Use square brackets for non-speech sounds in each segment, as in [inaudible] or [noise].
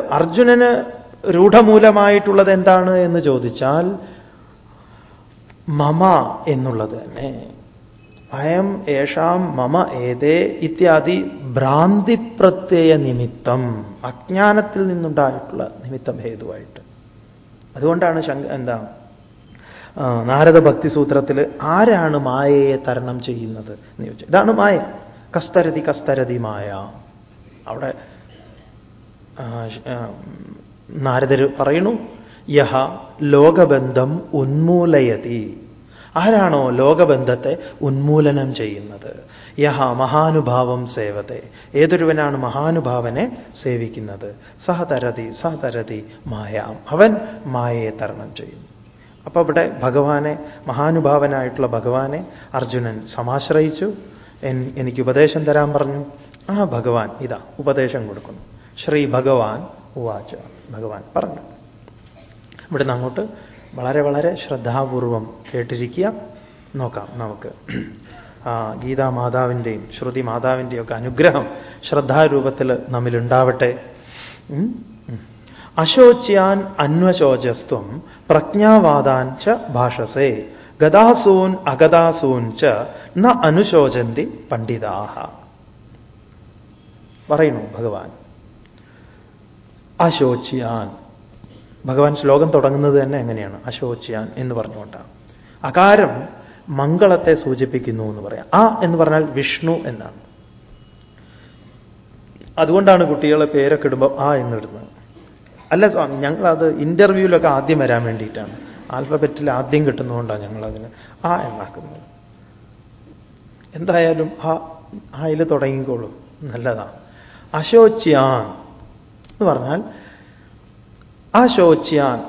അർജുനന് രൂഢമൂലമായിട്ടുള്ളത് എന്താണ് എന്ന് ചോദിച്ചാൽ മമ എന്നുള്ളത് തന്നെ. അയം ഏഷാം മമ ഏതേ ഇത്യാദി ഭ്രാന്തിപ്രത്യയ നിമിത്തം അജ്ഞാനത്തിൽ നിന്നുണ്ടായിട്ടുള്ള നിമിത്തം ഹേതുവായിട്ട്. അതുകൊണ്ടാണ് ശങ്ക എന്താ നാരദ ഭക്തിസൂത്രത്തിൽ ആരാണ് മായയെ തരണം ചെയ്യുന്നത് എന്ന് ചോദിച്ചു ഇതാണ് മായ. കസ്തരതി കസ്തരതി മായ. അവിടെ നാരദർ പറയുന്നു യഹ ലോകബന്ധം ഉന്മൂലയതി. ആരാണോ ലോകബന്ധത്തെ ഉന്മൂലനം ചെയ്യുന്നത്? യഹ മഹാനുഭാവം സേവത്തെ. ഏതൊരുവനാണ് മഹാനുഭാവനെ സേവിക്കുന്നത്? സഹതരതി സഹതരതി മായാം. അവൻ മായയെ തരണം ചെയ്യുന്നു. അപ്പൊ അവിടെ ഭഗവാനെ മഹാനുഭാവനായിട്ടുള്ള ഭഗവാനെ അർജുനൻ സമാശ്രയിച്ചു. എനിക്ക് ഉപദേശം തരാൻ പറഞ്ഞു. ആ ഭഗവാൻ ഇതാ ഉപദേശം കൊടുക്കുന്നു. ശ്രീ ഭഗവാൻ ഉവാച. ഭഗവാൻ പറഞ്ഞു. ഇവിടുന്ന് അങ്ങോട്ട് വളരെ വളരെ ശ്രദ്ധാപൂർവം കേട്ടിരിക്കുക. നോക്കാം നമുക്ക്. ഗീതാ മാതാവിന്റെയും ശ്രുതി മാതാവിന്റെയും ഒക്കെ അനുഗ്രഹം ശ്രദ്ധാരൂപത്തിൽ നമ്മിലുണ്ടാവട്ടെ. അശോച്യാൻ അന്വശോചസ്ത്വം പ്രജ്ഞാവാദാൻ ച ഭാഷസേ. ഗതാസൂൻ അഗതാസൂൻ ച ന അനുശോചന്തി പണ്ഡിതാഹ. പറയുന്നു ഭഗവാൻ. അശോച്യാൻ. ഭഗവാൻ ശ്ലോകം തുടങ്ങുന്നത് തന്നെ എങ്ങനെയാണ്? അശോച്യാൻ എന്ന് പറഞ്ഞുകൊണ്ടാണ്. അകാരം മംഗളത്തെ സൂചിപ്പിക്കുന്നു എന്ന് പറയാം. ആ എന്ന് പറഞ്ഞാൽ വിഷ്ണു എന്നാണ്. അതുകൊണ്ടാണ് കുട്ടികളെ പേരൊക്കെ ഇടുമ്പോൾ ആ എന്നിടുന്നത് അല്ല സ്വാമി ഞങ്ങളത് ഇന്റർവ്യൂവിലൊക്കെ ആദ്യം വരാൻ വേണ്ടിയിട്ടാണ്. ആൽഫബറ്റിൽ ആദ്യം കിട്ടുന്നതുകൊണ്ടാണ് ഞങ്ങളതിന് ആ എന്നാക്കുന്നത്. എന്തായാലും ആ ആയിൽ തുടങ്ങിക്കോളൂ. നല്ലതാണ്. അശോച്യാൻ. എന്ന് പറഞ്ഞാൽ അശോച്യാൻ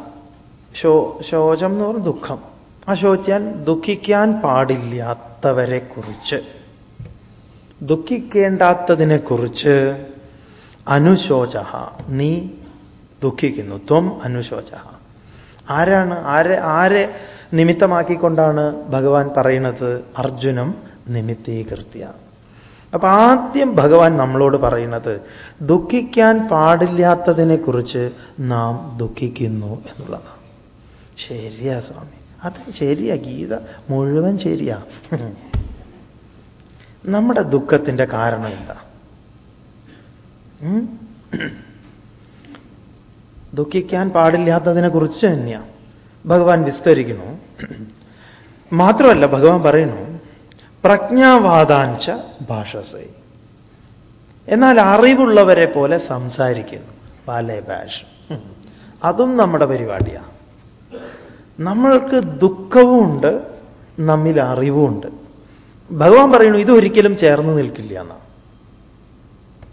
ശോ ശോചം എന്ന് പറഞ്ഞാൽ ദുഃഖം. അശോച്യാൻ ദുഃഖിക്കാൻ പാടില്ലാത്തവരെ കുറിച്ച് ദുഃഖിക്കേണ്ടാത്തതിനെക്കുറിച്ച് അനുശോച നീ ദുഃഖിക്കുന്നു. ത്വം അനുശോച ആരാണ് ആരെ ആരെ നിമിത്തമാക്കിക്കൊണ്ടാണ് ഭഗവാൻ പറയുന്നത്? അർജുനം നിമിത്തീകൃത്യ. അപ്പൊ ആദ്യം ഭഗവാൻ നമ്മളോട് പറയുന്നത് ദുഃഖിക്കാൻ പാടില്ലാത്തതിനെക്കുറിച്ച് നാം ദുഃഖിക്കുന്നു എന്നുള്ളതാണ്. ശരിയാ സ്വാമി. അത് ശരിയാ ഗീത മുഴുവൻ ശരിയാ. നമ്മുടെ ദുഃഖത്തിന്റെ കാരണം എന്താ? ദുഃഖിക്കാൻ പാടില്ലാത്തതിനെ കുറിച്ച് തന്നെയാണ് ഭഗവാൻ വിസ്തരിക്കുന്നു. മാത്രമല്ല ഭഗവാൻ പറയുന്നു പ്രജ്ഞാവാദാഞ്ച ഭാഷസേ. എന്നാൽ അറിവുള്ളവരെ പോലെ സംസാരിക്കുന്നു. പാലേ ഭാഷ. അതും നമ്മുടെ പരിപാടിയാണ് നമ്മൾക്ക് ദുഃഖവുമുണ്ട് നമ്മിൽ അറിവുമുണ്ട്. ഭഗവാൻ പറയുന്നു ഇതൊരിക്കലും ചേർന്ന് നിൽക്കില്ല എന്നാണ്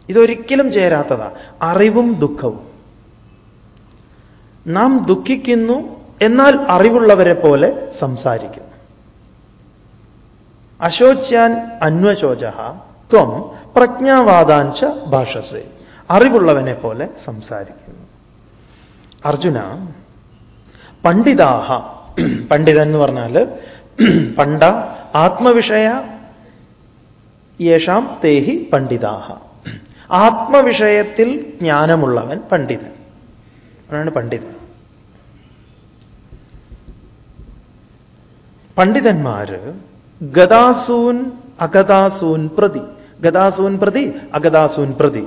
ഇതൊരിക്കലും ചേരാത്തതാ. അറിവും ദുഃഖവും. നാം ദുഃഖിക്കുന്നു എന്നാൽ അറിവുള്ളവരെ പോലെ സംസാരിക്കുന്നു. അശോച്യാൻ അന്വശോച ത്വം പ്രജ്ഞാവാദാഞ്ച ഭാഷസേ. അറിവുള്ളവനെ പോലെ സംസാരിക്കുന്നു. അർജുന പണ്ഡിതാഹ പണ്ഡിതൻ എന്ന് പറഞ്ഞാൽ പണ്ട ആത്മവിഷയ യേഷാം തേഹി പണ്ഡിതാഹ. ആത്മവിഷയത്തിൽ ജ്ഞാനമുള്ളവൻ പണ്ഡിതൻ. അവനാണ് പണ്ഡിതൻ. പണ്ഡിതന്മാര് ഗതാസൂൻ അഗതാസൂൻ പ്രതി. ഗതാസൂൻ പ്രതി അഗതാസൂൻ പ്രതി.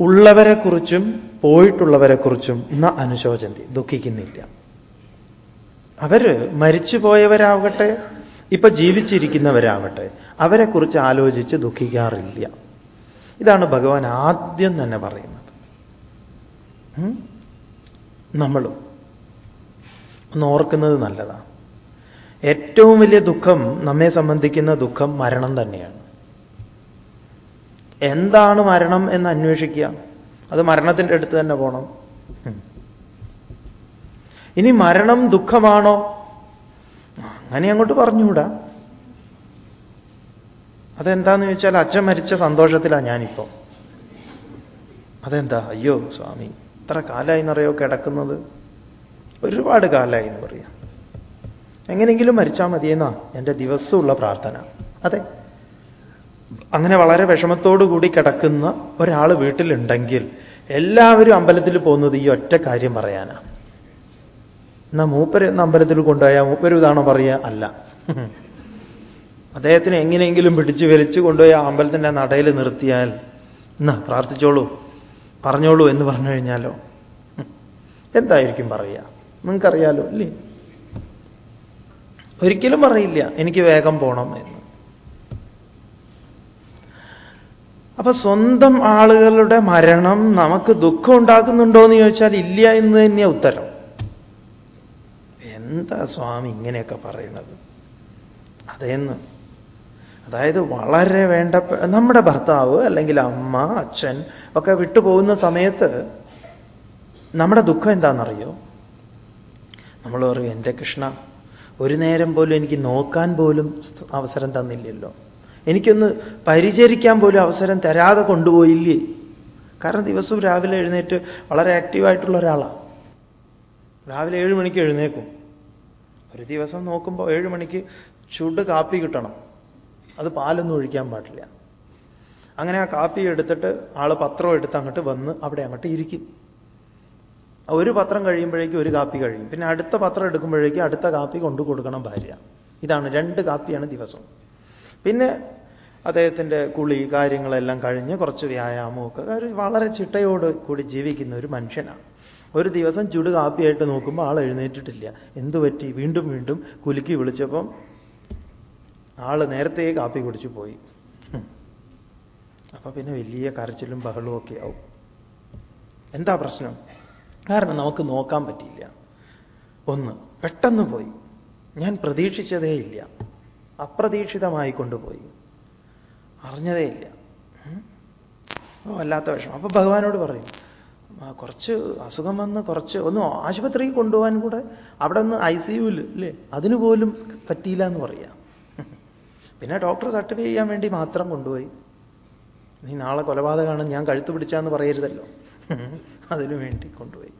ഉള്ളവരെക്കുറിച്ചും പോയിട്ടുള്ളവരെക്കുറിച്ചും ന അനുശോചന്തി. ദുഃഖിക്കുന്നില്ല. അവർ മരിച്ചുപോയവരാവട്ടെ ഇപ്പൊ ജീവിച്ചിരിക്കുന്നവരാവട്ടെ അവരെക്കുറിച്ച് ആലോചിച്ച് ദുഃഖിക്കാറില്ല. ഇതാണ് ഭഗവാൻ ആദ്യം തന്നെ പറയുന്നത്. നമ്മളും. ഒന്ന് ഓർക്കുന്നത് നല്ലതാണ് ഏറ്റവും വലിയ ദുഃഖം നമ്മെ സംബന്ധിക്കുന്ന ദുഃഖം മരണം തന്നെയാണ്. എന്താണ് മരണം എന്ന് അന്വേഷിക്കുക. അത് മരണത്തിന്റെ അടുത്ത് തന്നെ പോകണം ഇനി മരണം ദുഃഖമാണോ? അങ്ങനെ അങ്ങോട്ട് പറഞ്ഞുകൂടാ. അതെന്താന്ന് ചോദിച്ചാൽ അച്ഛൻ മരിച്ച സന്തോഷത്തിലാണ് ഞാനിപ്പോ. അതെന്താ? അയ്യോ സ്വാമി ഇത്ര കാലമായി എന്നറിയോ കിടക്കുന്നത്? ഒരുപാട് കാലമായി എന്ന് പറയാം. എങ്ങനെയെങ്കിലും മരിച്ചാൽ മതിയെന്നാ എന്റെ ദിവസമുള്ള പ്രാർത്ഥന. അതെ. അങ്ങനെ വളരെ വിഷമത്തോടുകൂടി കിടക്കുന്ന ഒരാൾ വീട്ടിലുണ്ടെങ്കിൽ എല്ലാവരും അമ്പലത്തിൽ പോകുന്നത് ഈ ഒറ്റ കാര്യം പറയാനാ. എന്നാ മൂപ്പര് എന്ന അമ്പലത്തിൽ കൊണ്ടുപോയാൽ മൂപ്പര് ഇതാണോ പറയുക? അല്ല. അദ്ദേഹത്തിന് എങ്ങനെയെങ്കിലും പിടിച്ചു വലിച്ചു കൊണ്ടുപോയി ആ അമ്പലത്തിന്റെ നടയിൽ നിർത്തിയാൽ എന്നാ പ്രാർത്ഥിച്ചോളൂ പറഞ്ഞോളൂ എന്ന് പറഞ്ഞു കഴിഞ്ഞാലോ? എന്തായിരിക്കും പറയുക? നിങ്ങൾക്കറിയാലോ അല്ലേ ഒരിക്കലും അറിയില്ല എനിക്ക് വേഗം പോണം എന്ന്. അപ്പൊ സ്വന്തം ആളുകളുടെ മരണം നമുക്ക് ദുഃഖം ഉണ്ടാക്കുന്നുണ്ടോ എന്ന് ചോദിച്ചാൽ ഇല്ല എന്ന് തന്നെയാ ഉത്തരം. എന്താ സ്വാമി ഇങ്ങനെയൊക്കെ പറയുന്നത്? അതേന്ന്. അതായത് വളരെ വേണ്ട നമ്മുടെ ഭർത്താവ് അല്ലെങ്കിൽ അമ്മ അച്ഛൻ ഒക്കെ വിട്ടുപോകുന്ന സമയത്ത് നമ്മുടെ ദുഃഖം എന്താണെന്നറിയോ? നമ്മൾ പറയും എന്റെ കൃഷ്ണ ഒരു നേരം പോലും എനിക്ക് നോക്കാൻ പോലും അവസരം തന്നില്ലല്ലോ. എനിക്കൊന്ന് പരിചരിക്കാൻ പോലും അവസരം തരാതെ കൊണ്ടുപോയില്ലേ? കാരണം ദിവസവും രാവിലെ എഴുന്നേറ്റ് വളരെ ആക്റ്റീവായിട്ടുള്ള ഒരാളാണ് രാവിലെ ഏഴ് മണിക്ക് എഴുന്നേക്കും. ഒരു ദിവസം നോക്കുമ്പോൾ ഏഴ് മണിക്ക് ചുട് കാപ്പി കിട്ടണം. അത് പാലൊന്നും ഒഴിക്കാൻ പാടില്ല. അങ്ങനെ ആ കാപ്പി എടുത്തിട്ട് ആൾ പത്രം എടുത്ത് അങ്ങോട്ട് വന്ന് അവിടെ അങ്ങോട്ട് ഇരിക്കും. ഒരു പത്രം കഴിയുമ്പോഴേക്കും ഒരു കാപ്പി കഴിയും. പിന്നെ അടുത്ത പത്രം എടുക്കുമ്പോഴേക്കും അടുത്ത കാപ്പി കൊണ്ടു കൊടുക്കണം ഭാര്യ. ഇതാണ് രണ്ട് കാപ്പിയാണ് ദിവസം. പിന്നെ അദ്ദേഹത്തിന്റെ കുളി കാര്യങ്ങളെല്ലാം കഴിഞ്ഞ് കുറച്ച് വ്യായാമമൊക്കെ ഒരു വളരെ ചിട്ടയോട് കൂടി ജീവിക്കുന്ന ഒരു മനുഷ്യനാണ്. ഒരു ദിവസം ചുട് കാപ്പിയായിട്ട് നോക്കുമ്പോൾ ആൾ എഴുന്നേറ്റിട്ടില്ല. എന്തു പറ്റി? വീണ്ടും വീണ്ടും കുലുക്കി വിളിച്ചപ്പം ആൾ നേരത്തെ കാപ്പി കുടിച്ചു പോയി. അപ്പൊ പിന്നെ വലിയ കരച്ചിലും ബഹളവും ഒക്കെ ആവും. എന്താ പ്രശ്നം? കാരണം നമുക്ക് നോക്കാൻ പറ്റിയില്ല. ഒന്ന് പെട്ടെന്ന് പോയി. ഞാൻ പ്രതീക്ഷിച്ചതേ ഇല്ല. അപ്രതീക്ഷിതമായി കൊണ്ടുപോയി. അറിഞ്ഞതേ ഇല്ല. വല്ലാത്ത വിഷമം. അപ്പൊ ഭഗവാനോട് പറയും കുറച്ച് അസുഖം വന്ന് കുറച്ച് ഒന്ന് ആശുപത്രിയിൽ കൊണ്ടുപോകാൻ കൂടെ അവിടെ ഒന്ന് ഐ സി യുവിൽ അല്ലേ അതിനുപോലും പറ്റിയില്ല എന്ന് പറയാം. [laughs] പിന്നെ ഡോക്ടർ സർട്ടിഫൈ ചെയ്യാൻ വേണ്ടി മാത്രം കൊണ്ടുപോയി. നീ നാളെ കൊലപാതകമാണ് ഞാൻ കഴുത്തു പിടിച്ചാന്ന് പറയരുതല്ലോ. അതിനു വേണ്ടി കൊണ്ടുപോയി.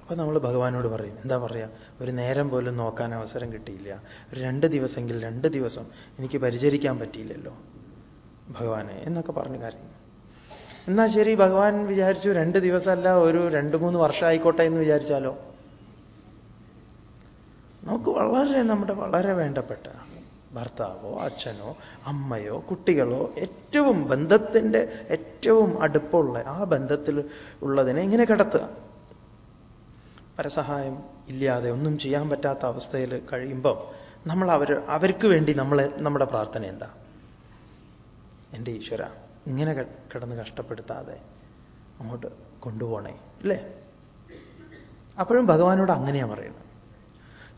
അപ്പൊ നമ്മൾ ഭഗവാനോട് പറയും എന്താ പറയാ ഒരു നേരം പോലും നോക്കാൻ അവസരം കിട്ടിയില്ല. ഒരു രണ്ട് ദിവസമെങ്കിൽ രണ്ട് ദിവസം എനിക്ക് പരിചരിക്കാൻ പറ്റിയില്ലല്ലോ ഭഗവാനെ എന്നൊക്കെ പറഞ്ഞു കാര്യം. എന്നാ ശരി ഭഗവാൻ വിചാരിച്ചു രണ്ട് ദിവസമല്ല ഒരു രണ്ട് മൂന്ന് വർഷം ആയിക്കോട്ടെ എന്ന് വിചാരിച്ചാലോ? നമുക്ക് വളരെ നമ്മുടെ വളരെ വേണ്ടപ്പെട്ട ഭർത്താവോ അച്ഛനോ അമ്മയോ കുട്ടികളോ ഏറ്റവും ബന്ധത്തിന്റെ ഏറ്റവും അടുപ്പമുള്ള ആ ബന്ധത്തിൽ ഉള്ളതിനെ ഇങ്ങനെ കിടത്തുക. പരസഹായം ഇല്ലാതെ ഒന്നും ചെയ്യാൻ പറ്റാത്ത അവസ്ഥയിൽ കഴിയുമ്പം നമ്മൾ അവർ അവർക്ക് വേണ്ടി നമ്മൾ നമ്മുടെ പ്രാർത്ഥന എന്താ? എന്റെ ഈശ്വര ഇങ്ങനെ കിടന്ന് കഷ്ടപ്പെടുത്താതെ അങ്ങോട്ട് കൊണ്ടുപോകണേ അല്ലേ? അപ്പോഴും ഭഗവാനോട് അങ്ങനെയാണ് പറയുന്നത്.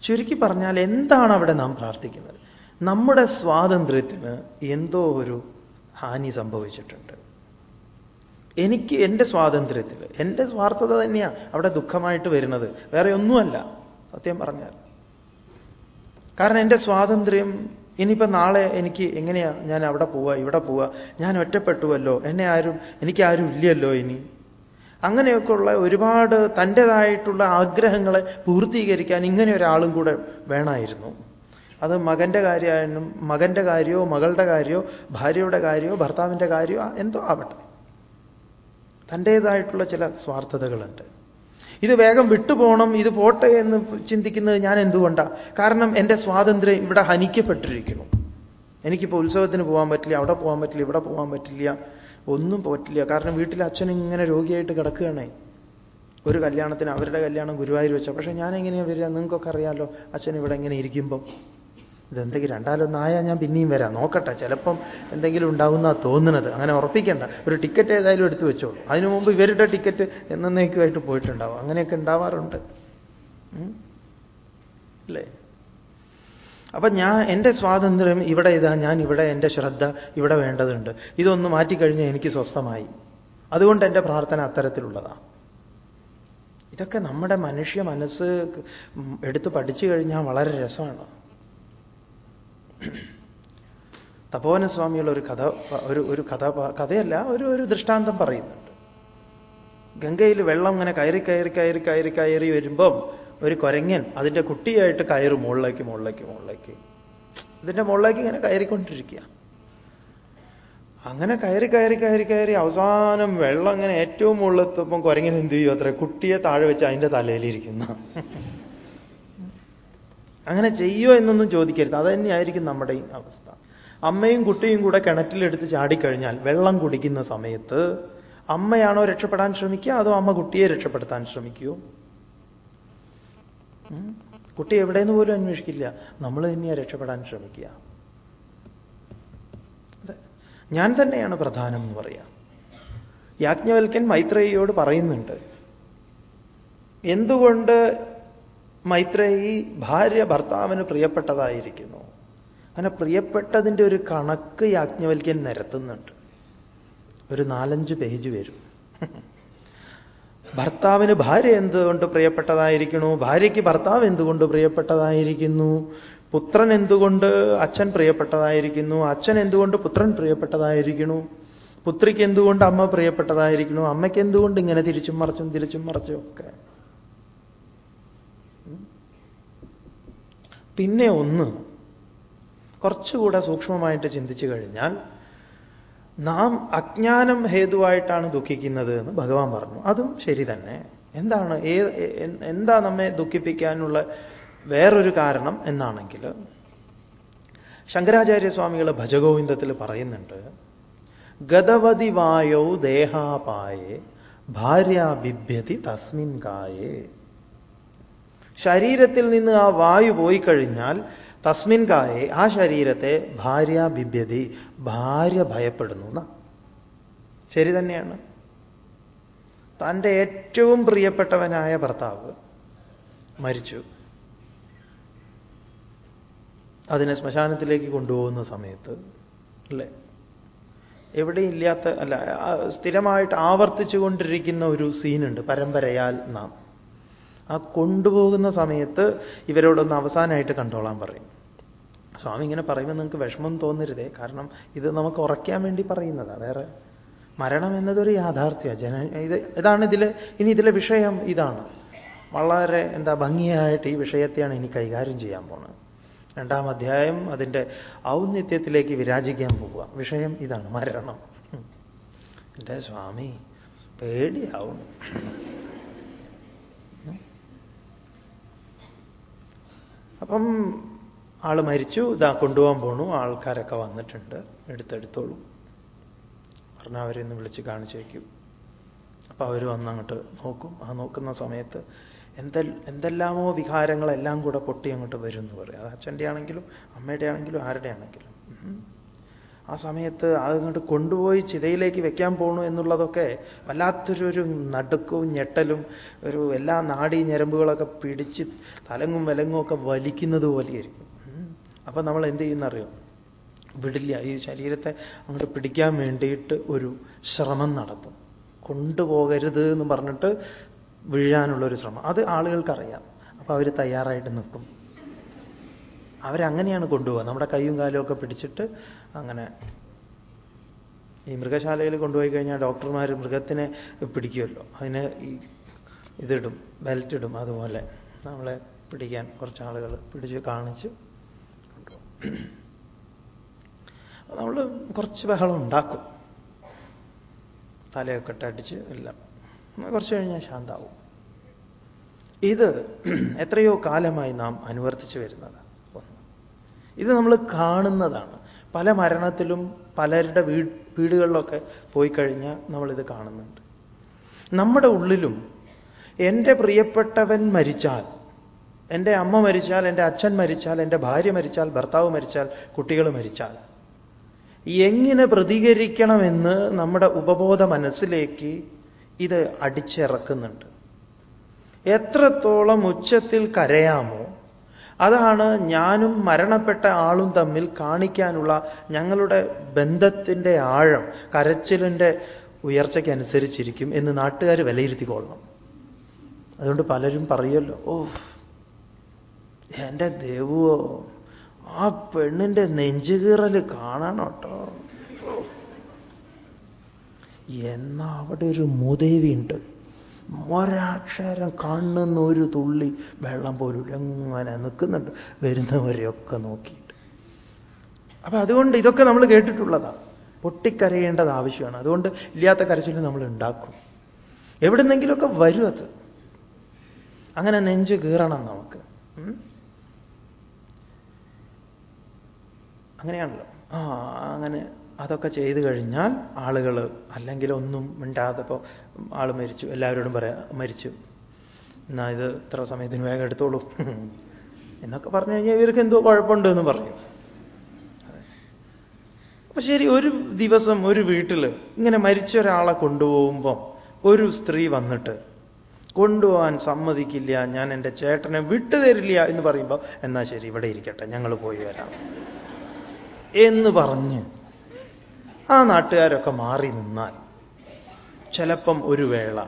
ചുരുക്കി പറഞ്ഞാൽ എന്താണ് അവിടെ നാം പ്രാർത്ഥിക്കുന്നത്? നമ്മുടെ സ്വാതന്ത്ര്യത്തിന് എന്തോ ഒരു ഹാനി സംഭവിച്ചിട്ടുണ്ട്. എനിക്ക് എന്റെ സ്വാതന്ത്ര്യത്തിൽ എന്റെ സ്വാർത്ഥത തന്നെയാണ് അവിടെ ദുഃഖമായിട്ട് വരുന്നത്. വേറെ ഒന്നുമല്ല സത്യം പറഞ്ഞാൽ. കാരണം എന്റെ സ്വാതന്ത്ര്യം ഇനിയിപ്പോൾ നാളെ എനിക്ക് എങ്ങനെയാ ഞാൻ അവിടെ പോവുക ഇവിടെ പോവുക? ഞാൻ ഒറ്റപ്പെട്ടുവല്ലോ എന്നെ ആരും എനിക്ക് ആരും ഇല്ലല്ലോ ഇനി? അങ്ങനെയൊക്കെയുള്ള ഒരുപാട് തന്റെതായിട്ടുള്ള ആഗ്രഹങ്ങളെ പൂർത്തീകരിക്കാൻ ഇങ്ങനെ ഒരാളും കൂടെ വേണമായിരുന്നു അത് മകന്റെ കാര്യമായാലും മകന്റെ കാര്യമോ മകളുടെ കാര്യമോ ഭാര്യയുടെ കാര്യമോ ഭർത്താവിന്റെ കാര്യമോ എന്തോ ആവട്ടെ. തന്റേതായിട്ടുള്ള ചില സ്വാർത്ഥതകളുണ്ട്. ഇത് വേഗം വിട്ടുപോകണം ഇത് പോട്ടെ എന്ന് ചിന്തിക്കുന്നത് ഞാൻ എന്തുകൊണ്ടാണ് കാരണം എന്റെ സ്വാതന്ത്ര്യം ഇവിടെ ഹനിക്കപ്പെട്ടിരിക്കുന്നു. എനിക്കിപ്പോൾ ഉത്സവത്തിന് പോകാൻ പറ്റില്ല അവിടെ പോകാൻ പറ്റില്ല ഇവിടെ പോകാൻ പറ്റില്ല ഒന്നും പറ്റില്ല. കാരണം വീട്ടിൽ അച്ഛൻ ഇങ്ങനെ രോഗിയായിട്ട് കിടക്കുകയാണേ. ഒരു കല്യാണത്തിന് അവരുടെ കല്യാണം ഗുരുവായൂർ വെച്ചാൽ പക്ഷേ ഞാൻ എങ്ങനെയാണ് വരിക? നിങ്ങൾക്കൊക്കെ അറിയാമല്ലോ അച്ഛൻ ഇവിടെ ഇങ്ങനെ ഇരിക്കുമ്പം. ഇതെന്തെങ്കിലും രണ്ടാലൊന്നായാൽ ഞാൻ പിന്നെയും വരാം. നോക്കട്ടെ ചിലപ്പം എന്തെങ്കിലും ഉണ്ടാവുന്ന തോന്നുന്നത്. അങ്ങനെ ഉറപ്പിക്കേണ്ട. ഒരു ടിക്കറ്റ് ഏതായാലും എടുത്തു വെച്ചോളൂ. അതിനു മുമ്പ് ഇവരുടെ ടിക്കറ്റ് എന്നേക്കുമായിട്ട് പോയിട്ടുണ്ടാവും. അങ്ങനെയൊക്കെ ഉണ്ടാവാറുണ്ട്. അല്ലേ? അപ്പൊ ഞാൻ എന്റെ സ്വാതന്ത്ര്യം ഇവിടെ ഇതാ ഞാൻ ഇവിടെ എന്റെ ശ്രദ്ധ ഇവിടെ വേണ്ടതുണ്ട്. ഇതൊന്ന് മാറ്റിക്കഴിഞ്ഞാൽ എനിക്ക് സ്വസ്ഥമായി. അതുകൊണ്ട് എന്റെ പ്രാർത്ഥന അത്തരത്തിലുള്ളതാണ് ഇതൊക്കെ നമ്മുടെ മനുഷ്യ മനസ്സ് എടുത്ത് പഠിച്ചു കഴിഞ്ഞാൽ വളരെ രസമാണ്. തപോവനസ്വാമിയുള്ള ഒരു കഥ ഒരു ഒരു കഥ കഥയല്ല ഒരു ഒരു ദൃഷ്ടാന്തം പറയുന്നുണ്ട്. ഗംഗയിൽ വെള്ളം ഇങ്ങനെ കയറി കയറി കയറി കയറി കയറി വരുമ്പം ഒരു കൊരങ്ങൻ അതിന്റെ കുട്ടിയായിട്ട് കയറും മുകളിലേക്ക് മുകളിലേക്ക് മുകളിലേക്ക്. ഇതിന്റെ മുകളിലേക്ക് ഇങ്ങനെ കയറിക്കൊണ്ടിരിക്കുക അങ്ങനെ കയറി കയറി കയറി കയറി അവസാനം വെള്ളം അങ്ങനെ ഏറ്റവും മുകളിലെത്തുമ്പം കുരങ്ങൻ എന്ത് ചെയ്യും? അത്ര കുട്ടിയെ താഴെ വെച്ച് അതിന്റെ തലയിലിരിക്കുന്ന. അങ്ങനെ ചെയ്യോ എന്നൊന്നും ചോദിക്കരുത്. അത് തന്നെയായിരിക്കും നമ്മുടെയും അവസ്ഥ. അമ്മയും കുട്ടിയും കൂടെ കിണറ്റിലെടുത്ത് ചാടിക്കഴിഞ്ഞാൽ വെള്ളം കുടിക്കുന്ന സമയത്ത് അമ്മയാണോ രക്ഷപ്പെടാൻ ശ്രമിക്കുക? അതോ അമ്മ കുട്ടിയെ രക്ഷപ്പെടുത്താൻ ശ്രമിക്കുമോ കുട്ടി എവിടെയെന്ന് പോലും അന്വേഷിക്കില്ല. നമ്മൾ തന്നെയാ രക്ഷപ്പെടാൻ ശ്രമിക്കുക. ഞാൻ തന്നെയാണ് പ്രധാനം എന്ന് പറയാം. യാജ്ഞവൽക്കൻ മൈത്രേയോട് പറയുന്നുണ്ട്. എന്തുകൊണ്ട് മൈത്രേയി ഭാര്യ ഭർത്താവിന് പ്രിയപ്പെട്ടതായിരിക്കുന്നു. അങ്ങനെ പ്രിയപ്പെട്ടതിന്റെ ഒരു കണക്ക് യാജ്ഞവൽക്കൻ നിരത്തുന്നുണ്ട്. ഒരു നാലഞ്ച് പേജ് വരും. ഭർത്താവിന് ഭാര്യ എന്തുകൊണ്ട് പ്രിയപ്പെട്ടതായിരിക്കുന്നു? ഭാര്യയ്ക്ക് ഭർത്താവ് എന്തുകൊണ്ട് പ്രിയപ്പെട്ടതായിരിക്കുന്നു? പുത്രൻ എന്തുകൊണ്ട് അച്ഛൻ പ്രിയപ്പെട്ടതായിരിക്കുന്നു? അച്ഛൻ എന്തുകൊണ്ട് പുത്രൻ പ്രിയപ്പെട്ടതായിരിക്കുന്നു? പുത്രിക്ക് എന്തുകൊണ്ട് അമ്മ പ്രിയപ്പെട്ടതായിരിക്കുന്നു? അമ്മയ്ക്ക് എന്തുകൊണ്ട് ഇങ്ങനെ തിരിച്ചും മറിച്ചും തിരിച്ചും മറിച്ചും ഒക്കെ. പിന്നെ ഒന്ന് കുറച്ചുകൂടെ സൂക്ഷ്മമായിട്ട് ചിന്തിച്ചു കഴിഞ്ഞാൽ നാം അജ്ഞാനം ഹേതുവായിട്ടാണ് ദുഃഖിക്കുന്നത് എന്ന് ഭഗവാൻ പറഞ്ഞു. അതും ശരി തന്നെ. എന്താണ് ഏ എന്താ നമ്മെ ദുഃഖിപ്പിക്കാനുള്ള വേറൊരു കാരണം എന്നാണെങ്കിൽ ശങ്കരാചാര്യസ്വാമികൾ ഭജഗോവിന്ദത്തിൽ പറയുന്നുണ്ട് ഗതവതി വായോ ദേഹാപായേ ഭാര്യ ബിഭ്യതി തസ്മിൻ കായേ. ശരീരത്തിൽ നിന്ന് ആ വായു പോയി കഴിഞ്ഞാൽ തസ്മിൻ കായെ ആ ശരീരത്തെ ഭാര്യ ബിബ്യതി ഭാര്യ ഭയപ്പെടുന്നു ശരി തന്നെയാണ്. തന്റെ ഏറ്റവും പ്രിയപ്പെട്ടവനായ ഭർത്താവ് മരിച്ചു. അതിനെ ശ്മശാനത്തിലേക്ക് കൊണ്ടുപോകുന്ന സമയത്ത് അല്ലേ? എവിടെ ഇല്ലാത്ത അല്ല സ്ഥിരമായിട്ട് ആവർത്തിച്ചു കൊണ്ടിരിക്കുന്ന ഒരു സീനുണ്ട് പരമ്പരയാൽ നാം. ആ കൊണ്ടുപോകുന്ന സമയത്ത് ഇവരോടൊന്ന് അവസാനമായിട്ട് കണ്ടോളാൻ പറയും. സ്വാമി ഇങ്ങനെ പറയുമ്പോൾ നിങ്ങൾക്ക് വിഷമം തോന്നരുതേ. കാരണം ഇത് നമുക്ക് ഉറയ്ക്കാൻ വേണ്ടി പറയുന്നതാണ് വേറെ മരണം എന്നതൊരു യാഥാർത്ഥ്യമാണ് ജന ഇത് ഇതാണ് ഇതിലെ ഇനി ഇതിലെ വിഷയം ഇതാണ്. വളരെ എന്താ ഭംഗിയായിട്ട് ഈ വിഷയത്തെയാണ് ഇനി കൈകാര്യം ചെയ്യാൻ പോണത്. രണ്ടാം അധ്യായം അതിന്റെ ഔന്നിത്യത്തിലേക്ക് വിരാജിക്കാൻ പോവുക. വിഷയം ഇതാണ് മരണം. എന്റെ സ്വാമി പേടിയാവും. അപ്പം ആൾ മരിച്ചു. ഇതാ കൊണ്ടുപോകാൻ പോണു. ആൾക്കാരൊക്കെ വന്നിട്ടുണ്ട്. എടുത്തെടുത്തോളൂ. പറഞ്ഞാൽ അവരെന്ന് വിളിച്ച് കാണിച്ചു വയ്ക്കും അപ്പം അവർ വന്ന് അങ്ങോട്ട് നോക്കും. ആ നോക്കുന്ന സമയത്ത് എന്തെ എന്തെല്ലാമോ വികാരങ്ങളെല്ലാം കൂടെ പൊട്ടി അങ്ങോട്ട് വരും എന്ന് പറയും. അത് അച്ഛന്റെ ആണെങ്കിലും അമ്മയുടെ ആണെങ്കിലും ആരുടെ ആണെങ്കിലും ആ സമയത്ത് അതങ്ങോട്ട് കൊണ്ടുപോയി ചിതയിലേക്ക് വെക്കാൻ പോകണു എന്നുള്ളതൊക്കെ വല്ലാത്തൊരു ഒരു നടുക്കവും ഞെട്ടലും ഒരു എല്ലാ നാടി ഞരമ്പുകളൊക്കെ പിടിച്ച് തലങ്ങും വിലങ്ങും ഒക്കെ വലിക്കുന്നത് പോലെയായിരിക്കും. അപ്പൊ നമ്മൾ എന്ത് ചെയ്യുന്നറിയോ? വിടില്ല. ഈ ശരീരത്തെ അങ്ങോട്ട് പിടിക്കാൻ വേണ്ടിയിട്ട് ഒരു ശ്രമം നടത്തും. കൊണ്ടുപോകരുത് എന്ന് പറഞ്ഞിട്ട് വീഴാനുള്ളൊരു ശ്രമം. അത് ആളുകൾക്കറിയാം അപ്പൊ അവർ തയ്യാറായിട്ട് നിൽക്കും. അവരങ്ങനെയാണ് കൊണ്ടുപോകുക. നമ്മുടെ കൈയും കാലും ഒക്കെ പിടിച്ചിട്ട് അങ്ങനെ ഈ മൃഗശാലയിൽ കൊണ്ടുപോയി കഴിഞ്ഞാൽ ഡോക്ടർമാർ മൃഗത്തിനെ പിടിക്കുമല്ലോ. അതിന് ഈ ഇതിടും ബെൽറ്റ് ഇടും അതുപോലെ നമ്മളെ പിടിക്കാൻ കുറച്ച് ആളുകൾ പിടിച്ച് കാണിച്ച് നമ്മൾ കുറച്ച് ബഹളം ഉണ്ടാക്കും. തലയൊക്കെ ഇട്ടടിച്ച് എല്ലാം. കുറച്ച് കഴിഞ്ഞാൽ ശാന്താവും. ഇത് എത്രയോ കാലമായി നാം അനുവർത്തിച്ചു വരുന്നത്. ഇത് നമ്മൾ കാണുന്നതാണ്. പല മരണത്തിലും പലരുടെ വീ വീടുകളിലൊക്കെ പോയി കഴിഞ്ഞാൽ നമ്മളിത് കാണുന്നുണ്ട്. നമ്മുടെ ഉള്ളിലും എന്റെ പ്രിയപ്പെട്ടവൻ മരിച്ചാൽ എന്റെ അമ്മ മരിച്ചാൽ എന്റെ അച്ഛൻ മരിച്ചാൽ എന്റെ ഭാര്യ മരിച്ചാൽ ഭർത്താവ് മരിച്ചാൽ കുട്ടികൾ മരിച്ചാൽ എങ്ങനെ പ്രതികരിക്കണമെന്ന് നമ്മുടെ ഉപബോധ മനസ്സിലേക്ക് ഇത് അടിച്ചിറക്കുന്നുണ്ട്. എത്രത്തോളം ഉച്ചത്തിൽ കരയാമോ അതാണ് ഞാനും മരണപ്പെട്ട ആളും തമ്മിൽ കാണിക്കാനുള്ള ഞങ്ങളുടെ ബന്ധത്തിന്റെ ആഴം കരച്ചിലിന്റെ ഉയർച്ചയ്ക്കനുസരിച്ചിരിക്കും എന്ന് നാട്ടുകാർ വിലയിരുത്തിക്കൊള്ളണം. അതുകൊണ്ട് പലരും പറയുമല്ലോ ഓ എന്റെ ദേവോ ആ പെണ്ണിന്റെ നെഞ്ചുകീറൽ കാണണം കേട്ടോ. എന്നാ അവിടെ ഒരു മൂദേവി ഉണ്ട് ഒരാക്ഷരം കാണുന്ന ഒരു തുള്ളി വെള്ളം പോലും എങ്ങനെ നിൽക്കുന്നുണ്ട്. വരുന്നവരെയൊക്കെ നോക്കിയിട്ട്. അപ്പൊ അതുകൊണ്ട് ഇതൊക്കെ നമ്മൾ കേട്ടിട്ടുള്ളതാ പൊട്ടിക്കരയേണ്ടത് ആവശ്യമാണ്. അതുകൊണ്ട് ഇല്ലാത്ത കരച്ചിൽ നമ്മൾ ഉണ്ടാക്കും. എവിടുന്നെങ്കിലുമൊക്കെ വരും അത്. അങ്ങനെ നെഞ്ച് കീറണം നമുക്ക്. അങ്ങനെയാണല്ലോ. ആ അങ്ങനെ അതൊക്കെ ചെയ്തു കഴിഞ്ഞാൽ ആളുകൾ അല്ലെങ്കിൽ ഒന്നും മിണ്ടാതെ ഇപ്പോൾ ആൾ മരിച്ചു എല്ലാവരോടും പറയാം മരിച്ചു. എന്നാൽ ഇത് ഇത്ര സമയത്തിന് വേഗം എടുത്തോളൂ. എന്നൊക്കെ പറഞ്ഞു കഴിഞ്ഞാൽ ഇവർക്ക് എന്തോ കുഴപ്പമുണ്ട് എന്ന് പറയും. അപ്പൊ ശരി ഒരു ദിവസം ഒരു വീട്ടിൽ ഇങ്ങനെ മരിച്ച ഒരാളെ കൊണ്ടുപോകുമ്പം ഒരു സ്ത്രീ വന്നിട്ട് കൊണ്ടുപോകാൻ സമ്മതിക്കില്ല ഞാൻ എന്റെ ചേട്ടനെ വിട്ടുതരില്ല എന്ന് പറയുമ്പോൾ എന്നാൽ ശരി ഇവിടെ ഇരിക്കട്ടെ ഞങ്ങൾ പോയി വരാം എന്ന് പറഞ്ഞ് ആ നാട്ടുകാരൊക്കെ മാറി നിന്നാൽ ചിലപ്പം ഒരു വേള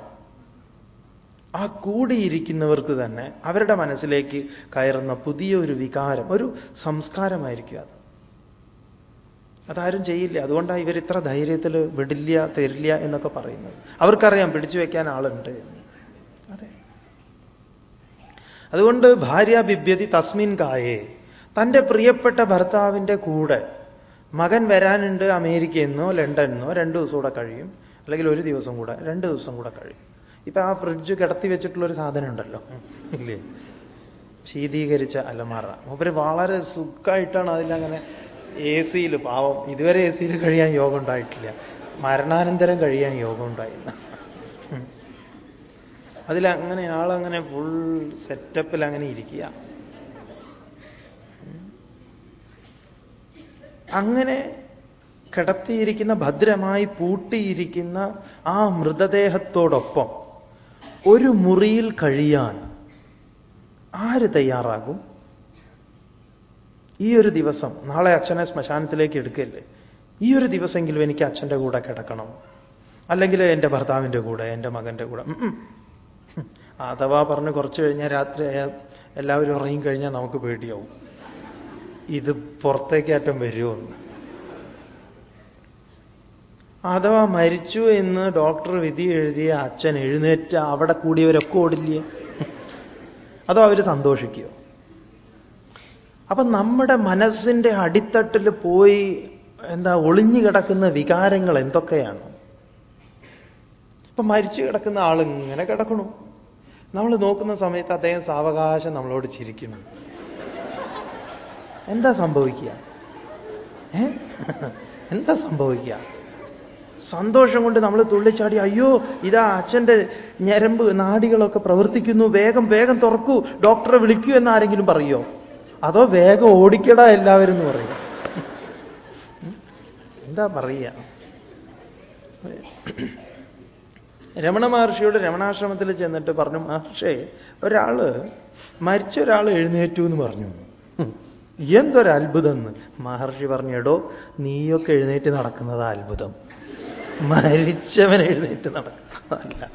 ആ കൂടിയിരിക്കുന്നവർക്ക് തന്നെ അവരുടെ മനസ്സിലേക്ക് കയറുന്ന പുതിയൊരു വികാരം ഒരു സംസ്കാരമായിരിക്കും അത്. അതാരും ചെയ്യില്ല. അതുകൊണ്ടാണ് ഇവർ ഇത്ര ധൈര്യത്തിൽ വിടില്ല തരില്ല എന്നൊക്കെ പറയുന്നത്. അവർക്കറിയാം പിടിച്ചു വയ്ക്കാൻ ആളുണ്ട് അതെ. അതുകൊണ്ട് ഭാര്യ ബിബ്യതി തസ്മിൻ കായേ തന്റെ പ്രിയപ്പെട്ട ഭർത്താവിന്റെ കൂടെ മകൻ വരാനുണ്ട് അമേരിക്കയിൽ നിന്നോ ലണ്ടനിൽ നിന്നോ രണ്ട് ദിവസം കൂടെ കഴിയും. അല്ലെങ്കിൽ ഒരു ദിവസം കൂടെ രണ്ട് ദിവസം കൂടെ കഴിയും. ഇപ്പൊ ആ ഫ്രിഡ്ജ് കിടത്തി വെച്ചിട്ടുള്ളൊരു സാധനം ഉണ്ടല്ലോ. ഇല്ലേ? ശീതീകരിച്ച അലമാറ. മൂപ്പര് വളരെ സുഖമായിട്ടാണ് അതിലങ്ങനെ എ സിയിൽ പാവം. ഇതുവരെ എ സിയിൽ കഴിയാൻ യോഗം ഉണ്ടായിട്ടില്ല. മരണാനന്തരം കഴിയാൻ യോഗം ഉണ്ടായില്ല. അതിലങ്ങനെ ആളങ്ങനെ ഫുൾ സെറ്റപ്പിൽ അങ്ങനെ ഇരിക്കുക. അങ്ങനെ കിടത്തിയിരിക്കുന്ന ഭദ്രമായി പൂട്ടിയിരിക്കുന്ന ആ മൃതദേഹത്തോടൊപ്പം ഒരു മുറിയിൽ കഴിയാൻ ആര് തയ്യാറാകും? ഈ ഒരു ദിവസം നാളെ അച്ഛനെ ശ്മശാനത്തിലേക്ക് എടുക്കല്ലേ? ഈ ഒരു ദിവസമെങ്കിലും എനിക്ക് അച്ഛന്റെ കൂടെ കിടക്കണം. അല്ലെങ്കിൽ എന്റെ ഭർത്താവിന്റെ കൂടെ എന്റെ മകന്റെ കൂടെ. അഥവാ പറഞ്ഞ് കുറച്ച് കഴിഞ്ഞാൽ രാത്രി എല്ലാവരും ഉറങ്ങിക്കഴിഞ്ഞാൽ നമുക്ക് പേടിയാവും. ഇത് പുറത്തേക്കാറ്റം വരുമെന്ന് അഥവാ മരിച്ചു എന്ന് ഡോക്ടർ വിധി എഴുതിയ അച്ഛൻ എഴുന്നേറ്റ അവിടെ കൂടിയവരൊക്കെ ഓടില്ലേ? അതോ അവർ സന്തോഷിക്കുമോ അപ്പൊ നമ്മുടെ മനസ്സിന്റെ അടിത്തട്ടിൽ പോയി എന്താ ഒളിഞ്ഞു കിടക്കുന്ന വികാരങ്ങൾ എന്തൊക്കെയാണ്? ഇപ്പൊ മരിച്ചു കിടക്കുന്ന ആൾ ഇങ്ങനെ കിടക്കണു. നമ്മൾ നോക്കുന്ന സമയത്ത് അദ്ദേഹം സാവകാശം നമ്മളോട് ചിരിക്കണം എന്താ സംഭവിക്കുക? എന്താ സംഭവിക്കുക? സന്തോഷം കൊണ്ട് നമ്മൾ തുള്ളിച്ചാടി അയ്യോ ഇതാ അച്ഛന്റെ ഞരമ്പ് നാടികളൊക്കെ പ്രവർത്തിക്കുന്നു വേഗം വേഗം തുറക്കൂ ഡോക്ടറെ വിളിക്കൂ എന്ന് ആരെങ്കിലും പറയോ? അതോ വേഗം ഓടിക്കടാ എല്ലാവരും എന്ന് പറയും? എന്താ പറയുക? രമണ മഹർഷിയോട് രമണാശ്രമത്തിൽ ചെന്നിട്ട് പറഞ്ഞു മഹർഷേ ഒരാൾ മരിച്ച ഒരാൾ എഴുന്നേറ്റു എന്ന് പറഞ്ഞു. എന്തൊരത്ഭുതം എന്ന് മഹർഷി പറഞ്ഞു എടോ നീയൊക്കെ എഴുന്നേറ്റ് നടക്കുന്നത് അത്ഭുതം. മരിച്ചവൻ എഴുന്നേറ്റ് നടക്കുന്നതല്ല.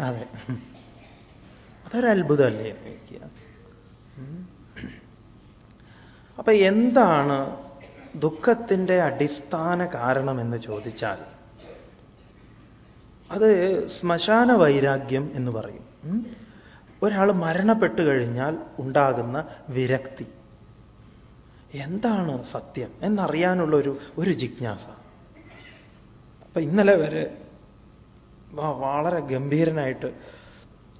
അതെ. അതൊരത്ഭുതമല്ലേ അപ്പൊ എന്താണ് ദുഃഖത്തിന്റെ അടിസ്ഥാന കാരണം എന്ന് ചോദിച്ചാൽ അത് ശ്മശാന വൈരാഗ്യം എന്ന് പറയും. ഒരാൾ മരണപ്പെട്ടു കഴിഞ്ഞാൽ ഉണ്ടാകുന്ന വിരക്തി. എന്താണ് സത്യം എന്നറിയാനുള്ള ഒരു ഒരു ജിജ്ഞാസ. അപ്പൊ ഇന്നലെ വരെ വളരെ ഗംഭീരനായിട്ട്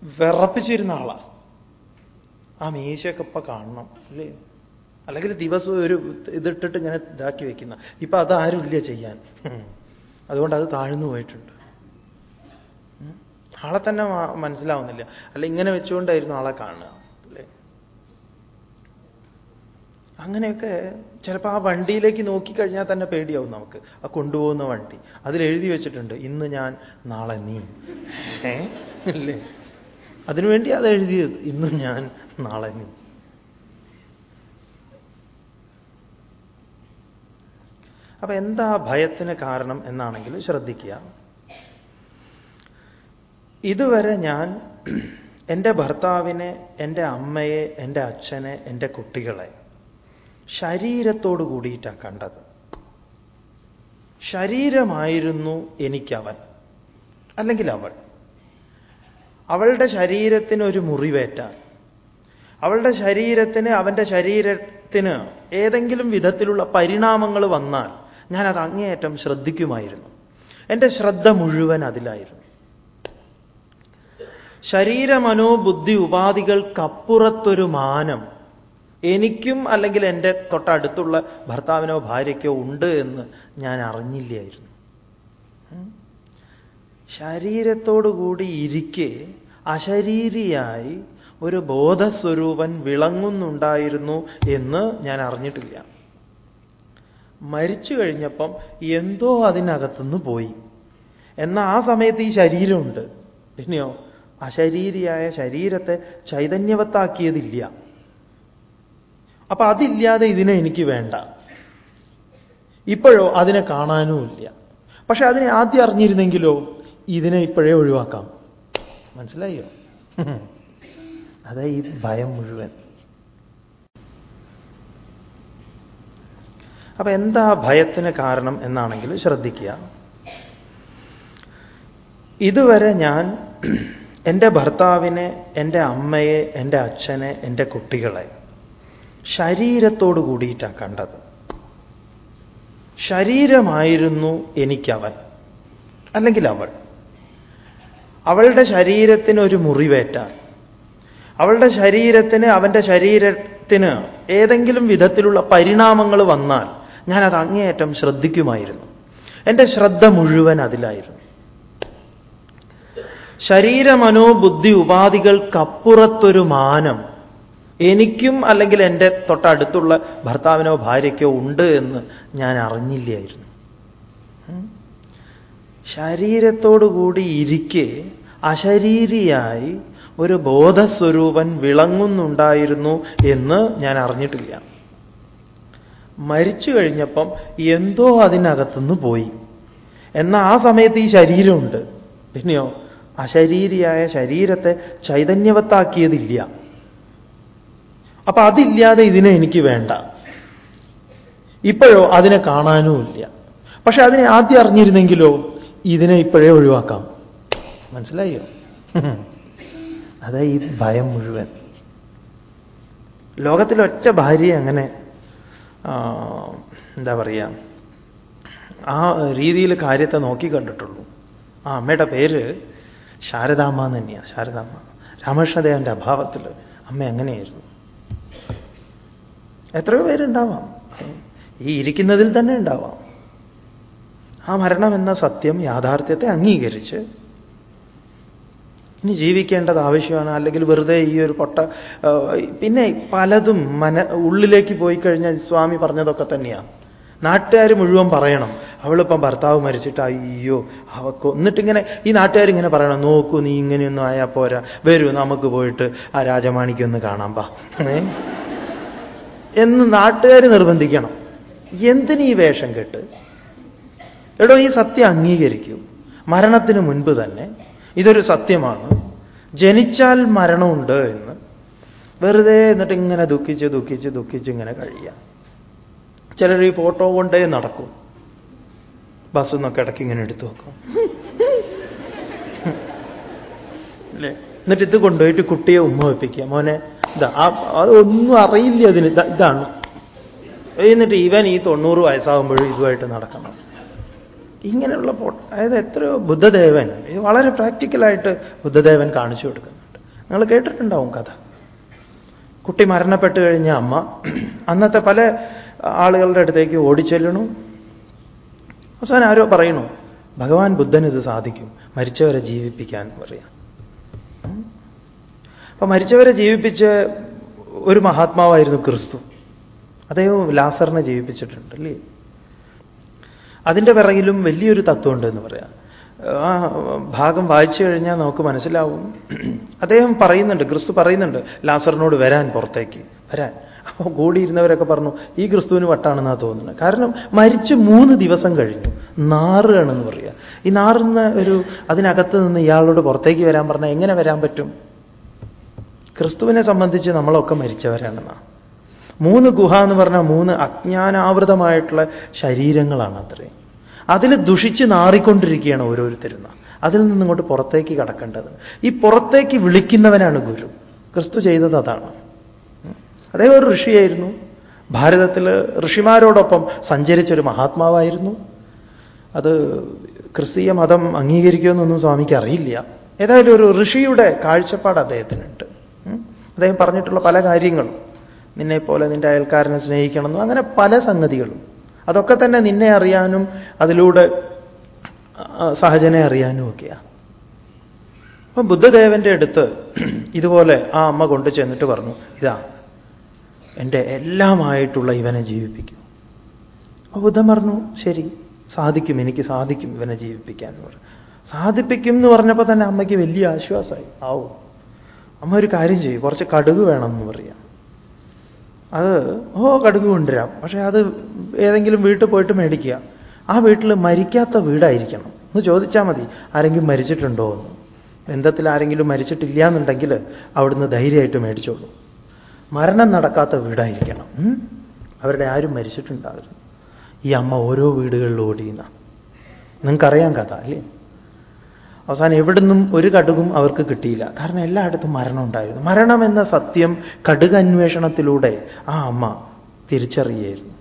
വിറപ്പിച്ചിരുന്ന ആളാണ് ആ മീശയൊക്കെ ഇപ്പൊ കാണണം അല്ലേ? അല്ലെങ്കിൽ ദിവസവും ഒരു ഇതിട്ടിട്ട് ഇങ്ങനെ ഇതാക്കി വെക്കുന്ന. ഇപ്പൊ അതാരുമില്ല ചെയ്യാൻ. അതുകൊണ്ട് അത് താഴ്ന്നു പോയിട്ടുണ്ട്. ആളെ തന്നെ മനസ്സിലാവുന്നില്ല. അല്ല ഇങ്ങനെ വെച്ചുകൊണ്ടായിരുന്നു ആളെ കാണുക അല്ലേ? അങ്ങനെയൊക്കെ ചിലപ്പോൾ ആ വണ്ടിയിലേക്ക് നോക്കിക്കഴിഞ്ഞാൽ തന്നെ പേടിയാവും നമുക്ക്. ആ കൊണ്ടുപോകുന്ന വണ്ടി. അതിൽ എഴുതി വെച്ചിട്ടുണ്ട് ഇന്ന് ഞാൻ നാളെ നീ. അല്ലേ? അതിനുവേണ്ടി അത് എഴുതിയത് ഇന്ന് ഞാൻ നാളെ നീ. അപ്പൊ എന്താ ഭയത്തിന് കാരണം എന്നാണെങ്കിൽ ശ്രദ്ധിക്കുക. ഇതുവരെ ഞാൻ എന്റെ ഭർത്താവിനെ എന്റെ അമ്മയെ എന്റെ അച്ഛനെ എന്റെ കുട്ടികളെ ശരീരത്തോട് കൂടിയിട്ടാണ് കണ്ടത്. ശരീരമായിരുന്നു എനിക്കവൻ. അല്ലെങ്കിൽ അവൾ. അവളുടെ ശരീരത്തിന് ഒരു മുറിവേറ്റാൽ അവളുടെ ശരീരത്തിന് അവന്റെ ശരീരത്തിന് ഏതെങ്കിലും വിധത്തിലുള്ള പരിണാമങ്ങൾ വന്നാൽ ഞാനത് അങ്ങേയറ്റം ശ്രദ്ധിക്കുമായിരുന്നു. എന്റെ ശ്രദ്ധ മുഴുവൻ അതിലായിരുന്നു. ശരീരമനോബുദ്ധി ഉപാധികൾക്കപ്പുറത്തൊരു മാനം എനിക്കും അല്ലെങ്കിൽ എന്റെ തൊട്ടടുത്തുള്ള ഭർത്താവിനോ ഭാര്യയ്ക്കോ ഉണ്ട് എന്ന് ഞാൻ അറിഞ്ഞില്ലായിരുന്നു. ശരീരത്തോടുകൂടി ഇരിക്കെ അശരീരിയായി ഒരു ബോധസ്വരൂപൻ വിളങ്ങുന്നുണ്ടായിരുന്നു എന്ന് ഞാൻ അറിഞ്ഞിട്ടില്ല. മരിച്ചു കഴിഞ്ഞപ്പം എന്തോ അതിനകത്തുനിന്ന് പോയി. എന്നാൽ ആ സമയത്ത് ഈ ശരീരമുണ്ട്. പിന്നെയോ അശരീരിയായ ശരീരത്തെ ചൈതന്യവത്താക്കിയതില്ല. അപ്പൊ അതില്ലാതെ ഇതിനെ എനിക്ക് വേണ്ട. ഇപ്പോഴോ അതിനെ കാണാനുമില്ല പക്ഷെ അതിനെ ആദ്യം അറിഞ്ഞിരുന്നെങ്കിലോ ഇതിനെ ഇപ്പോഴേ ഒഴിവാക്കാം. മനസ്സിലായോ? [laughs] അതാ ഈ ഭയം മുഴുവൻ. അപ്പൊ എന്താ ഭയത്തിന് കാരണം എന്നാണെങ്കിൽ ശ്രദ്ധിക്കുക. ഇതുവരെ ഞാൻ എന്റെ ഭർത്താവിനെ എന്റെ അമ്മയെ എന്റെ അച്ഛനെ എന്റെ കുട്ടികളെ ശരീരത്തോട് കൂടിയിട്ടാണ് കണ്ടത്. ശരീരമായിരുന്നു എനിക്കവൻ അല്ലെങ്കിൽ അവൾ. അവളുടെ ശരീരത്തിന് ഒരു മുറിവേറ്റാൽ അവളുടെ ശരീരത്തിന് അവന്റെ ശരീരത്തിന് ഏതെങ്കിലും വിധത്തിലുള്ള പരിണാമങ്ങൾ വന്നാൽ ഞാനത് അങ്ങേയറ്റം ശ്രദ്ധിക്കുമായിരുന്നു. എന്റെ ശ്രദ്ധ മുഴുവൻ അതിലായിരുന്നു. ശരീരമനോബുദ്ധി ഉപാധികൾക്കപ്പുറത്തൊരു മാനം. എനിക്കും അല്ലെങ്കിൽ എന്റെ തൊട്ടടുത്തുള്ള ഭർത്താവിനോ ഭാര്യയ്ക്കോ ഉണ്ട് എന്ന് ഞാൻ അറിഞ്ഞില്ലായിരുന്നു. ശരീരത്തോടുകൂടി ഇരിക്കെ അശരീരിയായി ഒരു ബോധസ്വരൂപൻ വിളങ്ങുന്നുണ്ടായിരുന്നു എന്ന് ഞാൻ അറിഞ്ഞിട്ടില്ല. മരിച്ചു കഴിഞ്ഞപ്പം എന്തോ അതിനകത്തുനിന്ന് പോയി. എന്നാൽ ആ സമയത്ത് ഈ ശരീരമുണ്ട്. പിന്നെയോ അശരീരിയായ ശരീരത്തെ ചൈതന്യവത്താക്കിയതില്ല. അപ്പൊ അതില്ലാതെ ഇതിനെ എനിക്ക് വേണ്ട. ഇപ്പോഴോ അതിനെ കാണാനുമില്ല പക്ഷെ അതിനെ ആദ്യം അറിഞ്ഞിരുന്നെങ്കിലോ ഇതിനെ ഇപ്പോഴേ ഒഴിവാക്കാം. മനസ്സിലായോ? [laughs] അതാ ഈ ഭയം മുഴുവൻ. ലോകത്തിലൊറ്റ ഭാര്യ അങ്ങനെ എന്താ പറയുക ആ രീതിയിൽ കാര്യത്തെ നോക്കി കണ്ടിട്ടുള്ളൂ. ആ അമ്മയുടെ പേര് ശാരദാമ്മ എന്ന് തന്നെയാണ് ശാരദാമ്മ. രാമകൃഷ്ണദേവന്റെ അഭാവത്തിൽ അമ്മ എങ്ങനെയായിരുന്നു? എത്രയോ പേരുണ്ടാവാം. ഈ ഇരിക്കുന്നതിൽ തന്നെ ഉണ്ടാവാം. ആ മരണം എന്ന സത്യം യാഥാർത്ഥ്യത്തെ അംഗീകരിച്ച് ഇനി ജീവിക്കേണ്ടത് ആവശ്യമാണ്. അല്ലെങ്കിൽ വെറുതെ ഈ ഒരു പൊട്ട പിന്നെ പലതും മന ഉള്ളിലേക്ക് പോയി കഴിഞ്ഞാൽ സ്വാമി പറഞ്ഞതൊക്കെ തന്നെയാണ് നാട്ടുകാർ മുഴുവൻ പറയണം. അവളിപ്പം ഭർത്താവ് മരിച്ചിട്ട് അയ്യോ അവക്ക് എന്നിട്ടിങ്ങനെ ഈ നാട്ടുകാരിങ്ങനെ പറയണം നോക്കൂ നീ ഇങ്ങനെയൊന്നും ആയാൽ പോരാ. വരൂ നമുക്ക് പോയിട്ട് ആ രാജമാണിക്കൊന്ന് കാണാം പാ എന്ന് നാട്ടുകാർ നിർബന്ധിക്കണം. എന്തിനീ വേഷം കെട്ട്? എടോ ഈ സത്യം അംഗീകരിക്കൂ. മരണത്തിന് മുൻപ് തന്നെ ഇതൊരു സത്യമാണ്. ജനിച്ചാൽ മരണമുണ്ട് എന്ന് വെറുതെ എന്നിട്ട് ഇങ്ങനെ ദുഃഖിച്ച് ദുഃഖിച്ച് ദുഃഖിച്ച് ഇങ്ങനെ കഴിയാം. ചിലർ ഈ ഫോട്ടോ കൊണ്ടേ നടക്കും. ബസ് എന്നൊക്കെ ഇടയ്ക്ക് ഇങ്ങനെ എടുത്തു നോക്കും അല്ലേ? എന്നിട്ട് ഇത് കൊണ്ടുപോയിട്ട് കുട്ടിയെ ഉമ്മ വെപ്പിക്കുക. മോനെ ഇതാ അതൊന്നും അറിയില്ല അതിന് ഇതാണ്. എന്നിട്ട് ഇവൻ ഈ തൊണ്ണൂറ് വയസ്സാകുമ്പോഴും ഇതുമായിട്ട് നടക്കണം. ഇങ്ങനെയുള്ള ഫോട്ടോ അതായത് എത്രയോ ബുദ്ധദേവൻ ഇത് വളരെ പ്രാക്ടിക്കലായിട്ട് ബുദ്ധദേവൻ കാണിച്ചു കൊടുക്കുന്നുണ്ട്. നിങ്ങൾ കേട്ടിട്ടുണ്ടാവും കഥ. കുട്ടി മരണപ്പെട്ട് കഴിഞ്ഞ അമ്മ അന്നത്തെ പല ആളുകളുടെ അടുത്തേക്ക് ഓടിച്ചെല്ലണു. അവസാനം ആരോ പറയണു ഭഗവാൻ ബുദ്ധൻ ഇത് സാധിക്കും. മരിച്ചവരെ ജീവിപ്പിക്കാൻ പറയാം. അപ്പൊ മരിച്ചവരെ ജീവിപ്പിച്ച ഒരു മഹാത്മാവായിരുന്നു ക്രിസ്തു. അദ്ദേഹം ലാസറിനെ ജീവിപ്പിച്ചിട്ടുണ്ട് അല്ലേ? അതിന്റെ പിറകിലും വലിയൊരു തത്വമുണ്ട് എന്ന് പറയാം. ആ ഭാഗം വായിച്ചു കഴിഞ്ഞാൽ നമുക്ക് മനസ്സിലാവും. അദ്ദേഹം പറയുന്നുണ്ട് ക്രിസ്തു പറയുന്നുണ്ട് ലാസറിനോട് വരാൻ പുറത്തേക്ക് വരാൻ. അപ്പോൾ കൂടിയിരുന്നവരൊക്കെ പറഞ്ഞു ഈ ക്രിസ്തുവിന് വട്ടാണെന്നാണ് തോന്നുന്നത്. കാരണം മരിച്ച് മൂന്ന് ദിവസം കഴിഞ്ഞു. നാറുകയാണെന്ന് പറയുക ഈ നാറുന്ന ഒരു അതിനകത്ത് നിന്ന് ഇയാളോട് പുറത്തേക്ക് വരാൻ പറഞ്ഞാൽ എങ്ങനെ വരാൻ പറ്റും? ക്രിസ്തുവിനെ സംബന്ധിച്ച് നമ്മളൊക്കെ മരിച്ചവരാണെന്നാണ് മൂന്ന് ഗുഹ എന്ന് പറഞ്ഞാൽ മൂന്ന് അജ്ഞാനാവൃതമായിട്ടുള്ള ശരീരങ്ങളാണ് അത്രയും അതിൽ ദുഷിച്ച് നാറിക്കൊണ്ടിരിക്കുകയാണ് ഓരോരുത്തരും അതിൽ നിന്നിങ്ങോട്ട് പുറത്തേക്ക് കടക്കേണ്ടത്. ഈ പുറത്തേക്ക് വിളിക്കുന്നവനാണ് ഗുരു. ക്രിസ്തു ചെയ്തത് അതാണ്. അദ്ദേഹം ഒരു ഋഷിയായിരുന്നു. ഭാരതത്തിൽ ഋഷിമാരോടൊപ്പം സഞ്ചരിച്ചൊരു മഹാത്മാവായിരുന്നു. അത് ക്രിസ്തീയ മതം അംഗീകരിക്കുമെന്നൊന്നും സ്വാമിക്ക് അറിയില്ല. ഏതായാലും ഒരു ഋഷിയുടെ കാഴ്ചപ്പാട് അദ്ദേഹത്തിനുണ്ട്. അദ്ദേഹം പറഞ്ഞിട്ടുള്ള പല കാര്യങ്ങളും നിന്നെപ്പോലെ നിന്റെ അയൽക്കാരനെ സ്നേഹിക്കണമെന്നും അങ്ങനെ പല സംഗതികളും. അതൊക്കെ തന്നെ നിന്നെ അറിയാനും അതിലൂടെ സഹജനെ അറിയാനും ഒക്കെയാണ് അപ്പം ബുദ്ധദേവന്റെ അടുത്ത് ഇതുപോലെ ആ അമ്മ കൊണ്ടു ചെന്നിട്ട് പറഞ്ഞു ഇതാ എന്റെ എല്ലാമായിട്ടുള്ള ഇവനെ ജീവിപ്പിക്കും. അപ്പൊ ബുദ്ധൻ പറഞ്ഞു ശരി സാധിക്കും എനിക്ക് സാധിക്കും ഇവനെ ജീവിപ്പിക്കാൻ എന്ന് പറഞ്ഞു. സാധിപ്പിക്കും എന്ന് പറഞ്ഞപ്പോൾ തന്നെ അമ്മയ്ക്ക് വലിയ ആശ്വാസമായി. ആവും അമ്മ ഒരു കാര്യം ചെയ്യും കുറച്ച് കടുക് വേണമെന്ന് പറയാം. അത് ഓ കടുക് കൊണ്ടുവരാം. പക്ഷേ അത് ഏതെങ്കിലും വീട്ടിൽ പോയിട്ട് മേടിക്കുക. ആ വീട്ടിൽ മരിക്കാത്ത വീടായിരിക്കണം. എന്ന് ചോദിച്ചാൽ മതി ആരെങ്കിലും മരിച്ചിട്ടുണ്ടോ എന്ന്. ബന്ധത്തിൽ ആരെങ്കിലും മരിച്ചിട്ടില്ല എന്നുണ്ടെങ്കിൽ അവിടുന്ന് ധൈര്യമായിട്ട് മേടിച്ചോളൂ. മരണം നടക്കാത്ത വീടായിരിക്കണം. അവരുടെ ആരും മരിച്ചിട്ടുണ്ടാവരുത് ഈ അമ്മ ഓരോ വീടുകളിൽ ഓടിയുന്ന. നിങ്ങൾക്കറിയാം കഥ അല്ലേ? അവസാനം എവിടുന്നും ഒരു കടുകും അവർക്ക് കിട്ടിയില്ല. കാരണം എല്ലായിടത്തും മരണം ഉണ്ടായിരുന്നു. മരണം എന്ന സത്യം കടുക് അന്വേഷണത്തിലൂടെ ആ അമ്മ തിരിച്ചറിയായിരുന്നു.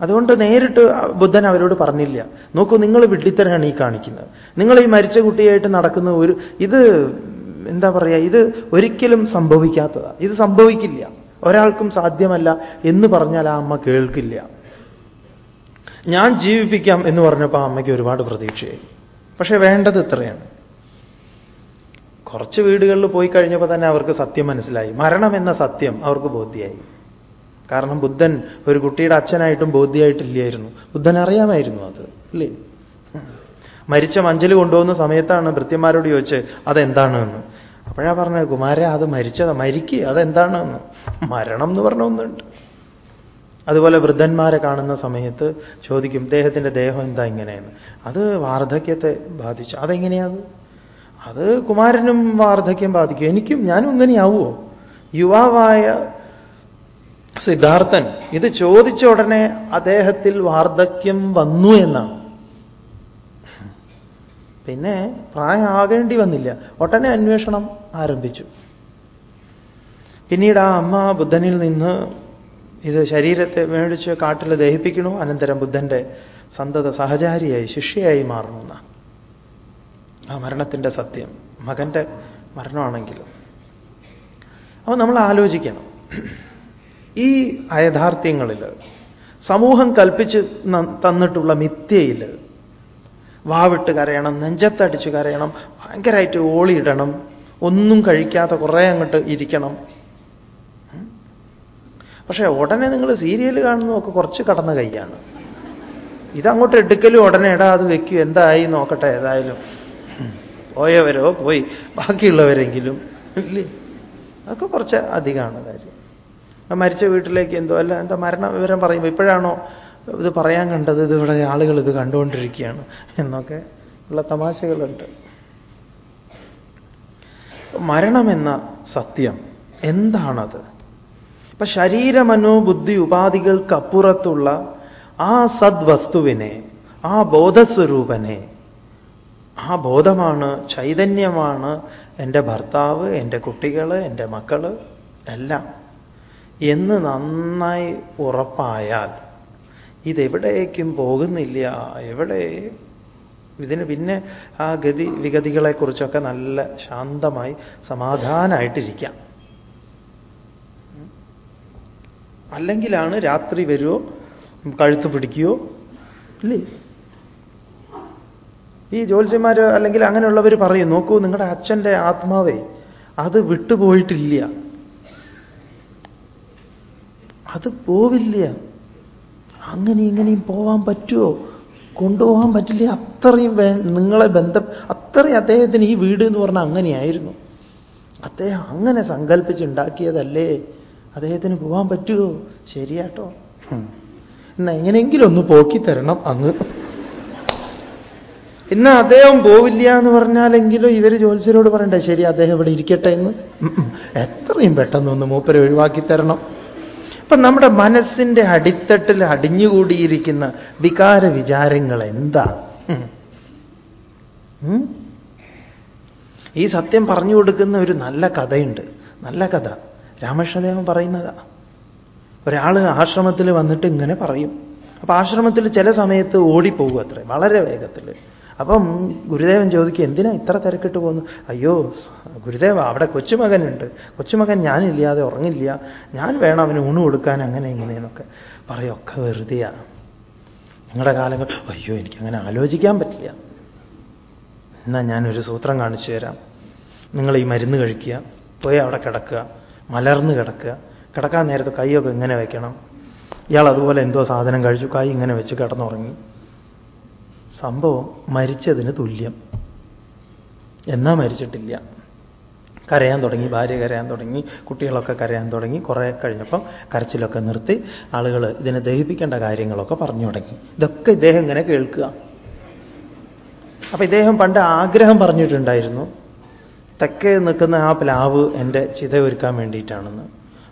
അതുകൊണ്ട് നേരിട്ട് ബുദ്ധൻ അവരോട് പറഞ്ഞില്ല. നോക്കൂ നിങ്ങൾ വിഡ്ഢിത്തരാണ് ഈ കാണിക്കുന്നത്. നിങ്ങൾ ഈ മരിച്ച കുട്ടിയായിട്ട് നടക്കുന്ന ഒരു ഇത് എന്താ പറയുക ഇത് ഒരിക്കലും സംഭവിക്കാത്തതാണ് ഇത് സംഭവിക്കില്ല. ഒരാൾക്കും സാധ്യമല്ല എന്ന് പറഞ്ഞാൽ ആ അമ്മ കേൾക്കില്ല. ഞാൻ ജീവിപ്പിക്കാം എന്ന് പറഞ്ഞപ്പോൾ അമ്മയ്ക്ക് ഒരുപാട് പ്രതീക്ഷയായി. പക്ഷേ വേണ്ടത് ഇത്രയാണ്. കുറച്ച് വീടുകളിൽ പോയി കഴിഞ്ഞപ്പോൾ തന്നെ അവർക്ക് സത്യം മനസ്സിലായി. മരണം എന്ന സത്യം അവർക്ക് ബോധ്യമായി കാരണം ബുദ്ധൻ ഒരു കുട്ടിയുടെ അച്ഛനായിട്ടും ബോധ്യമായിട്ടില്ലായിരുന്നു ബുദ്ധൻ അറിയാമായിരുന്നു അത് അല്ലേ? മരിച്ച മഞ്ചൽ കൊണ്ടുപോകുന്ന സമയത്താണ് ഭൃത്യന്മാരോട് ചോദിച്ച് അതെന്താണ് എന്ന്? അപ്പോഴാ പറഞ്ഞത് കുമാര അത് മരിച്ചത് മരിക്കുക അതെന്താണെന്ന്? മരണം എന്ന് പറഞ്ഞ ഒന്നുണ്ട്. അതുപോലെ വൃദ്ധന്മാരെ കാണുന്ന സമയത്ത് ചോദിക്കും ദേഹത്തിന്റെ ദേഹം എന്താ ഇങ്ങനെയെന്ന്? അത് വാർദ്ധക്യത്തെ ബാധിച്ചു. അതെങ്ങനെയാത് അത്? കുമാരനും വാർദ്ധക്യം ബാധിക്കും. എനിക്കും ഞാനും ഇങ്ങനെയാവുമോ യുവാവായ സിദ്ധാർത്ഥൻ ഇത് ചോദിച്ച ഉടനെ അദ്ദേഹത്തിൽ വാർദ്ധക്യം വന്നു എന്നാണ്. പിന്നെ പ്രായമാകേണ്ടി വന്നില്ല. ഒട്ടനെ അന്വേഷണം ആരംഭിച്ചു. പിന്നീട് ആ അമ്മ ബുദ്ധനിൽ നിന്ന് ഇത് ശരീരത്തെ മേടിച്ച് കാട്ടിൽ ദഹിപ്പിക്കണു? അനന്തരം ബുദ്ധന്റെ സന്തത സഹചാരിയായി ശിഷ്യയായി മാറണമെന്ന. ആ മരണത്തിന്റെ സത്യം. മകന്റെ മരണമാണെങ്കിലും. അപ്പോൾ നമ്മൾ ആലോചിക്കണം. ഈ അയഥാർത്ഥ്യങ്ങളിൽ സമൂഹം കൽപ്പിച്ച് തന്നിട്ടുള്ള മിഥ്യയിൽ വാവിട്ട് കരയണം നെഞ്ചത്തടിച്ച് കരയണം ഭയങ്കരമായിട്ട് ഓളിയിടണം ഒന്നും കഴിക്കാതെ കുറേ അങ്ങോട്ട് ഇരിക്കണം. പക്ഷേ ഉടനെ നിങ്ങൾ സീരിയൽ കാണുന്നതൊക്കെ കുറച്ച് കടന്ന കൈയാണ്. ഇതങ്ങോട്ട് എടുക്കലും ഉടനെ ഇടാ അത് വെക്കും എന്തായി നോക്കട്ടെ ഏതായാലും. പോയവരോ പോയി ബാക്കിയുള്ളവരെങ്കിലും ഇല്ലേ? അതൊക്കെ കുറച്ച് അധികമാണ് കാര്യം. മരിച്ച വീട്ടിലേക്ക് എന്തോ അല്ല എന്താ മരണ വിവരം പറയുമ്പോൾ ഇപ്പോഴാണോ ഇത് പറയാൻ കണ്ടത് ഇതിവിടെ ആളുകൾ ഇത് കണ്ടുകൊണ്ടിരിക്കുകയാണ് എന്നൊക്കെ ഉള്ള തമാശകളുണ്ട്. മരണമെന്ന സത്യം എന്താണത്? ഇപ്പൊ ശരീരമനോബുദ്ധി ഉപാധികൾക്കപ്പുറത്തുള്ള ആ സദ്വസ്തുവിനെ ആ ബോധസ്വരൂപനെ ആ ബോധമാണ് ചൈതന്യമാണ് എന്റെ ഭർത്താവ് എന്റെ കുട്ടികൾ എന്റെ മക്കൾ എല്ലാം. എന്ന് നന്നായി ഉറപ്പായാൽ ഇതെവിടേക്കും പോകുന്നില്ല. എവിടെ? ഇതിന് പിന്നെ ആ ഗതി വിഗതികളെക്കുറിച്ചൊക്കെ നല്ല ശാന്തമായി സമാധാനമായിട്ടിരിക്കാം അല്ലെങ്കിലാണ് രാത്രി വരുമോ കഴുത്ത് പിടിക്കുകയോ ഇല്ലേ? ഈ ജ്യോത്സ്യന്മാർ അല്ലെങ്കിൽ അങ്ങനെയുള്ളവർ പറയും നോക്കൂ നിങ്ങളുടെ അച്ഛന്റെ ആത്മാവേ അത് വിട്ടുപോയിട്ടില്ല. അത് പോവില്ല. അങ്ങനെ ഇങ്ങനെയും പോവാൻ പറ്റുമോ കൊണ്ടുപോകാൻ പറ്റില്ല. അത്രയും വേ നിങ്ങളെ ബന്ധം അത്രയും അദ്ദേഹത്തിന് ഈ വീട് എന്ന് പറഞ്ഞാൽ അങ്ങനെയായിരുന്നു. അദ്ദേഹം അങ്ങനെ സങ്കല്പിച്ചുണ്ടാക്കിയതല്ലേ? അദ്ദേഹത്തിന് പോകാൻ പറ്റുമോ ശരിയാട്ടോ. എന്നാ എങ്ങനെയെങ്കിലും ഒന്ന് പോക്കി തരണം അങ്ങ്. എന്നാ അദ്ദേഹം പോവില്ല എന്ന് പറഞ്ഞാലെങ്കിലും ഇവർ ജ്യോത്സ്യരോട് പറയണ്ടേ ശരി അദ്ദേഹം ഇവിടെ ഇരിക്കട്ടെ എന്ന്. എത്രയും പെട്ടെന്ന് മൂപ്പരെ ഒഴിവാക്കി തരണം. അപ്പൊ നമ്മുടെ മനസ്സിന്റെ അടിത്തട്ടിൽ അടിഞ്ഞുകൂടിയിരിക്കുന്ന വികാര വിചാരങ്ങൾ എന്താ ഈ സത്യം പറഞ്ഞു കൊടുക്കുന്ന ഒരു നല്ല കഥയുണ്ട്. നല്ല കഥ. രാമകൃഷ്ണദേവൻ പറയുന്നതാ. ഒരാൾ ആശ്രമത്തിൽ വന്നിട്ട് ഇങ്ങനെ പറയും. അപ്പൊ ആശ്രമത്തിൽ ചില സമയത്ത് ഓടിപ്പോകും അത്രേ. വളരെ വേഗത്തിൽ. അപ്പം ഗുരുദേവൻ ചോദിക്കും എന്തിനാ ഇത്ര തിരക്കിട്ട് പോകുന്നു? അയ്യോ ഗുരുദേവ അവിടെ കൊച്ചുമകനുണ്ട്. കൊച്ചുമകൻ ഞാനില്ലാതെ ഉറങ്ങില്ല. ഞാൻ വേണം അവന് ഊണ് കൊടുക്കാൻ അങ്ങനെ ഇങ്ങനെയെന്നൊക്കെ പറയൊക്കെ വെറുതെ നിങ്ങളുടെ കാലങ്ങൾ അയ്യോ എനിക്കങ്ങനെ ആലോചിക്കാൻ പറ്റില്ല. എന്നാ ഞാനൊരു സൂത്രം കാണിച്ചു തരാം. നിങ്ങൾ ഈ മരുന്ന് കഴിക്കുക പോയി അവിടെ കിടക്കുക മലർന്ന് കിടക്കുക. കിടക്കാൻ നേരത്ത് കൈയൊക്കെ ഇങ്ങനെ വയ്ക്കണം ഇയാൾ അതുപോലെ എന്തോ സാധനം കഴിച്ചു കൈ ഇങ്ങനെ വെച്ച് കിടന്നുറങ്ങി. സംഭവം മരിച്ചതിന് തുല്യം. എന്നാ മരിച്ചിട്ടില്ല. കരയാൻ തുടങ്ങി ഭാര്യ കരയാൻ തുടങ്ങി കുട്ടികളൊക്കെ കരയാൻ തുടങ്ങി കുറേ കഴിഞ്ഞപ്പം കരച്ചിലൊക്കെ നിർത്തി ആളുകൾ ഇതിനെ ദഹിപ്പിക്കേണ്ട കാര്യങ്ങളൊക്കെ പറഞ്ഞു തുടങ്ങി. ഇതൊക്കെ ഇദ്ദേഹം ഇങ്ങനെ കേൾക്കുക. അപ്പൊ ഇദ്ദേഹം പണ്ട് ആഗ്രഹം പറഞ്ഞിട്ടുണ്ടായിരുന്നു തെക്കേ നിൽക്കുന്ന ആ പ്ലാവ് എന്റെ ചിത ഒരുക്കാൻ വേണ്ടിയിട്ടാണെന്ന്.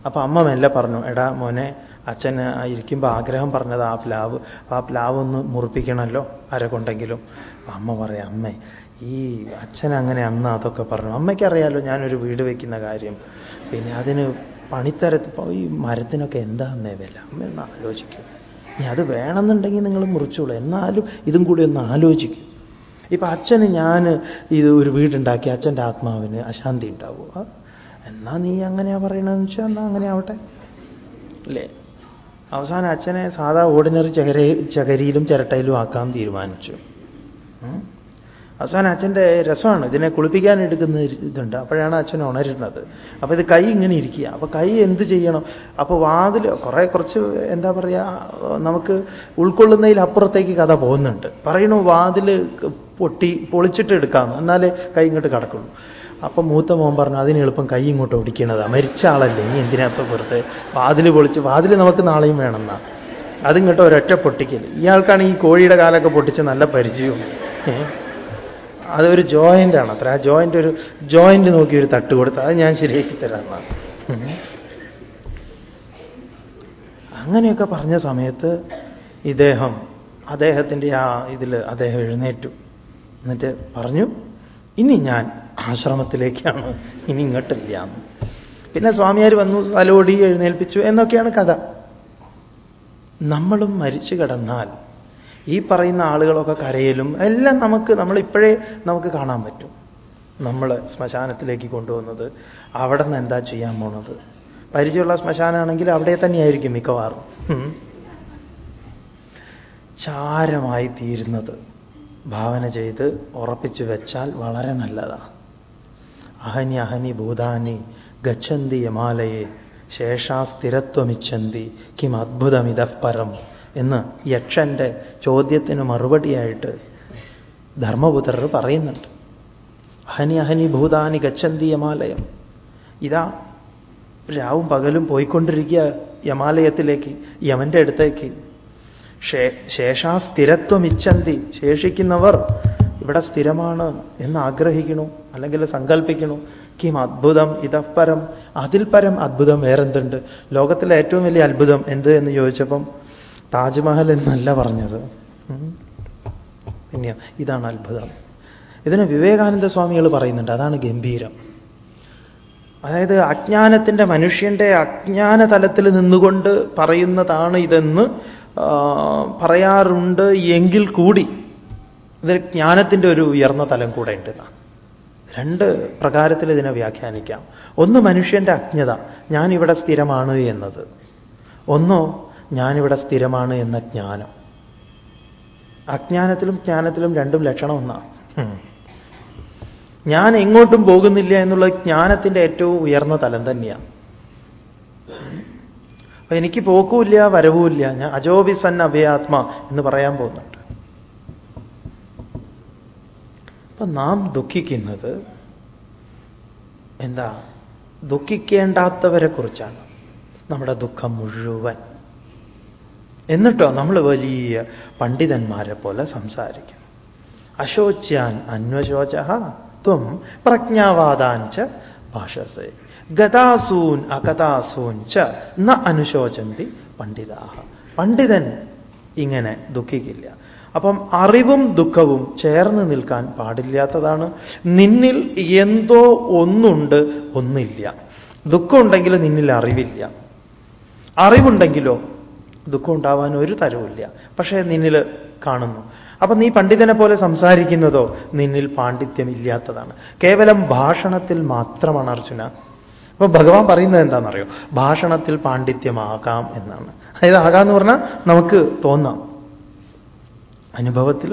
അപ്പൊ അമ്മ മെല്ലെ പറഞ്ഞു എടാ മോനെ അച്ഛൻ ഇരിക്കുമ്പോൾ ആഗ്രഹം പറഞ്ഞത് ആ പ്ലാവ് ആ പ്ലാവ് ഒന്ന് മുറിപ്പിക്കണമല്ലോ ആരെക്കൊണ്ടെങ്കിലും അമ്മ പറയാം അമ്മേ ഈ അച്ഛൻ അങ്ങനെ അന്ന് അതൊക്കെ പറഞ്ഞു. അമ്മയ്ക്കറിയാലോ ഞാനൊരു വീട് വയ്ക്കുന്ന കാര്യം. പിന്നെ അതിന് പണിത്തരത്ത് ഈ മരത്തിനൊക്കെ എന്താ അമ്മേ വില? അമ്മ ഒന്ന് ആലോചിക്കും. ഇനി അത് വേണമെന്നുണ്ടെങ്കിൽ നിങ്ങൾ മുറിച്ചോളൂ. എന്നാലും ഇതും കൂടി ഒന്ന് ആലോചിക്കും. ഇപ്പം അച്ഛന് ഞാൻ ഇത് ഒരു വീടുണ്ടാക്കി അച്ഛന്റെ ആത്മാവിന് അശാന്തി ഉണ്ടാവുക എന്നാ നീ അങ്ങനെയാ പറയണമെന്ന് വെച്ചാൽ എന്നാ അങ്ങനെ ആവട്ടെ അല്ലേ? അവസാനം അച്ഛനെ സാധാ ഓർഡിനറി ചകര ചകരിയിലും ചിരട്ടയിലും ആക്കാൻ തീരുമാനിച്ചു. അവസാനം അച്ഛന്റെ രസമാണ്. ഇതിനെ കുളിപ്പിക്കാൻ എടുക്കുന്ന ഇതുണ്ട്. അപ്പോഴാണ് അച്ഛൻ ഉണരുന്നത്. അപ്പോൾ ഇത് കൈ ഇങ്ങനെ ഇരിക്കുക. അപ്പോൾ കൈ എന്ത് ചെയ്യണം? അപ്പോൾ വാതിൽ കുറേ കുറച്ച് എന്താ പറയുക നമുക്ക് ഉൾക്കൊള്ളുന്നതിൽ അപ്പുറത്തേക്ക് കഥ പോകുന്നുണ്ട്. പറയണു വാതിൽ പൊട്ടി പൊളിച്ചിട്ട് എടുക്കാം എന്നാലേ കൈ ഇങ്ങോട്ട് കിടക്കുള്ളൂ. അപ്പൊ മൂത്ത മോൻ പറഞ്ഞു അതിന് എളുപ്പം കൈ ഇങ്ങോട്ട് ഒടിക്കണതാ. മരിച്ച ആളല്ലേ ഇനി എന്തിനാ ഇപ്പൊ വെറുതെ വാതിൽ പൊളിച്ച് വാതിൽ നമുക്ക് നാളെയും വേണമെന്നാ. കേട്ടോ ഒരൊറ്റ പൊട്ടിക്കൽ ഇയാൾക്കാണ് ഈ കോഴിയുടെ കാലൊക്കെ പൊട്ടിച്ച് നല്ല പരിചയവും. അതൊരു ജോയിന്റ് ആണ് അത്ര. ആ ജോയിന്റ് ഒരു ജോയിന്റ് നോക്കി ഒരു തട്ട് കൊടുത്ത് അത് ഞാൻ ശരിയാക്കി തരാം അങ്ങനെയൊക്കെ പറഞ്ഞ സമയത്ത് ഇദ്ദേഹം അദ്ദേഹത്തിന്റെ ആ ഇതിൽ അദ്ദേഹം എഴുന്നേറ്റു. എന്നിട്ട് പറഞ്ഞു ഇനി ഞാൻ ആശ്രമത്തിലേക്കാണ്. ഇനി ഇങ്ങോട്ടില്ല. പിന്നെ സ്വാമിയാർ വന്നു തലോടി എഴുന്നേൽപ്പിച്ചു എന്നൊക്കെയാണ് കഥ. നമ്മളും മരിച്ചു കിടന്നാൽ ഈ പറയുന്ന ആളുകളൊക്കെ കരയിലും എല്ലാം നമുക്ക് നമ്മളിപ്പോഴേ നമുക്ക് കാണാൻ പറ്റും. നമ്മൾ ശ്മശാനത്തിലേക്ക് കൊണ്ടുവന്നത് അവിടെ നിന്ന് എന്താ ചെയ്യാൻ പോണത്? പരിചയമുള്ള ശ്മശാനാണെങ്കിൽ അവിടെ തന്നെയായിരിക്കും മിക്കവാറും. ചാരമായി തീരുന്നത്. ഭാവന ചെയ്ത് ഉറപ്പിച്ചു വെച്ചാൽ വളരെ നല്ലതാണ് അഹനി അഹനി ഭൂതാനി ഗച്ഛന്തി യമാലയെ ശേഷാ സ്ഥിരത്വമിച്ഛന്തി കിം അദ്ഭുതമിതഃപരം എന്ന് യക്ഷന്റെ ചോദ്യത്തിന് മറുപടിയായിട്ട് ധർമ്മപുത്രർ പറയുന്നുണ്ട്. അഹനി അഹനി ഭൂതാനി ഗച്ഛന്തി യമാലയം. ഇതാ രാവും പകലും പോയിക്കൊണ്ടിരിക്കുക യമാലയത്തിലേക്ക് യമന്റെ അടുത്തേക്ക്. ശേഷാ സ്ഥിരത്വം ഇച്ഛന്തി ശേഷിക്കുന്നവർ ഇവിടെ സ്ഥിരമാണ് എന്ന് ആഗ്രഹിക്കണു അല്ലെങ്കിൽ സങ്കല്പിക്കണു കിം അത്ഭുതം ഇതപ്പരം അതിൽ പരം അത്ഭുതം വേറെന്തുണ്ട്? ലോകത്തിലെ ഏറ്റവും വലിയ അത്ഭുതം എന്ത് എന്ന് ചോദിച്ചപ്പം താജ്മഹൽ എന്നല്ല പറഞ്ഞത്. പിന്നെ ഇതാണ് അത്ഭുതം. ഇതിന് വിവേകാനന്ദ സ്വാമികൾ പറയുന്നുണ്ട് അതാണ് ഗംഭീരം. അതായത് അജ്ഞാനത്തിന്റെ മനുഷ്യന്റെ അജ്ഞാന തലത്തിൽ നിന്നുകൊണ്ട് പറയുന്നതാണ് ഇതെന്ന് പറയാറുണ്ട് എങ്കിൽ കൂടി ഇത് ജ്ഞാനത്തിന്റെ ഒരു ഉയർന്ന തലം കൂടെ ഉണ്ട് രണ്ട് പ്രകാരത്തിൽ ഇതിനെ വ്യാഖ്യാനിക്കാം. ഒന്ന് മനുഷ്യന്റെ അജ്ഞത ഞാനിവിടെ സ്ഥിരമാണ് എന്നത്. ഒന്നോ ഞാനിവിടെ സ്ഥിരമാണ് എന്ന ജ്ഞാനം. അജ്ഞാനത്തിലും ജ്ഞാനത്തിലും രണ്ടും ലക്ഷണം ഒന്നാണ് ഞാൻ എങ്ങോട്ടും പോകുന്നില്ല എന്നുള്ള ജ്ഞാനത്തിന്റെ ഏറ്റവും ഉയർന്ന തലം തന്നെയാണ് അപ്പൊ എനിക്ക് പോക്കുമില്ല വരവുമില്ല ഞാൻ അജോബിസൻ അഭയാത്മ എന്ന് പറയാൻ പോകുന്നുണ്ട്. അപ്പൊ നാം ദുഃഖിക്കുന്നത് എന്താ? ദുഃഖിക്കേണ്ടാത്തവരെ കുറിച്ചാണ്. നമ്മുടെ ദുഃഖം മുഴുവൻ. എന്നിട്ടോ നമ്മൾ വലിയ പണ്ഡിതന്മാരെ പോലെ സംസാരിക്കും. അശോച്യാൻ അന്വശോച ത്വം പ്രജ്ഞാവാദാഞ്ച ഭാഷസേ. ഗതാസൂൻ അഗതാസൂൻ ച ന അനുശോചന്തി പണ്ഡിതാഹ. പണ്ഡിതൻ ഇങ്ങനെ ദുഃഖിക്കില്ല. അപ്പം അറിവും ദുഃഖവും ചേർന്ന് നിൽക്കാൻ പാടില്ലാത്തതാണ്. നിന്നിൽ എന്തോ ഒന്നുണ്ട് ഒന്നില്ല. ദുഃഖമുണ്ടെങ്കിൽ നിന്നിൽ അറിവില്ല. അറിവുണ്ടെങ്കിലോ ദുഃഖം ഉണ്ടാവാൻ ഒരു തരവുമില്ല. പക്ഷേ നിന്നിൽ കാണുന്നു. അപ്പൊ നീ പണ്ഡിതനെ പോലെ സംസാരിക്കുന്നതോ നിന്നിൽ പാണ്ഡിത്യം ഇല്ലാത്തതാണ് കേവലം ഭാഷണത്തിൽ മാത്രമാണ് അർജുന അപ്പൊ ഭഗവാൻ പറയുന്നത് എന്താണെന്നറിയോ? ഭാഷണത്തിൽ പാണ്ഡിത്യമാകാം എന്നാണ്. അതായത് ആകാന്ന് പറഞ്ഞാൽ നമുക്ക് തോന്നാം. അനുഭവത്തിൽ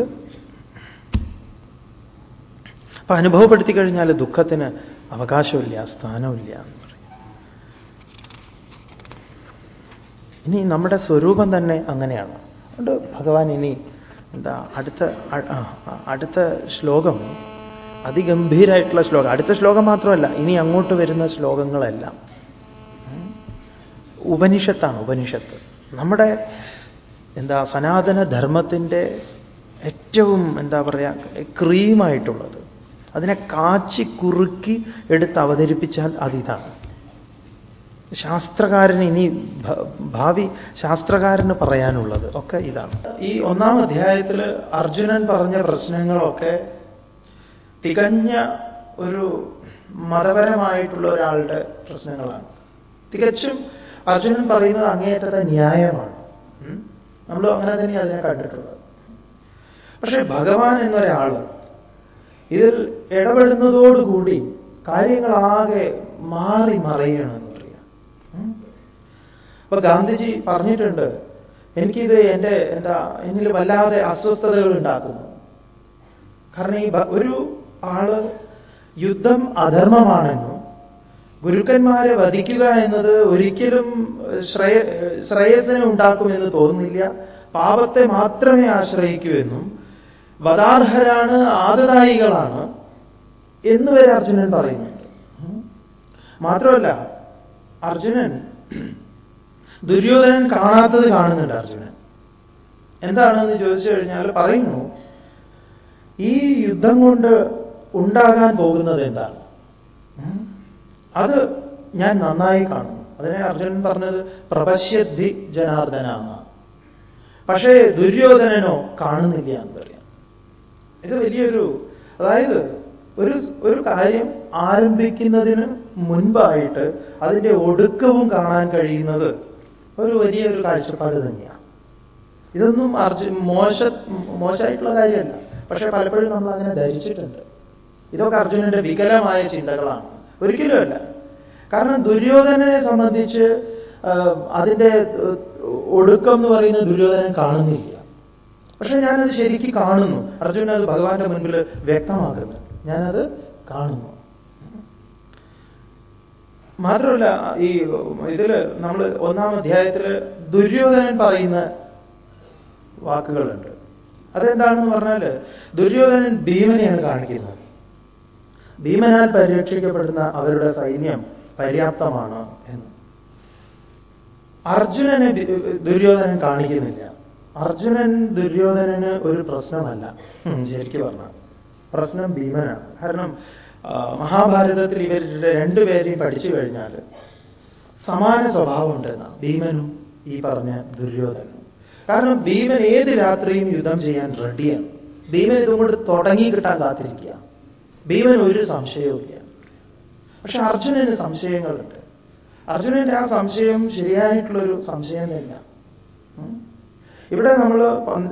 അപ്പൊ അനുഭവപ്പെടുത്തി കഴിഞ്ഞാൽ ദുഃഖത്തിന് അവകാശമില്ല സ്ഥാനമില്ല എന്ന് പറയും. ഇനി നമ്മുടെ സ്വരൂപം തന്നെ അങ്ങനെയാണ്. അതുകൊണ്ട് ഭഗവാൻ ഇനി എന്താ അടുത്ത അടുത്ത ശ്ലോകം അതിഗംഭീരായിട്ടുള്ള ശ്ലോകം. അടുത്ത ശ്ലോകം മാത്രമല്ല ഇനി അങ്ങോട്ട് വരുന്ന ശ്ലോകങ്ങളെല്ലാം. ഉപനിഷത്താണ് ഉപനിഷത്ത്. നമ്മുടെ എന്താ സനാതന ധർമ്മത്തിന്റെ ഏറ്റവും എന്താ പറയുക ക്രീമായിട്ടുള്ളത്. അതിനെ കാച്ചി കുറുക്കി എടുത്ത് അവതരിപ്പിച്ചാൽ അതിതാണ്. ശാസ്ത്രകാരന് ഇനി ഭാവി ശാസ്ത്രകാരന് പറയാനുള്ളത് ഒക്കെ ഇതാണ്. ഈ ഒന്നാം അധ്യായത്തിൽ അർജുനൻ പറഞ്ഞ പ്രശ്നങ്ങളൊക്കെ തികഞ്ഞ ഒരു മതപരമായിട്ടുള്ള ഒരാളുടെ പ്രശ്നങ്ങളാണ്. തികച്ചും അർജുനൻ പറയുന്നത് അങ്ങേയറ്റത്തെ ന്യായമാണ്. നമ്മൾ അങ്ങനെ തന്നെ അതിനെ കണ്ടിട്ടുള്ളത് പക്ഷെ ഭഗവാൻ എന്നൊരാൾ ഇതിൽ ഇടപെടുന്നതോടുകൂടി കാര്യങ്ങളാകെ മാറി മറിയണമെന്ന് പറയാം. അപ്പൊ ഗാന്ധിജി പറഞ്ഞിട്ടുണ്ട് എനിക്കിത് എന്റെ എന്താ എന്നിൽ വല്ലാതെ അസ്വസ്ഥതകൾ ഉണ്ടാക്കുന്നു. കാരണം ഈ ഒരു ആൾ യുദ്ധം അധർമ്മമാണെന്നും ഗുരുക്കന്മാരെ വധിക്കുക എന്നത് ഒരിക്കലും ശ്രേയ ശ്രേയസിനെ ഉണ്ടാക്കുമെന്ന് തോന്നുന്നില്ല. പാപത്തെ മാത്രമേ ആശ്രയിക്കൂ എന്നും വധാർഹരാണ് ആദതായികളാണ് എന്നുവരെ അർജുനൻ പറയുന്നുണ്ട്. മാത്രമല്ല അർജുനൻ ദുര്യോധനൻ കാണാത്തത് കാണുന്നുണ്ട് അർജുനൻ. എന്താണെന്ന് ചോദിച്ചു കഴിഞ്ഞാൽ പറയുന്നു ഈ യുദ്ധം കൊണ്ട് ഉണ്ടാകാൻ പോകുന്നത് എന്താണ്? അത് ഞാൻ നന്നായി കാണുന്നു. അതിനെ അർജുനൻ പറഞ്ഞത് പ്രപശ്യദ്ധി ജനാർദ്ദനാണ് പക്ഷേ ദുര്യോധനനോ കാണുന്നില്ല എന്ന് പറയാം. ഇത് വലിയൊരു അതായത് ഒരു ഒരു കാര്യം ആരംഭിക്കുന്നതിന് മുൻപായിട്ട് അതിന്റെ ഒടുക്കവും കാണാൻ കഴിയുന്നത് ഒരു വലിയൊരു കാഴ്ചപ്പാട് തന്നെയാണ്. ഇതൊന്നും അർജു മോശ മോശമായിട്ടുള്ള കാര്യമല്ല. പക്ഷേ പലപ്പോഴും നമ്മൾ അങ്ങനെ ധരിച്ചിട്ടുണ്ട്. ഇതൊക്കെ അർജുനന്റെ വികലമായ ചിന്തകളാണ്. ഒരിക്കലുമല്ല കാരണം ദുര്യോധനനെ സംബന്ധിച്ച് അതിന്റെ ഒടുക്കം എന്ന് പറയുന്ന ദുര്യോധനൻ കാണുന്നില്ല. പക്ഷെ ഞാനത് ശരിക്കും കാണുന്നു. അർജുനൻ അത് ഭഗവാന്റെ മുൻപിൽ വ്യക്തമാക്കുന്നു. ഞാനത് കാണുന്നു. മാത്രമല്ല ഈ ഇതിൽ നമ്മൾ ഒന്നാം അധ്യായത്തിൽ ദുര്യോധനൻ പറയുന്ന വാക്കുകളുണ്ട്. അതെന്താണെന്ന് പറഞ്ഞാൽ ദുര്യോധനൻ ഭീമനെയാണ് കാണിക്കുന്നത്. ഭീമനാൽ പരിരക്ഷിക്കപ്പെടുന്ന അവരുടെ സൈന്യം പര്യാപ്തമാണ് എന്ന്. അർജുനനെ ദുര്യോധനൻ കാണിക്കുന്നില്ല. അർജുനൻ ദുര്യോധനന് ഒരു പ്രശ്നമല്ല. ശരിക്കും പറഞ്ഞ. പ്രശ്നം ഭീമനാണ്. കാരണം മഹാഭാരതത്തിൽ ഇവരുടെ രണ്ടുപേരെയും പഠിച്ചു കഴിഞ്ഞാൽ സമാന സ്വഭാവമുണ്ടെന്ന ഭീമനും ഈ പറഞ്ഞ ദുര്യോധനും കാരണം ഭീമൻ ഏത് രാത്രിയും യുദ്ധം ചെയ്യാൻ റെഡിയാണ് ഭീമൻ ഇതും കൊണ്ട് തുടങ്ങി കിട്ടാൻ കാത്തിരിക്കുക. ഭീമൻ ഒരു സംശയവുമില്ല. പക്ഷെ അർജുനന് സംശയങ്ങളുണ്ട്. അർജുനന്റെ ആ സംശയം ശരിയായിട്ടുള്ളൊരു സംശയം തന്നെ ഇവിടെ നമ്മൾ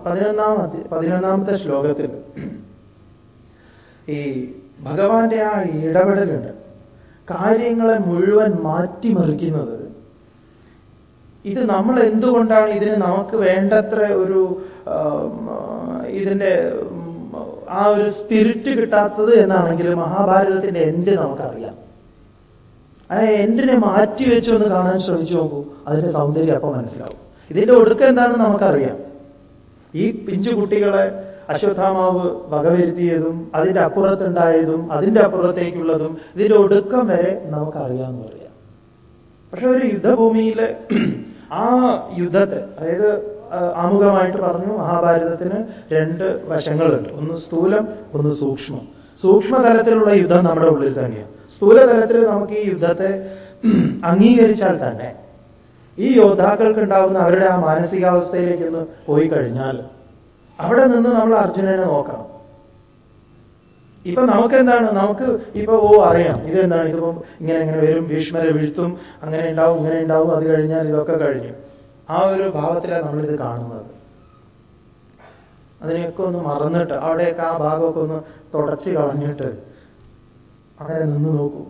പതിനൊന്നാം പതിനൊന്നാമത്തെ ശ്ലോകത്തിൽ ഈ ഭഗവാന്റെ ആ ഇടപെടലുണ്ട്. കാര്യങ്ങളെ മുഴുവൻ മാറ്റിമറിക്കുന്നത്. ഇത് നമ്മൾ എന്തുകൊണ്ടാണ് ഇതിന് നമുക്ക് വേണ്ടത്ര ഒരു ഇതിന്റെ ആ ഒരു സ്പിരിറ്റ് കിട്ടാത്തത് എന്നാണെങ്കിൽ മഹാഭാരതത്തിന്റെ എൻഡ് നമുക്കറിയാം. ആ എൻഡിനെ മാറ്റി വെച്ചൊന്ന് കാണാൻ ശ്രമിച്ചു നോക്കൂ. അതിന്റെ സൗന്ദര്യം അപ്പം മനസ്സിലാവും. ഇതിന്റെ ഒടുക്കം എന്താണെന്ന് നമുക്കറിയാം. ഈ പിഞ്ചു കുട്ടികളെ അശ്വത്ഥാമാവ് വകവരുത്തിയതും അതിന്റെ അപ്പുറത്തുണ്ടായതും അതിന്റെ അപ്പുറത്തേക്കുള്ളതും ഇതിന്റെ ഒടുക്കം വരെ നമുക്കറിയാമെന്ന് പറയാം. പക്ഷെ ഒരു യുദ്ധഭൂമിയിലെ ആ യുദ്ധത്തെ അതായത് ആമുഖമായിട്ട് പറഞ്ഞു മഹാഭാരതത്തിന് രണ്ട് വശങ്ങളുണ്ട്. ഒന്ന് സ്ഥൂലം ഒന്ന് സൂക്ഷ്മം. സൂക്ഷ്മതലത്തിലുള്ള യുദ്ധം നമ്മുടെ ഉള്ളിൽ തന്നെയാണ് സ്ഥൂലതലത്തിൽ നമുക്ക് ഈ യുദ്ധത്തെ [clears throat] അംഗീകരിച്ചാൽ തന്നെ ഈ യോദ്ധാക്കൾക്ക് ഉണ്ടാവുന്ന അവരുടെ ആ മാനസികാവസ്ഥയിലേക്ക് ഒന്ന് പോയി കഴിഞ്ഞാൽ അവിടെ നിന്ന് നമ്മൾ അർജുനനെ നോക്കണം. ഇപ്പൊ നമുക്ക് എന്താണ് നമുക്ക് ഇപ്പൊ ഓ അറിയാം. ഇതെന്താണ്? ഇതിപ്പോ ഇങ്ങനെ ഇങ്ങനെ വരും ഭീഷ്മരെ വീഴ്ത്തും അങ്ങനെ ഉണ്ടാവും ഇങ്ങനെ ഉണ്ടാവും അത് കഴിഞ്ഞാൽ ഇതൊക്കെ കഴിഞ്ഞു. ആ ഒരു ഭാവത്തിലാണ് നമ്മളിത് കാണുന്നത്. അതിനെയൊക്കെ ഒന്ന് മറന്നിട്ട് അവിടെയൊക്കെ ആ ഭാഗമൊക്കെ ഒന്ന് തുടച്ച് കളഞ്ഞിട്ട് അങ്ങനെ നിന്ന് നോക്കൂ.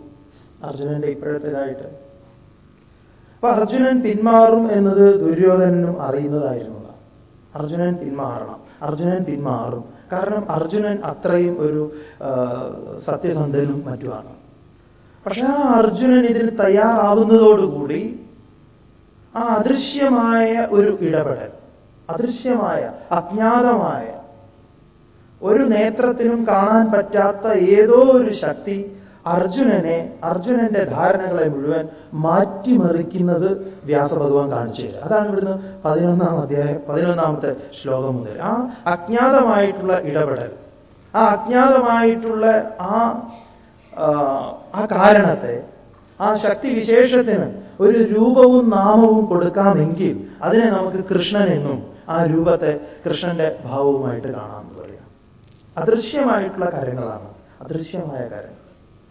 അർജുനന്റെ ഇപ്പോഴത്തേതായിട്ട്. അപ്പൊ അർജുനൻ പിന്മാറും എന്നത് ദുര്യോധനനും അറിയുന്നതായിരുന്നതാണ് അർജുനൻ പിന്മാറണം. അർജുനൻ പിന്മാറും. കാരണം അർജുനൻ അത്രയും ഒരു സത്യസന്ധനും മറ്റുമാണ്. പക്ഷെ ആ അർജുനൻ ഇതിന് തയ്യാറാവുന്നതോടുകൂടി ആ അദൃശ്യമായ ഒരു ഇടപെടൽ അദൃശ്യമായ അജ്ഞാതമായ ഒരു നേത്രത്തിനും കാണാൻ പറ്റാത്ത ഏതോ ഒരു ശക്തി അർജുനനെ അർജുനന്റെ ധാരണകളെ മുഴുവൻ മാറ്റിമറിക്കുന്നത് വ്യാസഭഗവാൻ കാണിച്ചു തരിക അതാണ് ഇവിടുന്ന് പതിനൊന്നാം അധ്യായം പതിനൊന്നാമത്തെ ശ്ലോകം മുതൽ. ആ അജ്ഞാതമായിട്ടുള്ള ഇടപെടൽ ആ അജ്ഞാതമായിട്ടുള്ള ആ ആ കാരണത്തെ ആ ശക്തി വിശേഷത്തിന് ഒരു രൂപവും നാമവും കൊടുക്കാമെങ്കിൽ അതിനെ നമുക്ക് കൃഷ്ണൻ എന്നും ആ രൂപത്തെ കൃഷ്ണന്റെ ഭാവവുമായിട്ട് കാണാമെന്ന് പറയാം. അദൃശ്യമായിട്ടുള്ള കാര്യങ്ങളാണ്. അദൃശ്യമായ കാര്യങ്ങൾ.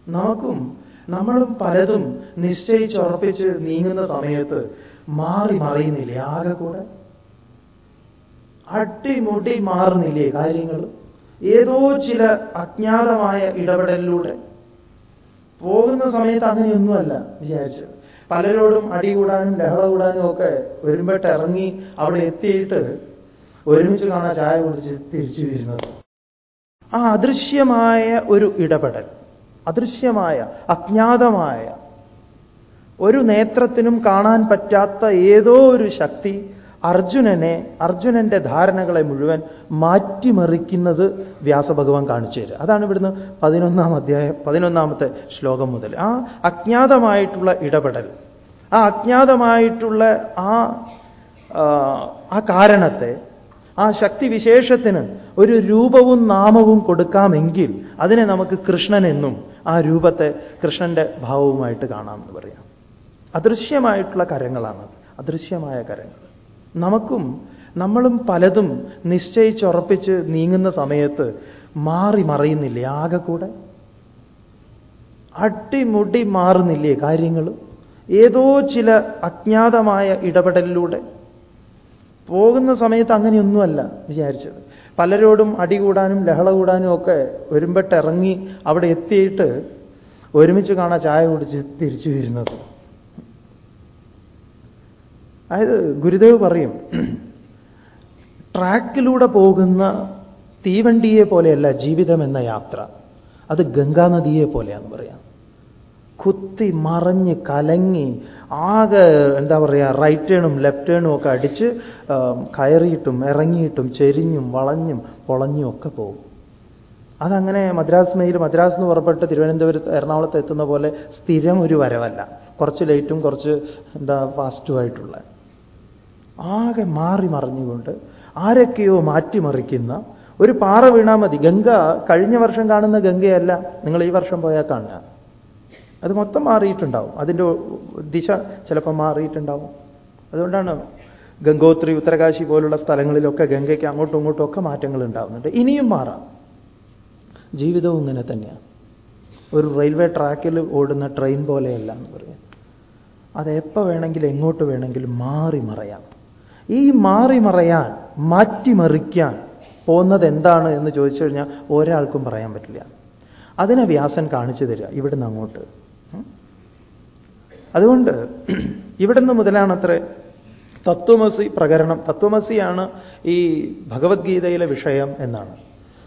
നമുക്കും നമ്മളും പലതും നിശ്ചയിച്ച് നിശ്ചയിച്ചുറപ്പിച്ച് നീങ്ങുന്ന സമയത്ത് മാറി മറിയുന്നില്ലേ? ആകെ കൂടെ? അട്ടിമുട്ടി മാറുന്നില്ലേ കാര്യങ്ങൾ? ഏതോ ചില അജ്ഞാതമായ ഇടപെടലിലൂടെ പോകുന്ന സമയത്ത് അങ്ങനെയൊന്നുമല്ല വിചാരിച്ചത്. പലരോടും അടി കൂടാനും ലഹള കൂടാനും ഒക്കെ ഒരുമ്പെട്ട് ഇറങ്ങി അവിടെ എത്തിയിട്ട് ഒരുമിച്ച് കാണാൻ ചായ കുടിച്ച് തിരിച്ചു വരുന്നത്. ആ അദൃശ്യമായ ഒരു ഇടപെടൽ അദൃശ്യമായ അജ്ഞാതമായ ഒരു നേത്രത്തിനും കാണാൻ പറ്റാത്ത ഏതോ ഒരു ശക്തി അർജുനനെ അർജുനന്റെ ധാരണകളെ മുഴുവൻ മാറ്റിമറിക്കുന്നത് വ്യാസഭഗവാൻ കാണിച്ചു തരിക അതാണ് ഇവിടുന്ന് പതിനൊന്നാം അധ്യായം പതിനൊന്നാമത്തെ ശ്ലോകം മുതൽ. ആ അജ്ഞാതമായിട്ടുള്ള ഇടപെടൽ ആ അജ്ഞാതമായിട്ടുള്ള ആ ആ കാരണത്തെ ആ ശക്തിവിശേഷത്തിന് ഒരു രൂപവും നാമവും കൊടുക്കാമെങ്കിൽ അതിനെ നമുക്ക് കൃഷ്ണൻ എന്നും ആ രൂപത്തെ കൃഷ്ണന്റെ ഭാവവുമായിട്ട് കാണാമെന്ന് പറയാം. അദൃശ്യമായിട്ടുള്ള കരങ്ങളാണ് അദൃശ്യമായ കരങ്ങൾ. നമുക്കും നമ്മളും പലതും നിശ്ചയിച്ചുറപ്പിച്ച് നീങ്ങുന്ന സമയത്ത് മാറി മറിയുന്നില്ലേ ആകെ കൂടെ അട്ടിമുടി മാറുന്നില്ലേ കാര്യങ്ങൾ? ഏതോ ചില അജ്ഞാതമായ ഇടപെടലിലൂടെ. പോകുന്ന സമയത്ത് അങ്ങനെയൊന്നുമല്ല വിചാരിച്ചത്. പലരോടും അടി കൂടാനും ലഹള കൂടാനും ഒക്കെ ഒരുമ്പെട്ടിറങ്ങി അവിടെ എത്തിയിട്ട് ഒരുമിച്ച് കാണാൻ ചായ കുടിച്ച് തിരിച്ചു വരുന്നത്. അതായത് ഗുരുദേവ് പറയും ട്രാക്കിലൂടെ പോകുന്ന തീവണ്ടിയെ പോലെയല്ല ജീവിതം എന്ന യാത്ര. അത് ഗംഗാനദിയെ പോലെയാന്ന് പറയാം. കുത്തി മറഞ്ഞ് കലങ്ങി ആകെ എന്താ പറയുക റൈറ്റ് ടേണും ലെഫ്റ്റ് ടേണും ഒക്കെ അടിച്ച് കയറിയിട്ടും ഇറങ്ങിയിട്ടും ചെരിഞ്ഞും വളഞ്ഞും പൊളഞ്ഞും ഒക്കെ പോകും. അതങ്ങനെ മദ്രാസ് മെയിൽ മദ്രാസ് എന്ന് പുറപ്പെട്ട് തിരുവനന്തപുരത്ത് എറണാകുളത്ത് എത്തുന്ന പോലെ സ്ഥിരം ഒരു വരവല്ല. കുറച്ച് ലേറ്റും കുറച്ച് എന്താ ഫാസ്റ്റുമായിട്ടുള്ള ആകെ മാറി മറിഞ്ഞുകൊണ്ട് ആരൊക്കെയോ മാറ്റിമറിക്കുന്ന ഒരു പാറ വീണാൽ മതി. ഗംഗ കഴിഞ്ഞ വർഷം കാണുന്ന ഗംഗയല്ല. നിങ്ങൾ ഈ വർഷം പോയാൽ കാണുക. അത് മൊത്തം മാറിയിട്ടുണ്ടാവും. അതിന്റെ ദിശ ചിലപ്പോൾ മാറിയിട്ടുണ്ടാവും. അതുകൊണ്ടാണ് ഗംഗോത്രി ഉത്തരകാശി പോലുള്ള സ്ഥലങ്ങളിലൊക്കെ ഗംഗയ്ക്ക് അങ്ങോട്ടും ഇങ്ങോട്ടും ഒക്കെ മാറ്റങ്ങൾ ഉണ്ടാവുന്നുണ്ട്. ഇനിയും മാറാം. ജീവിതവും ഇങ്ങനെ തന്നെയാണ് ഒരു റെയിൽവേ ട്രാക്കിൽ ഓടുന്ന ട്രെയിൻ പോലെയല്ല എന്ന് പറയാം. അത് വേണമെങ്കിലും എങ്ങോട്ട് വേണമെങ്കിലും മാറി മറയാം. ഈ മാറി മറയാൻ മാറ്റിമറിക്കാൻ പോകുന്നത് എന്താണ് എന്ന് ചോദിച്ചു കഴിഞ്ഞാൽ ഒരാൾക്കും പറയാൻ പറ്റില്ല. അതിനെ വ്യാസൻ കാണിച്ചു തരിക ഇവിടുന്ന് അങ്ങോട്ട്. അതുകൊണ്ട് [clears throat] ഇവിടുന്ന് മുതലാണത്ര തത്വമസി പ്രകരണം. തത്വമസിയാണ് ഈ ഭഗവത്ഗീതയിലെ വിഷയം എന്നാണ്.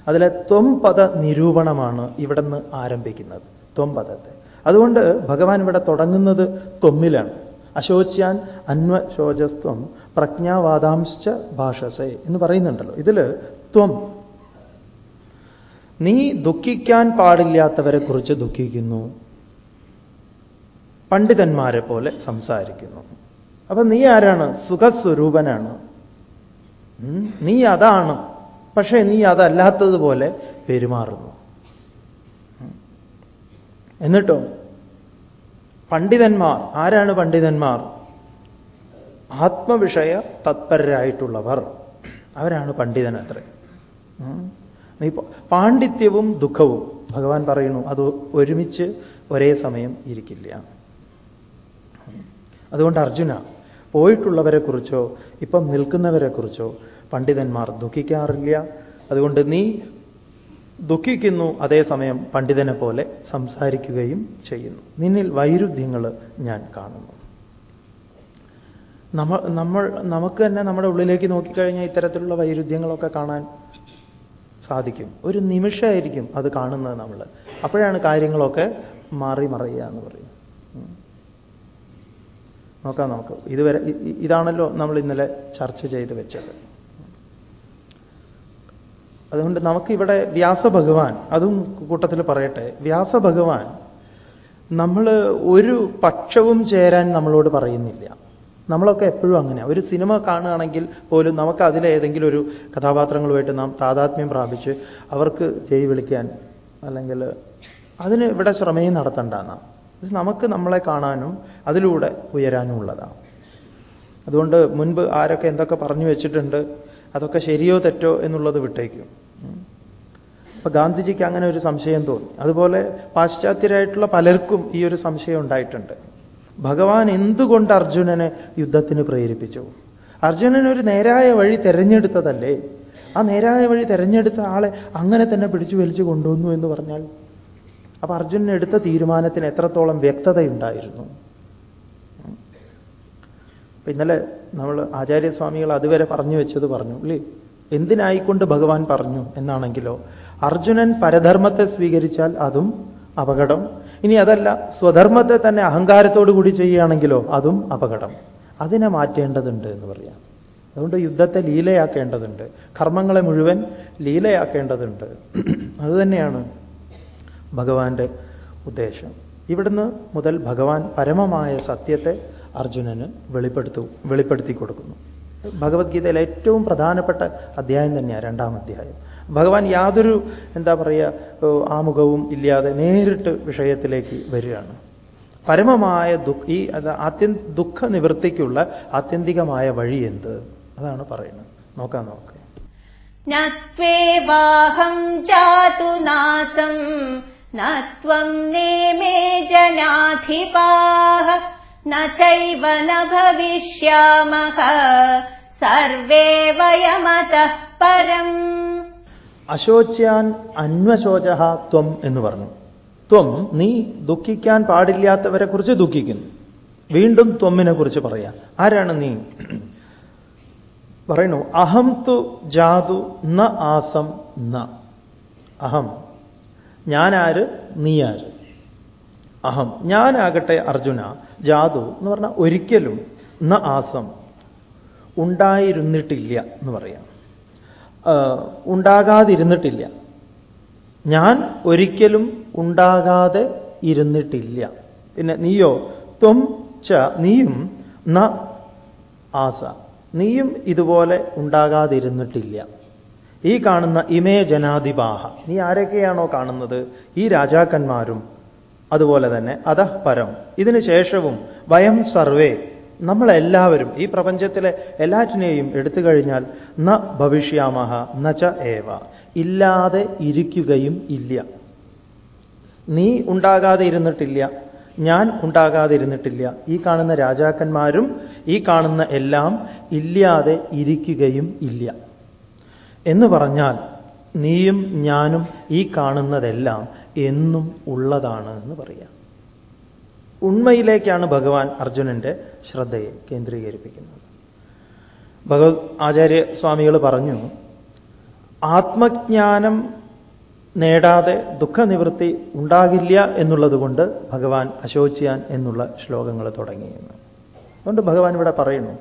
അതിലെ ത്വംപദ നിരൂപണമാണ് ഇവിടുന്ന് ആരംഭിക്കുന്നത്. ത്വംപദത്തെ. അതുകൊണ്ട് ഭഗവാൻ ഇവിടെ തുടങ്ങുന്നത് ത്വമ്മിലാണ്. അശോച്യാൻ അന്വശോചസ്ത്വം പ്രജ്ഞാവാദാംശ്ച ഭാഷസേ എന്ന് പറയുന്നുണ്ടല്ലോ. ഇതിൽ ത്വം. നീ ദുഃഖിക്കാൻ പാടില്ലാത്തവരെ കുറിച്ച് ദുഃഖിക്കുന്നു. പണ്ഡിതന്മാരെ പോലെ സംസാരിക്കുന്നു. അപ്പൊ നീ ആരാണ്? സുഖസ്വരൂപനാണ്. നീ അതാണ്. പക്ഷേ നീ അതല്ലാത്തതുപോലെ പെരുമാറുന്നു. എന്നിട്ടോ? പണ്ഡിതന്മാർ ആരാണ് പണ്ഡിതന്മാർ? ആത്മവിഷയ തത്പരരായിട്ടുള്ളവർ. അവരാണ് പണ്ഡിതൻ അത്ര. നീ പാണ്ഡിത്യവും ദുഃഖവും. ഭഗവാൻ പറയുന്നു അത് ഒരുമിച്ച് ഒരേ സമയം ഇരിക്കില്ല. അതുകൊണ്ട് അർജുന പോയിട്ടുള്ളവരെക്കുറിച്ചോ ഇപ്പം നിൽക്കുന്നവരെക്കുറിച്ചോ പണ്ഡിതന്മാർ ദുഃഖിക്കാറില്ല. അതുകൊണ്ട് നീ ദുഃഖിക്കുന്നു അതേസമയം പണ്ഡിതനെ പോലെ സംസാരിക്കുകയും ചെയ്യുന്നു. നിന്നിൽ വൈരുദ്ധ്യങ്ങൾ ഞാൻ കാണുന്നു. നമ്മ നമ്മൾ നമുക്ക് തന്നെ നമ്മുടെ ഉള്ളിലേക്ക് നോക്കിക്കഴിഞ്ഞാൽ ഇത്തരത്തിലുള്ള വൈരുദ്ധ്യങ്ങളൊക്കെ കാണാൻ സാധിക്കും. ഒരു നിമിഷമായിരിക്കും അത് കാണുന്നത് നമ്മൾ. അപ്പോഴാണ് കാര്യങ്ങളൊക്കെ മാറി മറിയുക എന്ന് പറയും നോക്കാം നമുക്ക്. ഇതുവരെ ഇതാണല്ലോ നമ്മൾ ഇന്നലെ ചർച്ച ചെയ്ത് വെച്ചത്. അതുകൊണ്ട് നമുക്കിവിടെ വ്യാസഭഗവാൻ അതും കൂട്ടത്തിൽ പറയട്ടെ വ്യാസഭഗവാൻ നമ്മൾ ഒരു പക്ഷവും ചേരാൻ നമ്മളോട് പറയുന്നില്ല. നമ്മളൊക്കെ എപ്പോഴും അങ്ങനെ. ഒരു സിനിമ കാണുകയാണെങ്കിൽ പോലും നമുക്ക് അതിലെ ഏതെങ്കിലും ഒരു കഥാപാത്രങ്ങളുമായിട്ട് നാം താതാത്മ്യം പ്രാപിച്ച് അവർക്ക് ചെയ് വിളിക്കാൻ അല്ലെങ്കിൽ അതിന് ഇവിടെ ശ്രമയും നടത്തണ്ടെന്നാണ് ഇത് നമുക്ക് നമ്മളെ കാണാനും അതിലൂടെ ഉയരാനും ഉള്ളതാണ്. അതുകൊണ്ട് മുൻപ് ആരൊക്കെ എന്തൊക്കെ പറഞ്ഞു വെച്ചിട്ടുണ്ട് അതൊക്കെ ശരിയോ തെറ്റോ എന്നുള്ളത് വിട്ടേക്കും. അപ്പൊ ഗാന്ധിജിക്ക് അങ്ങനെ ഒരു സംശയം തോന്നി. അതുപോലെ പാശ്ചാത്യരായിട്ടുള്ള പലർക്കും ഈ ഒരു സംശയം ഉണ്ടായിട്ടുണ്ട്. ഭഗവാൻ എന്തുകൊണ്ട് അർജുനനെ യുദ്ധത്തിന് പ്രേരിപ്പിച്ചു? അർജുനൻ ഒരു നേരായ വഴി തെരഞ്ഞെടുത്തതല്ലേ? ആ നേരായ വഴി തെരഞ്ഞെടുത്ത ആളെ അങ്ങനെ തന്നെ പിടിച്ചു വലിച്ചു കൊണ്ടുവന്നു എന്ന് പറഞ്ഞാൽ? അപ്പൊ അർജുനൻ എടുത്ത തീരുമാനത്തിന് എത്രത്തോളം വ്യക്തതയുണ്ടായിരുന്നു? ഇന്നലെ നമ്മൾ ആചാര്യസ്വാമികൾ അതുവരെ പറഞ്ഞു വെച്ചത് പറഞ്ഞു അല്ലേ? എന്തിനായിക്കൊണ്ട് ഭഗവാൻ പറഞ്ഞു എന്നാണെങ്കിലോ അർജുനൻ പരധർമ്മത്തെ സ്വീകരിച്ചാൽ അതും അപകടം. ഇനി അതല്ല സ്വധർമ്മത്തെ തന്നെ അഹങ്കാരത്തോടു കൂടി ചെയ്യുകയാണെങ്കിലോ അതും അപകടം. അതിനെ മാറ്റേണ്ടതുണ്ട് എന്ന് പറയാം. അതുകൊണ്ട് യുദ്ധത്തെ ലീലയാക്കേണ്ടതുണ്ട്. കർമ്മങ്ങളെ മുഴുവൻ ലീലയാക്കേണ്ടതുണ്ട്. അതുതന്നെയാണ് ഭഗവാന്റെ ഉദ്ദേശം. ഇവിടുന്ന് മുതൽ ഭഗവാൻ പരമമായ സത്യത്തെ അർജുനന് വെളിപ്പെടുത്തു വെളിപ്പെടുത്തി കൊടുക്കുന്നു. ഭഗവത്ഗീതയിലെ ഏറ്റവും പ്രധാനപ്പെട്ട അധ്യായം തന്നെയാണ് രണ്ടാം അധ്യായം. ഭഗവാൻ യാതൊരു എന്താ പറയുക ആമുഖവും ഇല്ലാതെ നേരിട്ട് വിഷയത്തിലേക്ക് വരികയാണ്. പരമമായ ദുഃഖ ഈ ആത്യ ദുഃഖ നിവൃത്തിക്കുള്ള ആത്യന്തികമായ വഴി എന്ത്? അതാണ് പറയുന്നത്. നോക്കാം നോക്ക്. നത്വേവാഹം ചാതു നാസം നത്വം നേമേ ജനാധിപാഹ. നൈവ न भविष्यामः। सर्वे वयमतः പരം അശോച്യാൻ അന്വശോച ത്വം എന്ന് പറഞ്ഞു. ത്വം നീ ദുഃഖിക്കാൻ പാടില്ലാത്തവരെ കുറിച്ച് ദുഃഖിക്കുന്നു. വീണ്ടും ത്വമ്മിനെ കുറിച്ച് പറയാം. ആരാണ് നീ? പറയുന്നു അഹം തു ജാതു ന ആസം ന. അഹം. ഞാനാര് നീ ആര് അഹം ഞാനാകട്ടെ അർജുന ജാതു എന്ന് പറഞ്ഞാൽ ഒരിക്കലും ന ആസം ഉണ്ടായിരുന്നിട്ടില്ല എന്ന് പറയാം. ഉണ്ടാകാതിരുന്നിട്ടില്ല. ഞാൻ ഒരിക്കലും ഉണ്ടാകാതെ ഇരുന്നിട്ടില്ല. പിന്നെ നീയോ ത്വം ച നീയും ന ആസ നീയും ഇതുപോലെ ഉണ്ടാകാതിരുന്നിട്ടില്ല. ഈ കാണുന്ന ഇമേ ജനാധിപാഹ നീ ആരൊക്കെയാണോ കാണുന്നത്? ഈ രാജാക്കന്മാരും അതുപോലെ തന്നെ അധഃപരം ഇതിനു ശേഷവും വയം സർവേ. നമ്മളെല്ലാവരും ഈ പ്രപഞ്ചത്തിലെ എല്ലാറ്റിനെയും എടുത്തു കഴിഞ്ഞാൽ ന ഭവിഷ്യാമഹ നച ഏവ. ഇല്ലാതെ ഇരിക്കുകയും ഇല്ല. നീ ഉണ്ടാകാതെ ഇരുന്നിട്ടില്ല ഞാൻ ഉണ്ടാകാതെ ഇരുന്നിട്ടില്ല. ഈ കാണുന്ന രാജാക്കന്മാരും ഈ കാണുന്ന എല്ലാം ഇല്ലാതെ ഇരിക്കുകയും ഇല്ല. എന്ന് പറഞ്ഞാൽ നീയും ഞാനും ഈ കാണുന്നതെല്ലാം എന്നും ഉള്ളതാണ് എന്ന് പറയാം. ഉണ്മയിലേക്കാണ് ഭഗവാൻ അർജുനന്റെ ശ്രദ്ധയെ കേന്ദ്രീകരിപ്പിക്കുന്നത്. ഭഗവത് ആചാര്യ സ്വാമികൾ പറഞ്ഞു ആത്മജ്ഞാനം നേടാതെ ദുഃഖനിവൃത്തി ഉണ്ടാകില്ല എന്നുള്ളതുകൊണ്ട് ഭഗവാൻ അശോചിയാൻ എന്നുള്ള ശ്ലോകങ്ങൾ തുടങ്ങിയെന്ന്. അതുകൊണ്ട് ഭഗവാൻ ഇവിടെ പറയുന്നു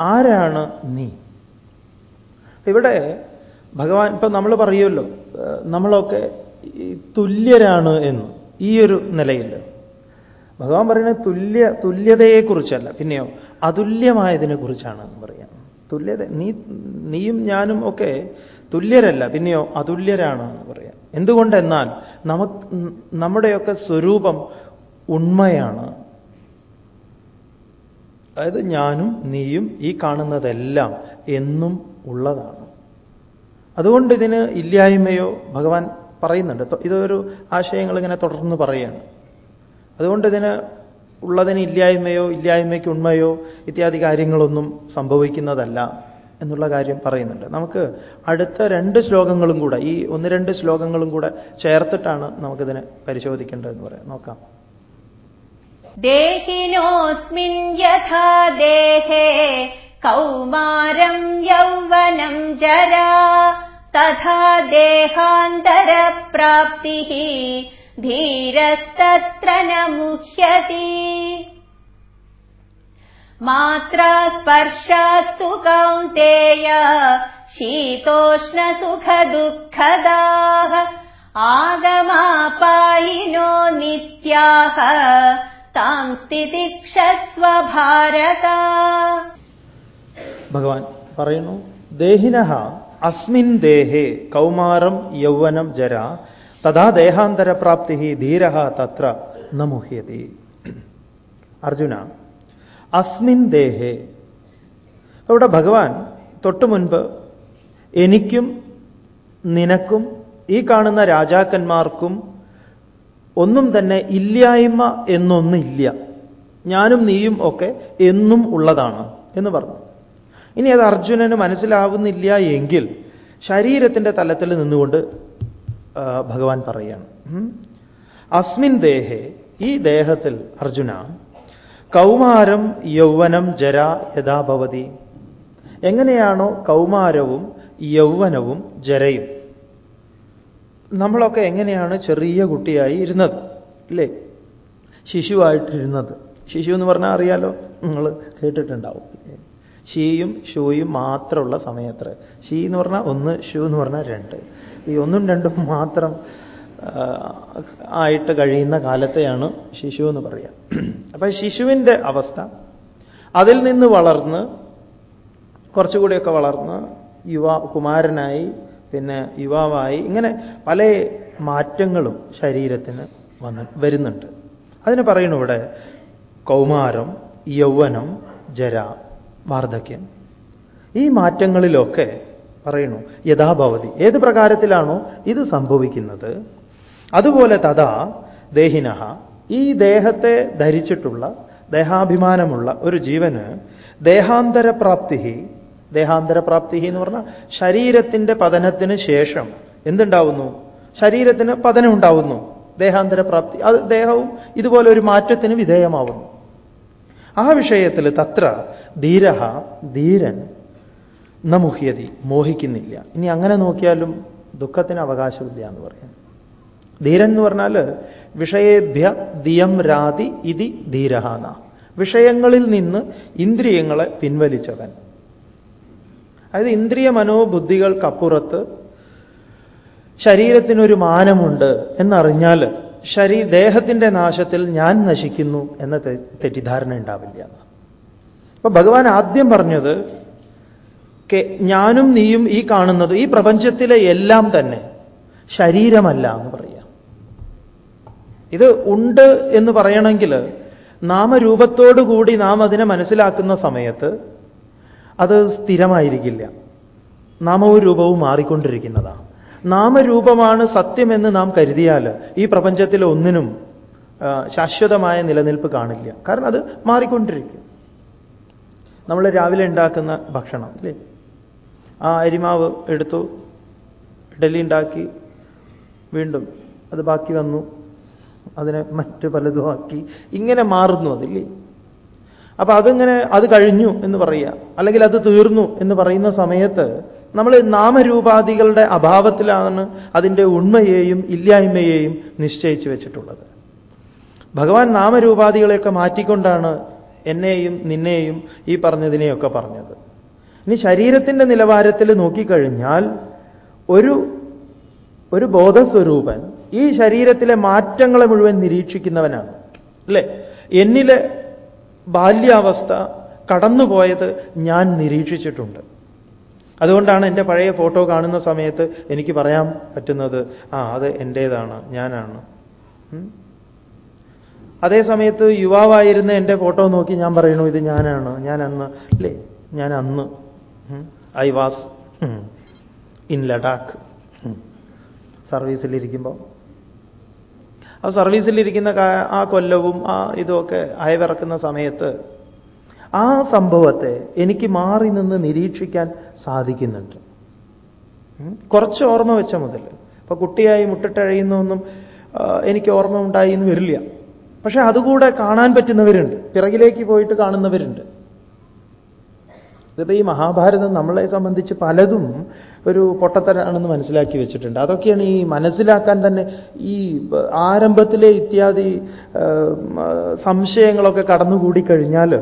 ആരാണ് നീ? ഇവിടെ ഭഗവാൻ ഇപ്പം നമ്മൾ പറയുമല്ലോ നമ്മളൊക്കെ തുല്യരാണ് എന്ന് ഈ ഒരു നിലയിൽ ഭഗവാൻ പറയുന്നത് തുല്യ തുല്യതയെക്കുറിച്ചല്ല പിന്നെയോ അതുല്യമായതിനെ കുറിച്ചാണ് പറയാം. തുല്യത നീ നീയും ഞാനും ഒക്കെ തുല്യരല്ല പിന്നെയോ അതുല്യരാണ് എന്ന് പറയാം. എന്തുകൊണ്ടെന്നാൽ നമുക്ക് നമ്മുടെയൊക്കെ സ്വരൂപം ഉണ്മയാണ്. അതായത് ഞാനും നീയും ഈ കാണുന്നതെല്ലാം എന്നും ഉള്ളതാണ്. അതുകൊണ്ട് ഇതിന് ഇല്ലായ്മയോ ഭഗവാൻ പറയുന്നുണ്ട്. ഇതൊരു ആശയങ്ങളിങ്ങനെ തുടർന്ന് പറയുകയാണ്. അതുകൊണ്ട് ഇതിന് ഉള്ളതിന് ഇല്ലായ്മയോ ഇല്ലായ്മയ്ക്ക് ഉണ്മയോ ഇത്യാദി കാര്യങ്ങളൊന്നും സംഭവിക്കുന്നതല്ല എന്നുള്ള കാര്യം പറയുന്നുണ്ട്. നമുക്ക് അടുത്ത രണ്ട് ശ്ലോകങ്ങളും കൂടെ ഈ ഒന്ന് രണ്ട് ശ്ലോകങ്ങളും കൂടെ ചേർത്തിട്ടാണ് നമുക്കിതിനെ പരിശോധിക്കേണ്ടതെന്ന് പറയാം. നോക്കാം. ദേഹിനോസ്മിൻ യഥാ ദേഹേ കൗമാരം യൗവനം ജരാ तथा देहान्तरप्राप्तिः धीरस्तत्र न मुह्यति मात्रा स्पर्शास्तु कौन्तेय शीतोष्णसुखदुःखदाः आगमापायिनो नित्याः तां स्थितिक्षस्व भारत ഭഗവാൻ പറയുന്നു ദേഹിനഃ അസ്മിൻ ദേഹേ കൗമാരം യൗവനം ജര തഥാ ദേഹാന്തരപ്രാപ്തി ധീര തത്ര നമുഹ്യതി. മുഹ്യതി അർജുന അസ്മിൻ ദേഹേ. അവിടെ ഭഗവാൻ തൊട്ടു മുൻപ് എനിക്കും നിനക്കും ഈ കാണുന്ന രാജാക്കന്മാർക്കും ഒന്നും തന്നെ ഇല്ലായ്മ എന്നൊന്നില്ല ഞാനും നീയും ഒക്കെ എന്നും ഉള്ളതാണ് എന്ന് പറഞ്ഞു. ഇനി അത് അർജുനന് മനസ്സിലാവുന്നില്ല എങ്കിൽ ശരീരത്തിന്റെ തലത്തിൽ നിന്നുകൊണ്ട് ഭഗവാൻ പറയുകയാണ് അസ്മിൻ ദേഹേ ഈ ദേഹത്തിൽ അർജുന കൗമാരം യൗവനം ജര യഥാഭവതി എങ്ങനെയാണോ കൗമാരവും യൗവനവും ജരയും? നമ്മളൊക്കെ എങ്ങനെയാണ് ചെറിയ കുട്ടിയായി ഇരുന്നത് ഇല്ലേ ശിശുവായിട്ടിരുന്നത്. ശിശു എന്ന് പറഞ്ഞാൽ അറിയാലോ? നിങ്ങൾ കേട്ടിട്ടുണ്ടാവും. ഷീയും ഷൂയും മാത്രമുള്ള സമയത്ര ഷീ എന്ന് പറഞ്ഞാൽ ഒന്ന് ഷൂ എന്ന് പറഞ്ഞാൽ രണ്ട്. ഈ ഒന്നും രണ്ടും മാത്രം ആയിട്ട് കഴിയുന്ന കാലത്തെയാണ് ശിശു എന്ന് പറയാം. അപ്പൊ ശിശുവിന്റെ അവസ്ഥ അതിൽ നിന്ന് വളർന്ന് കുറച്ചുകൂടിയൊക്കെ വളർന്ന് യുവാ കുമാരനായി പിന്നെ യുവാവായി ഇങ്ങനെ പല മാറ്റങ്ങളും ശരീരത്തിന് വന്ന് വരുന്നുണ്ട്. അതിന് പറയുന്നു ഇവിടെ കൗമാരം യൗവനം ജര. വാർദ്ധക്യം ഈ മാറ്റങ്ങളിലൊക്കെ പറയുന്നു യഥാഭവതി. ഏത് പ്രകാരത്തിലാണോ ഇത് സംഭവിക്കുന്നത്? അതുപോലെ തഥാ ദേഹിനഹ. ഈ ദേഹത്തെ ധരിച്ചിട്ടുള്ള ദേഹാഭിമാനമുള്ള ഒരു ജീവന് ദേഹാന്തരപ്രാപ്തി ദേഹാന്തരപ്രാപ്തി എന്ന് പറഞ്ഞാൽ ശരീരത്തിന്റെ പതനത്തിന് ശേഷം എന്തുണ്ടാവുന്നു? ശരീരത്തിന് പതനം ഉണ്ടാവുന്നു. ദേഹാന്തരപ്രാപ്തി. അത് ദേഹവും ഇതുപോലെ ഒരു മാറ്റത്തിന് വിധേയമാവുന്നു. ആ വിഷയത്തിൽ തത്ര ധീരഹ ധീരൻ ന മുഹ്യതി മോഹിക്കുന്നില്ല. ഇനി അങ്ങനെ നോക്കിയാലും ദുഃഖത്തിന് അവകാശമില്ല എന്ന് പറയാം. ധീരൻ എന്ന് പറഞ്ഞാൽ വിഷയേഭ്യ ദിയം രാതി ഇതി ധീരഹാന വിഷയങ്ങളിൽ നിന്ന് ഇന്ദ്രിയങ്ങളെ പിൻവലിച്ചവൻ. അതായത് ഇന്ദ്രിയ മനോബുദ്ധികൾക്കപ്പുറത്ത് ശരീരത്തിനൊരു മാനമുണ്ട് എന്നറിഞ്ഞാൽ ശരീ ദേഹത്തിന്റെ നാശത്തിൽ ഞാൻ നശിക്കുന്നു എന്ന തെറ്റിദ്ധാരണ ഉണ്ടാവില്ല. അപ്പൊ ഭഗവാൻ ആദ്യം പറഞ്ഞത് ഞാനും നീയും ഈ കാണുന്നത് ഈ പ്രപഞ്ചത്തിലെ എല്ലാം തന്നെ ശരീരമല്ല എന്ന് പറയാം. ഇത് ഉണ്ട് എന്ന് പറയണമെങ്കിൽ നാമരൂപത്തോടുകൂടി നാം അതിനെ മനസ്സിലാക്കുന്ന സമയത്ത് അത് സ്ഥിരമായിരിക്കില്ല. നാമവും രൂപവും മാറിക്കൊണ്ടിരിക്കുന്നതാണ്. നാമരൂപമാണ് സത്യമെന്ന് നാം കരുതിയാൽ ഈ പ്രപഞ്ചത്തിൽ ഒന്നിനും ശാശ്വതമായ നിലനിൽപ്പ് കാണില്ല. കാരണം അത് മാറിക്കൊണ്ടിരിക്കും. നമ്മൾ രാവിലെ ഉണ്ടാക്കുന്ന ഭക്ഷണം അല്ലേ? ആ അരിമാവ് എടുത്തു ഇഡലി ഉണ്ടാക്കി വീണ്ടും അത് ബാക്കി വന്നു അതിനെ മറ്റ് പലതും ആക്കി. ഇങ്ങനെ മാറുന്നു അതില്ലേ? അപ്പൊ അതിങ്ങനെ അത് കഴിഞ്ഞു എന്ന് പറയുക അല്ലെങ്കിൽ അത് തീർന്നു എന്ന് പറയുന്ന സമയത്ത് നമ്മൾ നാമരൂപാദികളുടെ അഭാവത്തിലാണ് അതിന്റെ ഉണ്മയെയും ഇല്ലായ്മയെയും നിശ്ചയിച്ചു വെച്ചിട്ടുള്ളത്. ഭഗവാൻ നാമരൂപാദികളെയൊക്കെ മാറ്റിക്കൊണ്ടാണ് എന്നെയും നിന്നെയും ഈ പറഞ്ഞതിനെയൊക്കെ പറഞ്ഞത്. ഇനി ശരീരത്തിന്റെ നിലവാരത്തിൽ നോക്കിക്കഴിഞ്ഞാൽ ഒരു ഒരു ബോധസ്വരൂപൻ ഈ ശരീരത്തിലെ മാറ്റങ്ങളെ മുഴുവൻ നിരീക്ഷിക്കുന്നവനാണ്. അല്ലേ? എന്നിലെ ബാല്യാവസ്ഥ കടന്നുപോയത് ഞാൻ നിരീക്ഷിച്ചിട്ടുണ്ട്. അതുകൊണ്ടാണ് എന്റെ പഴയ ഫോട്ടോ കാണുന്ന സമയത്ത് എനിക്ക് പറയാൻ പറ്റുന്നത് ആ അത് എന്റേതാണ് ഞാനാണ്. അതേ സമയത്ത് യുവാവായിരുന്ന എന്റെ ഫോട്ടോ നോക്കി ഞാൻ പറയണു ഇത് ഞാനാണ് ഞാൻ അന്ന് അല്ലേ ഞാൻ അന്ന് ഐ വാസ് ഇൻ ലഡാക്ക്. സർവീസിലിരിക്കുമ്പോൾ ആ സർവീസിലിരിക്കുന്ന ആ കൊല്ലവും ആ ഇതുമൊക്കെ അയവിറക്കുന്ന സമയത്ത് ആ സംഭവത്തെ എനിക്ക് മാറി നിന്ന് നിരീക്ഷിക്കാൻ സാധിക്കുന്നുണ്ട്. കുറച്ച് ഓർമ്മ വെച്ച മുതൽ. ഇപ്പൊ കുട്ടിയായി മുട്ടിട്ടഴയുന്നൊന്നും എനിക്ക് ഓർമ്മ ഉണ്ടായി എന്ന് വരില്ല. പക്ഷെ അതുകൂടെ കാണാൻ പറ്റുന്നവരുണ്ട്. പിറകിലേക്ക് പോയിട്ട് കാണുന്നവരുണ്ട്. ഇതിപ്പോ ഈ മഹാഭാരതം നമ്മളെ സംബന്ധിച്ച് പലതും ഒരു പൊട്ടത്തരാണെന്ന് മനസ്സിലാക്കി വെച്ചിട്ടുണ്ട്. അതൊക്കെയാണ് ഈ മനസ്സിലാക്കാൻ തന്നെ ഈ ആരംഭത്തിലെ ഇത്യാദി സംശയങ്ങളൊക്കെ കടന്നുകൂടി കഴിഞ്ഞാൽ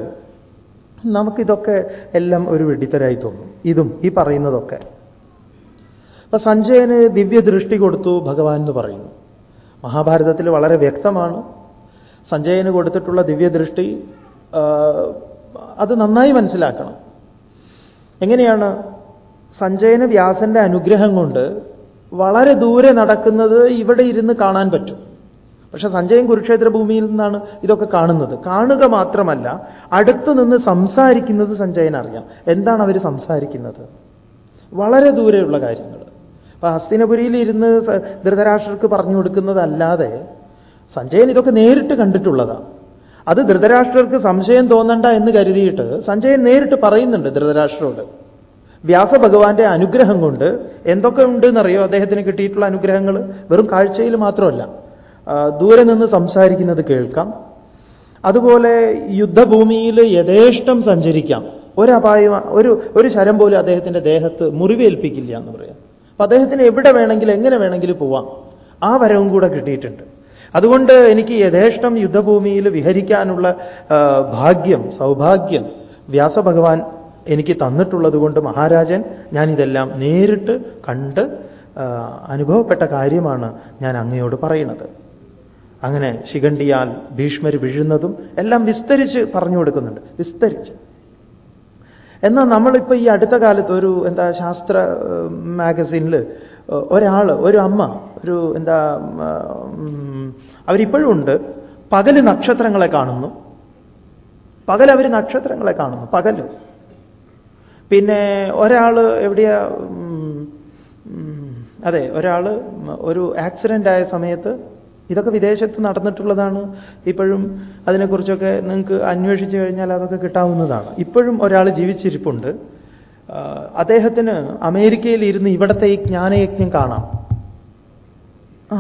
നമുക്കിതൊക്കെ എല്ലാം ഒരു വെടിത്തരായി തോന്നും. ഇതും ഈ പറയുന്നതൊക്കെ. അപ്പൊ സഞ്ജയന് ദിവ്യ ദൃഷ്ടി കൊടുത്തു ഭഗവാൻ എന്ന് പറയുന്നു. മഹാഭാരതത്തിൽ വളരെ വ്യക്തമാണ്. സഞ്ജയന് കൊടുത്തിട്ടുള്ള ദിവ്യദൃഷ്ടി അത് നന്നായി മനസ്സിലാക്കണം. എങ്ങനെയാണ്? സഞ്ജയന് വ്യാസന്റെ അനുഗ്രഹം കൊണ്ട് വളരെ ദൂരെ നടക്കുന്നത് ഇവിടെ ഇരുന്ന് കാണാൻ പറ്റും. പക്ഷെ സഞ്ജയൻ കുരുക്ഷേത്ര ഭൂമിയിൽ നിന്നാണ് ഇതൊക്കെ കാണുന്നത്. കാണുക മാത്രമല്ല അടുത്തു നിന്ന് സംസാരിക്കുന്നത് സഞ്ജയൻ അറിയാം എന്താണ് അവർ സംസാരിക്കുന്നത്? വളരെ ദൂരെയുള്ള കാര്യങ്ങൾ. അപ്പൊ ഹസ്തിനപുരിയിൽ ഇരുന്ന് ധൃതരാഷ്ട്രർക്ക് പറഞ്ഞു കൊടുക്കുന്നതല്ലാതെ സഞ്ജയൻ ഇതൊക്കെ നേരിട്ട് കണ്ടിട്ടുള്ളതാണ് അത് ധൃതരാഷ്ട്രർക്ക് സംശയം തോന്നണ്ട എന്ന് കരുതിയിട്ട് സഞ്ജയൻ നേരിട്ട് പറയുന്നുണ്ട് ധൃതരാഷ്ട്രോട്. വ്യാസഭഗവാന്റെ അനുഗ്രഹം കൊണ്ട് എന്തൊക്കെ ഉണ്ട് എന്നറിയോ അദ്ദേഹത്തിന് കിട്ടിയിട്ടുള്ള അനുഗ്രഹങ്ങൾ വെറും കാഴ്ചയിൽ മാത്രമല്ല. ദൂരെ നിന്ന് സംസാരിക്കുന്നത് കേൾക്കാം. അതുപോലെ യുദ്ധഭൂമിയിൽ യഥേഷ്ടം സഞ്ചരിക്കാം. ഒരപായം ഒരു ഒരു ശരം പോലും അദ്ദേഹത്തിന്റെ ദേഹത്ത് മുറിവേൽപ്പിക്കില്ല എന്ന് പറയാം. അപ്പൊ അദ്ദേഹത്തിന് എവിടെ വേണമെങ്കിലും എങ്ങനെ വേണമെങ്കിലും പോവാം. ആ വരവും കൂടെ കിട്ടിയിട്ടുണ്ട്. അതുകൊണ്ട് എനിക്ക് യഥേഷ്ടം യുദ്ധഭൂമിയിൽ വിഹരിക്കാനുള്ള ഭാഗ്യം സൗഭാഗ്യം വ്യാസഭഗവാൻ എനിക്ക് തന്നിട്ടുള്ളത് കൊണ്ട് മഹാരാജൻ ഞാനിതെല്ലാം നേരിട്ട് കണ്ട് അനുഭവപ്പെട്ട കാര്യമാണ് ഞാൻ അങ്ങയോട് പറയുന്നത്. അങ്ങനെ ശിഖണ്ഡിയാൽ ഭീഷ്മർ വീഴുന്നതും എല്ലാം വിസ്തരിച്ച് പറഞ്ഞു കൊടുക്കുന്നുണ്ട്. വിസ്തരിച്ച്. എന്നാൽ നമ്മളിപ്പോൾ ഈ അടുത്ത കാലത്ത് ഒരു എന്താ ശാസ്ത്ര മാഗസീനിൽ ഒരാൾ ഒരു അമ്മ ഒരു എന്താ അവരിപ്പോഴും ഉണ്ട്. പകൽ നക്ഷത്രങ്ങളെ കാണുന്നു. പകൽ അവർ നക്ഷത്രങ്ങളെ കാണുന്നു. പകൽ. പിന്നെ ഒരാൾ എവിടെയാ അതെ ഒരാൾ ഒരു ആക്സിഡന്റ് ആയ സമയത്ത് ഇതൊക്കെ വിദേശത്ത് നടന്നിട്ടുള്ളതാണ്. ഇപ്പോഴും അതിനെക്കുറിച്ചൊക്കെ നിങ്ങൾക്ക് അന്വേഷിച്ചു കഴിഞ്ഞാൽ അതൊക്കെ കിട്ടാവുന്നതാണ്. ഇപ്പോഴും ഒരാൾ ജീവിച്ചിരിപ്പുണ്ട്. അദ്ദേഹത്തിന് അമേരിക്കയിൽ ഇരുന്ന് ഇവിടത്തെ ഈ ജ്ഞാനയജ്ഞം കാണാം. ആ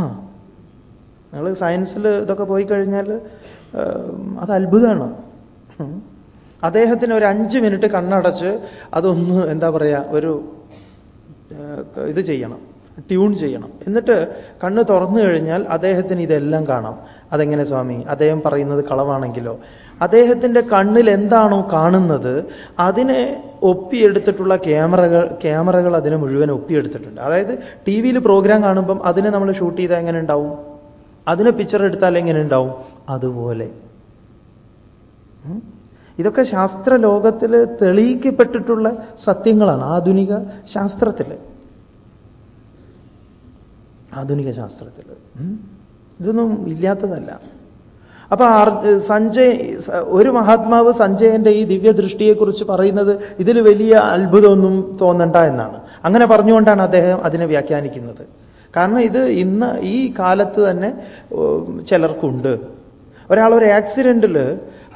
നിങ്ങൾ സയൻസിൽ ഇതൊക്കെ പോയി കഴിഞ്ഞാൽ അത് അത്ഭുതമാണ്. അദ്ദേഹത്തിന് ഒരു അഞ്ച് മിനിറ്റ് കണ്ണടച്ച് അതൊന്ന് എന്താ പറയുക ഒരു ഇത് ചെയ്യണം. ട്യൂൺ ചെയ്യണം. എന്നിട്ട് കണ്ണ് തുറന്നു കഴിഞ്ഞാൽ അദ്ദേഹത്തിന് ഇതെല്ലാം കാണാം. അതെങ്ങനെ സ്വാമി? അദ്ദേഹം പറയുന്നത് കളവാണെങ്കിലോ? അദ്ദേഹത്തിന്റെ കണ്ണിൽ എന്താണോ കാണുന്നത് അതിനെ ഒപ്പിയെടുത്തിട്ടുള്ള ക്യാമറകൾ ക്യാമറകൾ അതിനെ മുഴുവൻ ഒപ്പിയെടുത്തിട്ടുണ്ട്. അതായത് ടി വിയിൽ പ്രോഗ്രാം കാണുമ്പം അതിനെ നമ്മൾ ഷൂട്ട് ചെയ്താൽ എങ്ങനെ ഉണ്ടാവും? അതിനെ പിക്ചർ എടുത്താൽ എങ്ങനെ ഉണ്ടാവും? അതുപോലെ. ഇതൊക്കെ ശാസ്ത്ര ലോകത്തിൽ തെളിയിക്കപ്പെട്ടിട്ടുള്ള സത്യങ്ങളാണ്. ആധുനിക ശാസ്ത്രത്തിൽ ആധുനിക ശാസ്ത്രത്തിൽ. ഇതൊന്നും ഇല്ലാത്തതല്ല. അപ്പൊ സഞ്ജയ് ഒരു മഹാത്മാവ് സഞ്ജയന്റെ ഈ ദിവ്യദൃഷ്ടിയെക്കുറിച്ച് പറയുന്നത് ഇതിൽ വലിയ അത്ഭുതമൊന്നും തോന്നണ്ട എന്നാണ്. അങ്ങനെ പറഞ്ഞുകൊണ്ടാണ് അദ്ദേഹം അതിനെ വ്യാഖ്യാനിക്കുന്നത്. കാരണം ഇത് ഇന്ന് ഈ കാലത്ത് തന്നെ ചിലർക്കുണ്ട്. ഒരാൾ ഒരു ആക്സിഡന്റിൽ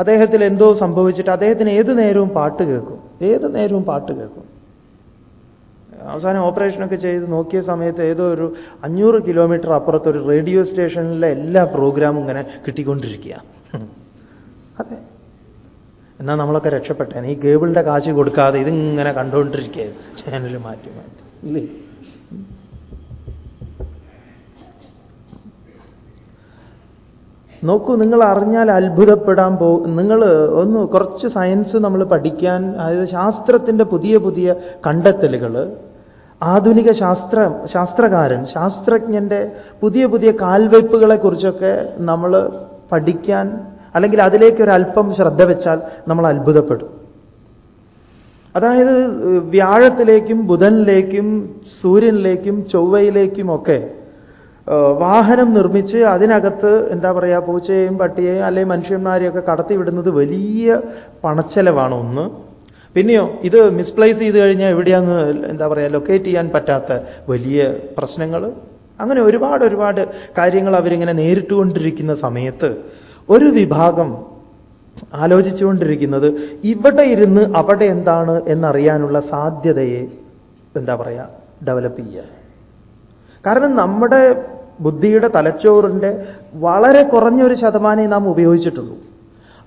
അദ്ദേഹത്തിൽ എന്തോ സംഭവിച്ചിട്ട് അദ്ദേഹത്തിന് ഏത് നേരവും പാട്ട് കേൾക്കും. ഏത് നേരവും പാട്ട് കേൾക്കും. അവസാനം ഓപ്പറേഷനൊക്കെ ചെയ്ത് നോക്കിയ സമയത്ത് ഏതോ ഒരു അഞ്ഞൂറ് കിലോമീറ്റർ അപ്പുറത്ത് ഒരു റേഡിയോ സ്റ്റേഷനിലെ എല്ലാ പ്രോഗ്രാമും ഇങ്ങനെ കിട്ടിക്കൊണ്ടിരിക്കുക അതെ. എന്നാൽ നമ്മളൊക്കെ രക്ഷപ്പെട്ടേനെ ഈ കേബിളിന്റെ കാശ് കൊടുക്കാതെ ഇതിങ്ങനെ കണ്ടുകൊണ്ടിരിക്കുക ചാനൽ മാറ്റി മാറ്റി. ഇല്ലേ? നോക്കൂ നിങ്ങൾ അറിഞ്ഞാൽ അത്ഭുതപ്പെടാൻ പോ നിങ്ങൾ ഒന്ന് കുറച്ച് സയൻസ് നമ്മൾ പഠിക്കാൻ അതായത് ശാസ്ത്രത്തിന്റെ പുതിയ പുതിയ കണ്ടെത്തലുകൾ ആധുനിക ശാസ്ത്ര ശാസ്ത്രകാരൻ ശാസ്ത്രജ്ഞന്റെ പുതിയ പുതിയ കാൽവയ്പ്പുകളെ കുറിച്ചൊക്കെ നമ്മൾ പഠിക്കാൻ അല്ലെങ്കിൽ അതിലേക്ക് ഒരു അല്പം ശ്രദ്ധ വെച്ചാൽ നമ്മൾ അത്ഭുതപ്പെടും. അതായത് വ്യാഴത്തിലേക്കും ബുധനിലേക്കും സൂര്യനിലേക്കും ചൊവ്വയിലേക്കും ഒക്കെ വാഹനം നിർമ്മിച്ച് അതിനകത്ത് എന്താ പറയുക പൂച്ചയെയും പട്ടിയെയും അല്ലെങ്കിൽ മനുഷ്യന്മാരെയൊക്കെ കടത്തിവിടുന്നത് വലിയ പണച്ചെലവാണ് ഒന്ന്. പിന്നെയോ ഇത് മിസ്പ്ലേസ് ചെയ്ത് കഴിഞ്ഞാൽ എവിടെയാന്ന് എന്താ പറയുക ലൊക്കേറ്റ് ചെയ്യാൻ പറ്റാത്ത വലിയ പ്രശ്നങ്ങൾ. അങ്ങനെ ഒരുപാട് ഒരുപാട് കാര്യങ്ങൾ അവരിങ്ങനെ നേരിട്ടുകൊണ്ടിരിക്കുന്ന സമയത്ത് ഒരു വിഭാഗം ആലോചിച്ചുകൊണ്ടിരിക്കുന്നത് ഇവിടെ ഇരുന്ന് അവിടെ എന്താണ് എന്നറിയാനുള്ള സാധ്യതയെ എന്താ പറയുക ഡെവലപ്പ് ചെയ്യുക. കാരണം നമ്മുടെ ബുദ്ധിയുടെ തലച്ചോറിന്റെ വളരെ കുറഞ്ഞൊരു ശതമാനമേ നാം ഉപയോഗിച്ചിട്ടുള്ളൂ.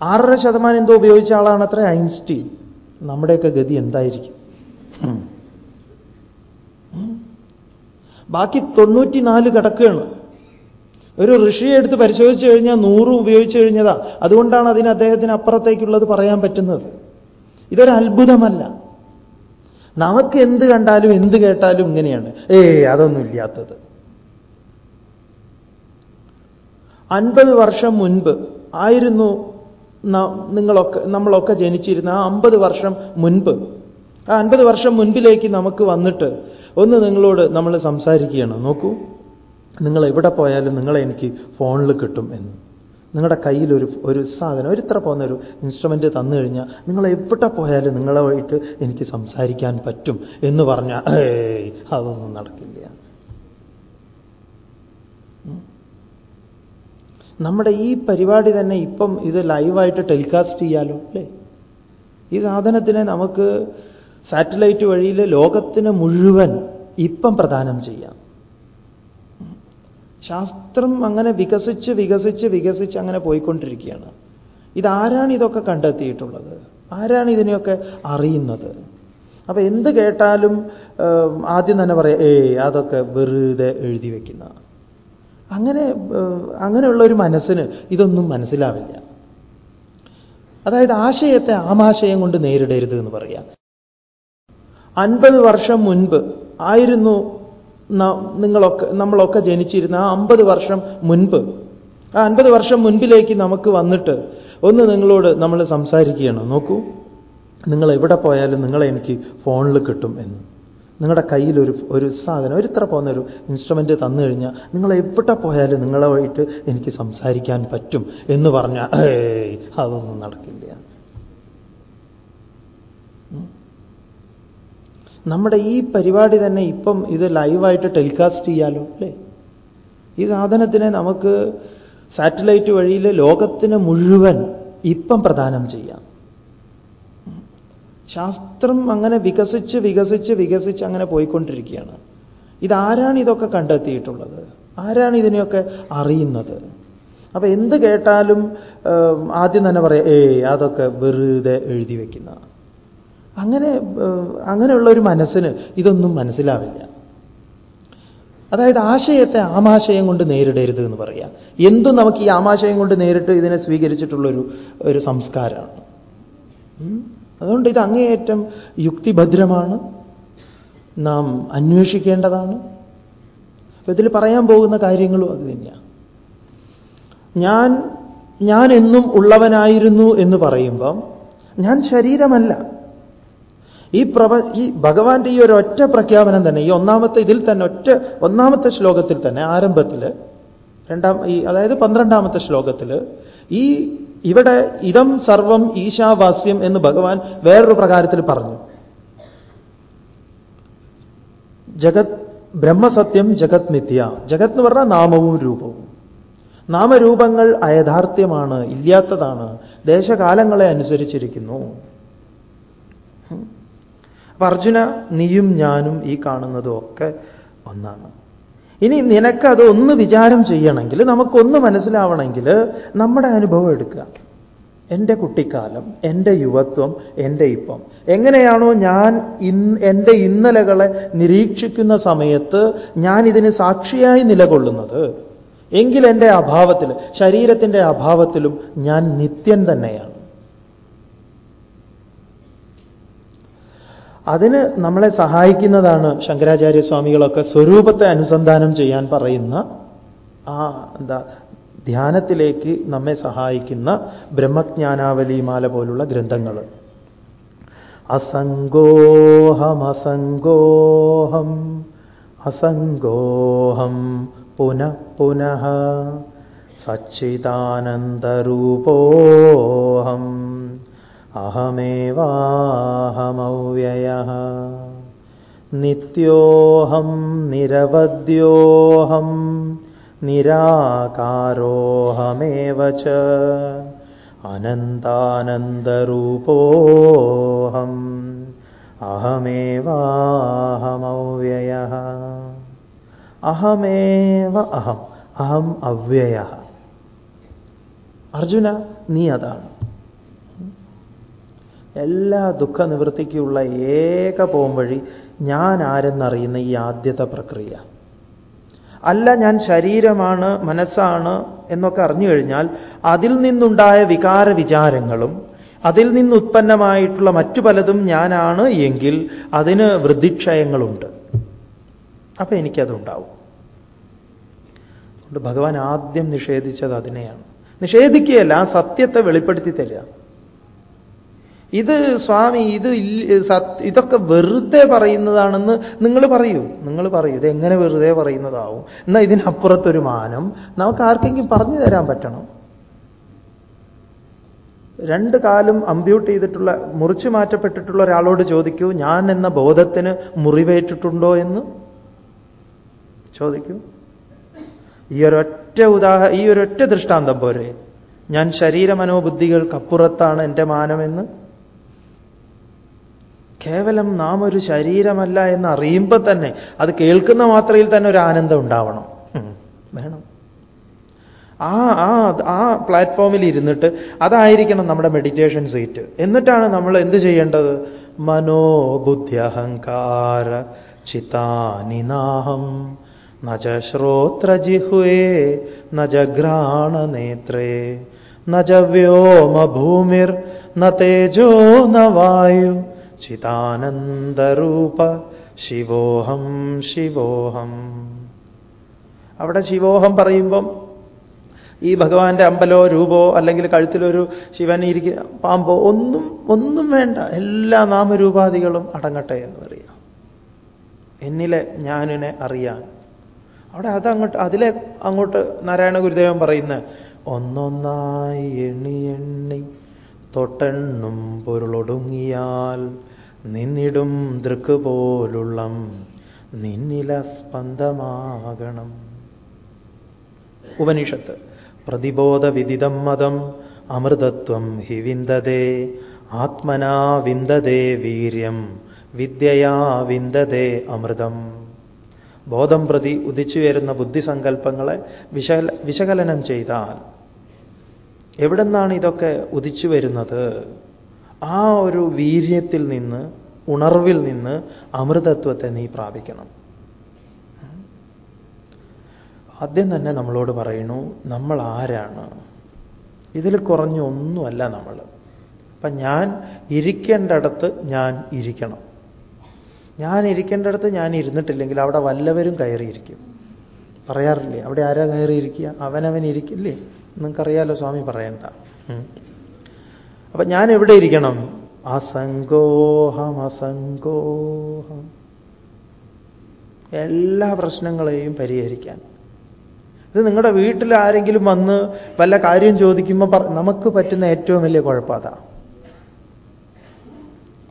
ആറര ശതമാനം എന്തോ ഉപയോഗിച്ച ആളാണ് അത്ര ഐൻസ്റ്റീൻ. നമ്മുടെയൊക്കെ ഗതി എന്തായിരിക്കും. ബാക്കി തൊണ്ണൂറ്റിനാല് കിടക്കുകയാണ്. ഒരു ഋഷിയെ എടുത്ത് പരിശോധിച്ചു കഴിഞ്ഞാൽ നൂറും ഉപയോഗിച്ചു കഴിഞ്ഞതാ. അതുകൊണ്ടാണ് അതിന് അദ്ദേഹത്തിന് അപ്പുറത്തേക്കുള്ളത് പറയാൻ പറ്റുന്നത്. ഇതൊരു അത്ഭുതമല്ല. നമുക്ക് എന്ത് കണ്ടാലും എന്ത് കേട്ടാലും ഇങ്ങനെയാണ്. ഏ അതൊന്നും ഇല്ലാത്തത്. അൻപത് വർഷം മുൻപ് ആയിരുന്നു നിങ്ങളൊക്കെ നമ്മളൊക്കെ ജനിച്ചിരുന്ന ആ അമ്പത് വർഷം മുൻപ്. ആ അൻപത് വർഷം മുൻപിലേക്ക് നമുക്ക് വന്നിട്ട് ഒന്ന് നിങ്ങളോട് നമ്മൾ സംസാരിക്കുകയാണ്. നോക്കൂ. നിങ്ങൾ എവിടെ പോയാലും നിങ്ങളെ എനിക്ക് ഫോണിൽ കിട്ടും എന്ന്. നിങ്ങളുടെ കയ്യിൽ ഒരു ഒരു സാധനം ഒരു ഇത്ര പോകുന്ന ഒരു ഇൻസ്ട്രുമെന്റ് തന്നു കഴിഞ്ഞാൽ നിങ്ങൾ എവിടെ പോയാലും നിങ്ങളുമായിട്ട് എനിക്ക് സംസാരിക്കാൻ പറ്റും എന്ന് പറഞ്ഞാൽ അതൊന്നും നടക്കില്ല. നമ്മുടെ ഈ പരിപാടി തന്നെ ഇപ്പം ഇത് ലൈവായിട്ട് ടെലികാസ്റ്റ് ചെയ്യാലോ അല്ലേ? ഈ സാധനത്തിനെ നമുക്ക് സാറ്റലൈറ്റ് വഴിയിൽ ലോകത്തിന് മുഴുവൻ ഇപ്പം പ്രദാനം ചെയ്യാം. ശാസ്ത്രം അങ്ങനെ വികസിച്ച് വികസിച്ച് വികസിച്ച് അങ്ങനെ പോയിക്കൊണ്ടിരിക്കുകയാണ്. ഇതാരാണ് ഇതൊക്കെ കണ്ടെത്തിയിട്ടുള്ളത്? ആരാണ് ഇതിനെയൊക്കെ അറിയുന്നത്? അപ്പൊ എന്ത് കേട്ടാലും ആദ്യം തന്നെ പറയാം ഏ അതൊക്കെ വെറുതെ എഴുതി വെക്കുന്ന അങ്ങനെ അങ്ങനെയുള്ള ഒരു മനസ്സിന് ഇതൊന്നും മനസ്സിലാവില്ല. അതായത് ആശയത്തെ ആമാശയം കൊണ്ട് നേരിടരുത് എന്ന് പറയാം. അൻപത് വർഷം മുൻപ് ആയിരുന്നു നിങ്ങളൊക്കെ നമ്മളൊക്കെ ജനിച്ചിരുന്ന ആ അമ്പത് വർഷം മുൻപ്. ആ അൻപത് വർഷം മുൻപിലേക്ക് നമുക്ക് വന്നിട്ട് ഒന്ന് നിങ്ങളോട് നമ്മൾ സംസാരിക്കുകയാണ്. നോക്കൂ നിങ്ങൾ എവിടെ പോയാലും നിങ്ങളെ എനിക്ക് ഫോണിൽ കിട്ടും എന്ന്. നിങ്ങളുടെ കയ്യിൽ ഒരു ഒരു സാധനം ഒരു ഇത്ര പോകുന്ന ഒരു ഇൻസ്ട്രുമെന്റ് തന്നു കഴിഞ്ഞാൽ നിങ്ങൾ എവിടെ പോയാലും നിങ്ങളുമായിട്ട് എനിക്ക് സംസാരിക്കാൻ പറ്റും എന്ന് പറഞ്ഞാൽ അതൊന്നും നടക്കില്ല. നമ്മുടെ ഈ പരിപാടി തന്നെ ഇപ്പം ഇത് ലൈവായിട്ട് ടെലികാസ്റ്റ് ചെയ്യാലോ അല്ലേ? ഈ സാധനത്തിനെ നമുക്ക് സാറ്റലൈറ്റ് വഴിയിൽ ലോകത്തിന് മുഴുവൻ ഇപ്പം പ്രദാനം ചെയ്യാം. ശാസ്ത്രം അങ്ങനെ വികസിച്ച് വികസിച്ച് വികസിച്ച് അങ്ങനെ പോയിക്കൊണ്ടിരിക്കുകയാണ്. ഇതാരാണ് ഇതൊക്കെ കണ്ടെത്തിയിട്ടുള്ളത്? ആരാണ് ഇതിനെയൊക്കെ അറിയുന്നത്? അപ്പൊ എന്ത് കേട്ടാലും ആദ്യം തന്നെ പറയാം ഏ അതൊക്കെ വെറുതെ എഴുതി വയ്ക്കുന്ന അങ്ങനെ അങ്ങനെയുള്ള ഒരു മനസ്സിന് ഇതൊന്നും മനസ്സിലാവില്ല. അതായത് ആശയത്തെ ആമാശയം കൊണ്ട് നേരിടരുത് എന്ന് പറയാം. എന്തും നമുക്ക് ഈ ആമാശയം കൊണ്ട് നേരിട്ട് ഇതിനെ സ്വീകരിച്ചിട്ടുള്ളൊരു ഒരു സംസ്കാരമാണ്. അതുകൊണ്ട് ഇത് അങ്ങേയറ്റം യുക്തിഭദ്രമാണ്. നാം അന്വേഷിക്കേണ്ടതാണ്. അപ്പൊ ഇതിൽ പറയാൻ പോകുന്ന കാര്യങ്ങളും അത് തന്നെയാണ്. ഞാൻ ഞാൻ എന്നും ഉള്ളവനായിരുന്നു എന്ന് പറയുമ്പം ഞാൻ ശരീരമല്ല. ഈ പ്രപ ഈ ഭഗവാന്റെ ഈ ഒരു ഒറ്റ പ്രഖ്യാപനം തന്നെ ഈ ഒന്നാമത്തെ ഇതിൽ തന്നെ ഒറ്റ ഒന്നാമത്തെ ശ്ലോകത്തിൽ തന്നെ ആരംഭത്തിൽ രണ്ടാം ഈ അതായത് പന്ത്രണ്ടാമത്തെ ശ്ലോകത്തിൽ ഈ ഇവിടെ ഇതം സർവം ഈശാവാസ്യം എന്ന് ഭഗവാൻ വേറൊരു പ്രകാരത്തിൽ പറഞ്ഞു. ജഗത് ബ്രഹ്മസത്യം ജഗത് മിഥ്യ. ജഗത് എന്ന് പറഞ്ഞാൽ നാമവും രൂപവും. നാമരൂപങ്ങൾ അയഥാർത്ഥ്യമാണ് ഇല്ലാത്തതാണ് ദേശകാലങ്ങളെ അനുസരിച്ചിരിക്കുന്നു. അപ്പൊ അർജുന നീയും ഞാനും ഈ കാണുന്നതും ഒക്കെ ഒന്നാണ്. ഇനി നിനക്കത് ഒന്ന് വിചാരം ചെയ്യണമെങ്കിൽ നമുക്കൊന്ന് മനസ്സിലാവണമെങ്കിൽ നമ്മുടെ അനുഭവം എടുക്കുക. എന്റെ കുട്ടിക്കാലം എന്റെ യുവത്വം എന്റെ ഇപ്പം. എങ്ങനെയാണോ ഞാൻ ഇന്ന് എന്റെ ഇന്നലകളെ നിരീക്ഷിക്കുന്ന സമയത്ത് ഞാൻ ഇതിന് സാക്ഷിയായി നിലകൊള്ളുന്നത്. എങ്കിൽ എന്റെ അഭാവത്തിൽ ശരീരത്തിന്റെ അഭാവത്തിലും ഞാൻ നിത്യൻ തന്നെയാണ്. അതിന് നമ്മളെ സഹായിക്കുന്നതാണ് ശങ്കരാചാര്യ സ്വാമികളൊക്കെ സ്വരൂപത്തെ അനുസന്ധാനം ചെയ്യാൻ പറയുന്ന ആ എന്താ ധ്യാനത്തിലേക്ക് നമ്മെ സഹായിക്കുന്ന ബ്രഹ്മജ്ഞാനാവലിമാല പോലുള്ള ഗ്രന്ഥങ്ങൾ. അസംഗോഹമസംഗോഹം അസംഗോഹം പുനഃ പുനഃ സച്ചിദാനന്ദരൂപോഹം. അഹമേവാഹമൗവ്യയ നിത്യോഹം നിരവദ്യോഹം നിരാകാരോഹമേവ ച. അനന്താനന്ദരൂപോഹം അഹമേവാഹമവ്യയ അഹമേവ അഹം അഹം അവ്യയ അർജുന നീ അതാണ്. എല്ലാ ദുഃഖ നിവൃത്തിക്കുള്ള ഏക പോംവഴി ഞാൻ ആരെന്നറിയുന്ന ഈ ആദ്യത്തെ പ്രക്രിയ. അല്ല ഞാൻ ശരീരമാണ് മനസ്സാണ് എന്നൊക്കെ അറിഞ്ഞു കഴിഞ്ഞാൽ അതിൽ നിന്നുണ്ടായ വികാര വിചാരങ്ങളും അതിൽ നിന്ന് ഉത്പന്നമായിട്ടുള്ള മറ്റു പലതും ഞാനാണ് എങ്കിൽ അതിന് വൃദ്ധിക്ഷയങ്ങളുണ്ട്. അപ്പൊ എനിക്കതുണ്ടാവും. അതുകൊണ്ട് ഭഗവാൻ ആദ്യം നിഷേധിച്ചത് അതിനെയാണ്. നിഷേധിക്കുകയല്ല ആ സത്യത്തെ വെളിപ്പെടുത്തി തരിക. ഇത് സ്വാമി ഇത് ഇതൊക്കെ വെറുതെ പറയുന്നതാണെന്ന് നിങ്ങൾ പറയൂ. നിങ്ങൾ പറയൂ ഇത് എങ്ങനെ വെറുതെ പറയുന്നതാവും? എന്നാൽ ഇതിനപ്പുറത്തൊരു മാനം നമുക്ക് ആർക്കെങ്കിലും പറഞ്ഞു തരാൻ പറ്റണം. രണ്ട് കാലും അമ്പ്യൂട്ട് ചെയ്തിട്ടുള്ള മുറിച്ചു മാറ്റപ്പെട്ടിട്ടുള്ള ഒരാളോട് ചോദിക്കൂ ഞാൻ എന്ന ബോധത്തിന് മുറിവേറ്റിട്ടുണ്ടോ എന്ന്? ചോദിക്കൂ. ഈ ഒരൊറ്റ ഉദാഹ ഈ ഒരൊറ്റ ദൃഷ്ടാന്തം പോരെ. ഞാൻ ശരീരമനോബുദ്ധികൾക്കപ്പുറത്താണ് എന്റെ മാനമെന്ന്. കേവലം നാം ഒരു ശരീരമല്ല എന്ന് അറിയുമ്പോൾ തന്നെ അത് കേൾക്കുന്ന മാത്രയിൽ തന്നെ ഒരു ആനന്ദം ഉണ്ടാവണം. വേണം. ആ ആ ആ പ്ലാറ്റ്ഫോമിൽ ഇരുന്നിട്ട് അതായിരിക്കണം നമ്മുടെ മെഡിറ്റേഷൻ സീറ്റ് എന്നിട്ടാണ് നമ്മൾ എന്ത് ചെയ്യേണ്ടത്? മനോബുദ്ധി അഹങ്കാര ചിതാനിനാഹം നജ ശ്രോത്രജിഹുവേ നജ ഘ്രാണനേത്രേ. നജ വ്യോമ ഭൂമിർ ന തേജോ ന വായു ചിതാനന്ദരൂപ ശിവോഹം ശിവോഹം. അവിടെ ശിവോഹം പറയുമ്പം ഈ ഭഗവാന്റെ അമ്പലോ രൂപോ അല്ലെങ്കിൽ കഴുത്തിലൊരു ശിവൻ ഇരിക്കുന്ന പാമ്പോ ഒന്നും ഒന്നും വേണ്ട. എല്ലാ നാമരൂപാധികളും അടങ്ങട്ടെ എന്ന് പറയാം. എന്നിലെ ഞാനിനെ അറിയാൻ. അവിടെ അതങ്ങോട്ട് അതിലെ അങ്ങോട്ട് നാരായണ ഗുരുദേവൻ പറയുന്ന ഒന്നൊന്നായി എണ്ണി എണ്ണി തൊട്ടെണ്ണും പൊരുളൊടുങ്ങിയാൽ നിന്നിടും ദൃക്ക് പോലുള്ളം നിന്നില സ്പന്ദമാകണം. ഉപനിഷത്ത്. പ്രതിബോധ വിദിതം മതം അമൃതത്വം ഹി വിന്ദതേ ആത്മനാ വിന്ദതേ വീര്യം വിദ്യയാ വിന്ദതേ അമൃതം. ബോധം പ്രതി ഉദിച്ചു വരുന്ന ബുദ്ധിസങ്കല്പങ്ങളെ വിശകല വിശകലനം ചെയ്താൽ എവിടെന്നാണ് ഇതൊക്കെ ഉദിച്ചു വരുന്നത്? ആ ഒരു വീര്യത്തിൽ നിന്ന് ഉണർവിൽ നിന്ന് അമൃതത്വത്തെ നീ പ്രാപിക്കണം. ആദ്യം തന്നെ നമ്മളോട് പറയുന്നു നമ്മൾ ആരാണ്? ഇതിൽ കുറഞ്ഞൊന്നുമല്ല നമ്മൾ. അപ്പം ഞാൻ ഇരിക്കേണ്ടടത്ത് ഞാൻ ഇരിക്കണം. ഞാൻ ഇരിക്കേണ്ടടത്ത് ഞാൻ ഇരുന്നിട്ടില്ലെങ്കിൽ അവിടെ വല്ലവരും കയറിയിരിക്കും. പറയാറില്ലേ അവിടെ ആരാ കയറിയിരിക്കുക? അവനവൻ ഇരിക്കില്ലേ? നിങ്ങൾക്കറിയാലോ സ്വാമി പറയണ്ട. അപ്പൊ ഞാൻ എവിടെ ഇരിക്കണം? അസങ്കോഹം അസങ്കോഹം എല്ലാ പ്രശ്നങ്ങളെയും പരിഹരിക്കാൻ. ഇത് നിങ്ങളുടെ വീട്ടിൽ ആരെങ്കിലും വന്ന് വല്ല കാര്യം ചോദിക്കുമ്പോൾ നമുക്ക് പറ്റുന്ന ഏറ്റവും വലിയ കുഴപ്പമതാ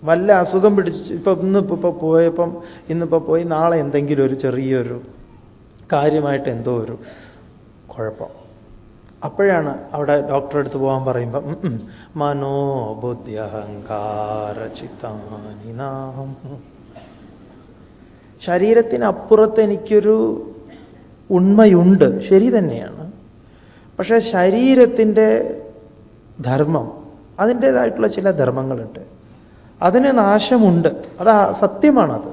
വല്ല അസുഖം പിടിച്ച് ഇപ്പൊ ഇന്ന് ഇപ്പൊ പോയപ്പം ഇന്നിപ്പോ പോയി നാളെ എന്തെങ്കിലും ഒരു ചെറിയൊരു കാര്യമായിട്ട് എന്തോ ഒരു കുഴപ്പം. അപ്പോഴാണ് അവിടെ ഡോക്ടറെ അടുത്ത് പോകാൻ പറയുമ്പം മനോബുദ്ധി അഹങ്കാര ചിത്താനിനാഹം ശരീരത്തിനപ്പുറത്ത് എനിക്കൊരു ഉണ്മയുണ്ട് ശരി തന്നെയാണ്. പക്ഷേ ശരീരത്തിന്റെ ധർമ്മം അതിന്റേതായിട്ടുള്ള ചില ധർമ്മങ്ങളുണ്ട്. അതിന് നാശമുണ്ട്. അതാ സത്യമാണത്.